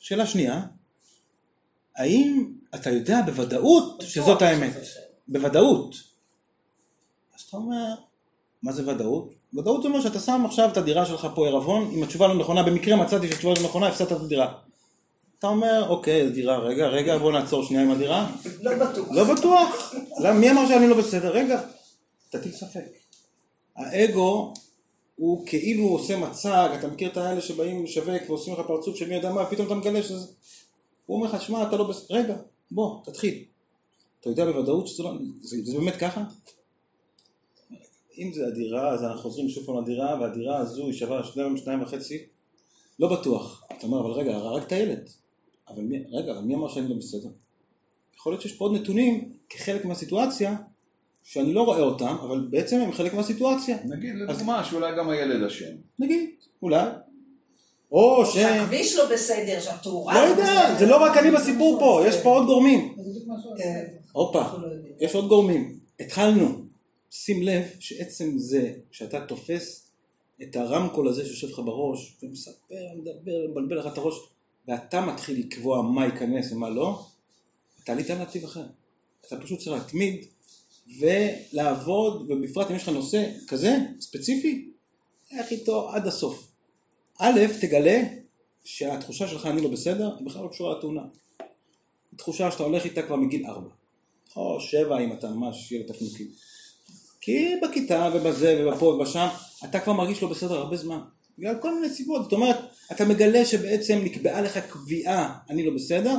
שאלה שנייה, האם אתה יודע בוודאות שזאת האמת? בוודאות. אז אתה אומר, מה זה ודאות? ודאות זה אומר שאתה שם עכשיו את הדירה שלך פה ערבון, אם התשובה לא נכונה, במקרה מצאתי שהתשובה לא נכונה, הפסדת את הדירה. אתה אומר, אוקיי, דירה, רגע, רגע, בוא נעצור שנייה עם הדירה. לא בטוח. לא בטוח. למה, מי אמר שאני לא בסדר? רגע, תטיל ספק. האגו הוא כאילו עושה מצג, אתה מכיר את האלה שבאים לשווק ועושים לך פרצוף של מי יודע מה, פתאום אתה מגלה שזה... הוא אומר לך, שמע, אתה לא בסדר, רגע, בוא, תתחיל. אתה יודע בוודאות שזה לא... זה, זה באמת ככה? אם זה הדירה, אז אנחנו חוזרים שוב פעם לדירה, והדירה הזו היא שווה שניים, שניים וחצי, לא בטוח. אתה אומר, אבל רגע, הרגת ילד. אבל מי, רגע, אבל מי אמר שאני לא בסדר? יכול להיות שיש פה עוד נתונים כחלק מהסיטואציה, שאני לא רואה אותם, אבל בעצם הם חלק מהסיטואציה. נגיד לדוגמה שאולי גם הילד אשם. נגיד, אולי. או ש... שהכביש לא בסדר, שהתאורה לא יודע, זה לא רק אני בסיפור פה, יש פה עוד גורמים. כן. הופה, יש עוד גורמים. התחלנו. שים לב שעצם זה שאתה תופס את הרמקול הזה שיושב לך בראש, ומספר, מדבר, מבלבל לך את הראש, ואתה מתחיל לקבוע מה ייכנס ומה לא, אתה עלית על נתיב אחר. אתה פשוט צריך להתמיד ולעבוד, ובפרט אם יש לך נושא כזה, ספציפי, לך איתו עד הסוף. א', תגלה שהתחושה שלך אני לא בסדר, היא בכלל לא קשורה לתאונה. תחושה שאתה הולך איתה כבר מגיל ארבע. או שבע אם אתה ממש ילד תפנוקי. כי בכיתה ובזה ובפה ובשם, אתה כבר מרגיש לא בסדר הרבה זמן. בגלל כל מיני סיבות. זאת אומרת, אתה מגלה שבעצם נקבעה לך קביעה, אני לא בסדר,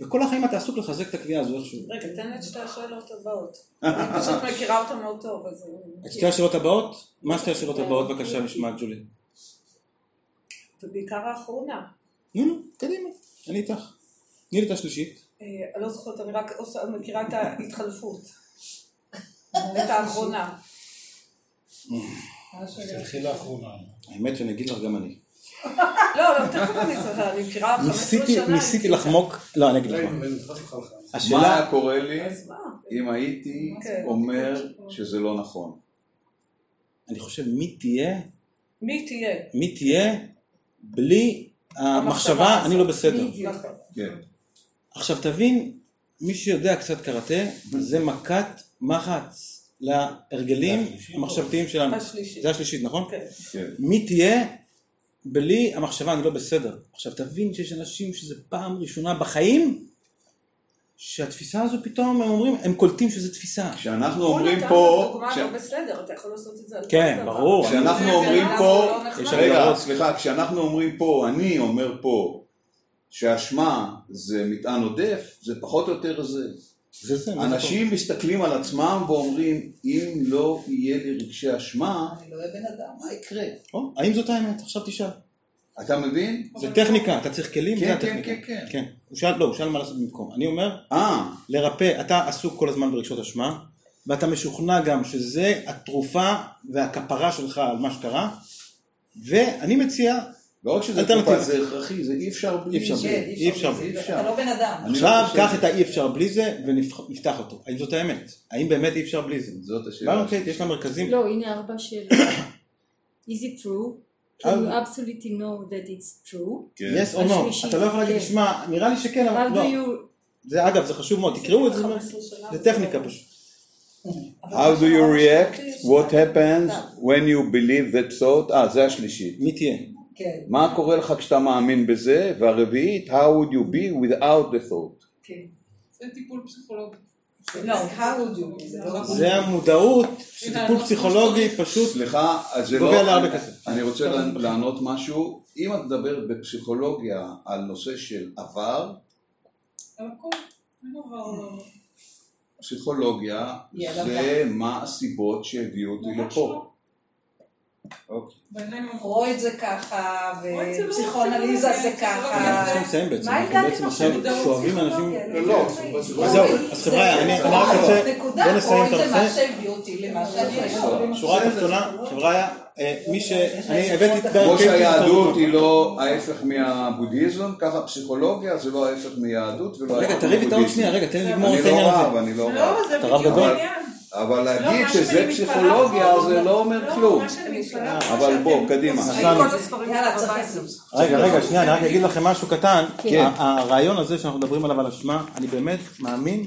וכל החיים אתה עסוק לחזק את הקביעה הזו איכשהו. רגע, תן את שתי השאלות הבאות. אני פשוט מכירה אותן מאוד טוב, אז... את שתי השאלות הבאות? מה שתי השאלות הבאות? בבקשה, נשמע ג'ולי. ובעיקר האחרונה. נו, נו, קדימה, אני איתך. תני לי את השלישית. אה, אני לא זוכרת, אני רק מכירה את ההתחלפות. את האחרונה. תלכי לאחרונה. האמת שאני אגיד לך גם אני. לא, לא, תכף אני צריכה, אני מכירה 15 ניסיתי, שנה. ניסיתי לחמוק, לא, אני אגיד לך מה. מה? השאלה, היה קורה לי? אם הייתי. אומר שזה לא נכון? אני חושב מי תהיה, מי תהיה? מי תהיה בלי המחשבה, אני לא. בסדר. כן. עכשיו תבין, מי שיודע קצת קראטה, זה מכת מחץ להרגלים המחשבתיים שלנו. השלישית. זה השלישית, נכון? כן. כן. מי תהיה בלי המחשבה אני לא בסדר. עכשיו תבין שיש אנשים שזה פעם ראשונה בחיים שהתפיסה הזו פתאום הם אומרים, הם קולטים שזו תפיסה. כשאנחנו כל אומרים פה, דוגמה כש- לא בסדר, אתה יכול לעשות את זה על כל כן, דבר. ברור. כשאנחנו אומרים פה, לא רגע. סליחה, כשאנחנו אומרים פה, אני אומר פה, שאשמה זה מטען עודף, זה פחות או יותר זה. אנשים מסתכלים על עצמם ואומרים, אם לא יהיה לי רגשי אשמה, אני לא אהיה בן אדם. מה יקרה? האם זאת האמת? עכשיו תשאל. אתה מבין? זה טכניקה, אתה צריך כלים, כן, זה כן, הטכניקה. כן, כן. כן. הוא שאל, לא, הוא שאל מה לעשות במקום. אני אומר, אה, לרפא, אתה עסוק כל הזמן ברגשות אשמה, ואתה משוכנע גם שזה התרופה והכפרה שלך על מה שקרה, ואני מציע, לא רק שזה. תרופה, זה הכרחי, זה אי אפשר בלי זה. כן, אי אפשר, בלי זה. אתה לא בן אדם. עכשיו לא חושב- קח את האי אפשר בלי זה ונפתח אותו. האם זאת האמת? האם באמת אי אפשר בלי זה? זאת השאלה. באנו קייט, יש לה מרכזים. לא, הנה ארבע שאלות. Is it true? Can you אה. absolutely know that it's true? כן. yes or no. אתה לא יכול להגיד, כן. שמע, נראה לי שכן, How אבל do לא. you... זה אגב, זה חשוב מאוד, תקראו את זה, 15 שנה זה טכניקה פשוט. How do you react? What happens when you believe that thought? אה, זה השלישית. מי תהיה? כן. מה קורה לך כשאתה מאמין בזה? והרביעית, how would you be without the thought? כן. זה טיפול פסיכולוגי. לא? זה לא. זה המודעות, שטיפול פסיכולוגי פשוט סליחה, אז זה לא... אני רוצה לענות משהו. אם את מדברת בפסיכולוגיה על נושא של עבר, לא. פסיכולוגיה זה מה הסיבות שהביאו אותי לפה. לא. אוקיי. בעיניים המ- פרויד זה ככה, פרויד זה לא ופסיכואנליזה זה זה ככה. צריכים לסיים בעצם, מה אנחנו בעצם עכשיו שואבים אנשים? לא, אוקיי. זה- אז זהו, אז חבר'ה, אני אני רק רוצה, נקודה, בוא נסיים את פרויד זה מה הנושא. שהביא אותי למה שאני היום. שורה תחתונה, חבר'ה, אה, מי ש... אני הבאתי את כמו ברק שהיהדות היא לא ההפך מהבודהיזם, ככה פסיכולוגיה זה לא ההפך מיהדות ולא רגע, ההפך תריב איתה עוד. שנייה, רגע, תן לי לגמור אני את לא העניין הזה. אני לא לא, רב. זה אתה רב בדיוק גדול? העניין. אבל לא, להגיד שזה פסיכולוגיה זה לא אומר לא, כלום. אבל בוא, קדימה. רגע, רגע, שנייה, אני רק אגיד לכם משהו קטן. כן. הרעיון הזה שאנחנו מדברים עליו על אשמה, אני באמת מאמין,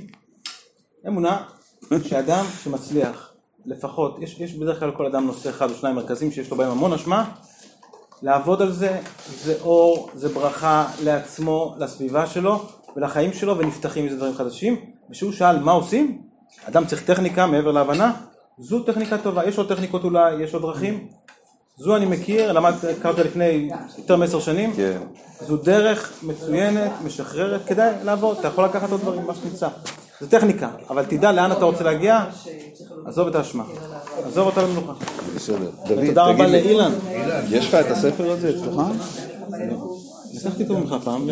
אמונה, שאדם שמצליח, לפחות, יש, יש בדרך כלל כל אדם נושא אחד או שניים מרכזיים שיש לו בהם המון אשמה, לעבוד על זה, זה אור, זה ברכה לעצמו, לסביבה שלו ולחיים שלו ונפתחים מזה דברים חדשים. וכשהוא שאל מה עושים, אדם צריך טכניקה מעבר להבנה, זו טכניקה טובה, יש עוד טכניקות אולי, יש עוד דרכים, זו אני מכיר, למדתי, הכרתי לפני יותר מעשר שנים, כן. זו דרך מצוינת, משחררת, כדאי לעבוד, אתה יכול לקחת עוד דברים, מה שתמצא. זו טכניקה, אבל תדע לאן אתה רוצה להגיע, עזוב את האשמה, עזוב אותה במנוחה. בסדר. דוד, ותודה רבה לאילן, יש לך את הספר הזה אצלך? לקחתי אותו ממך פעם,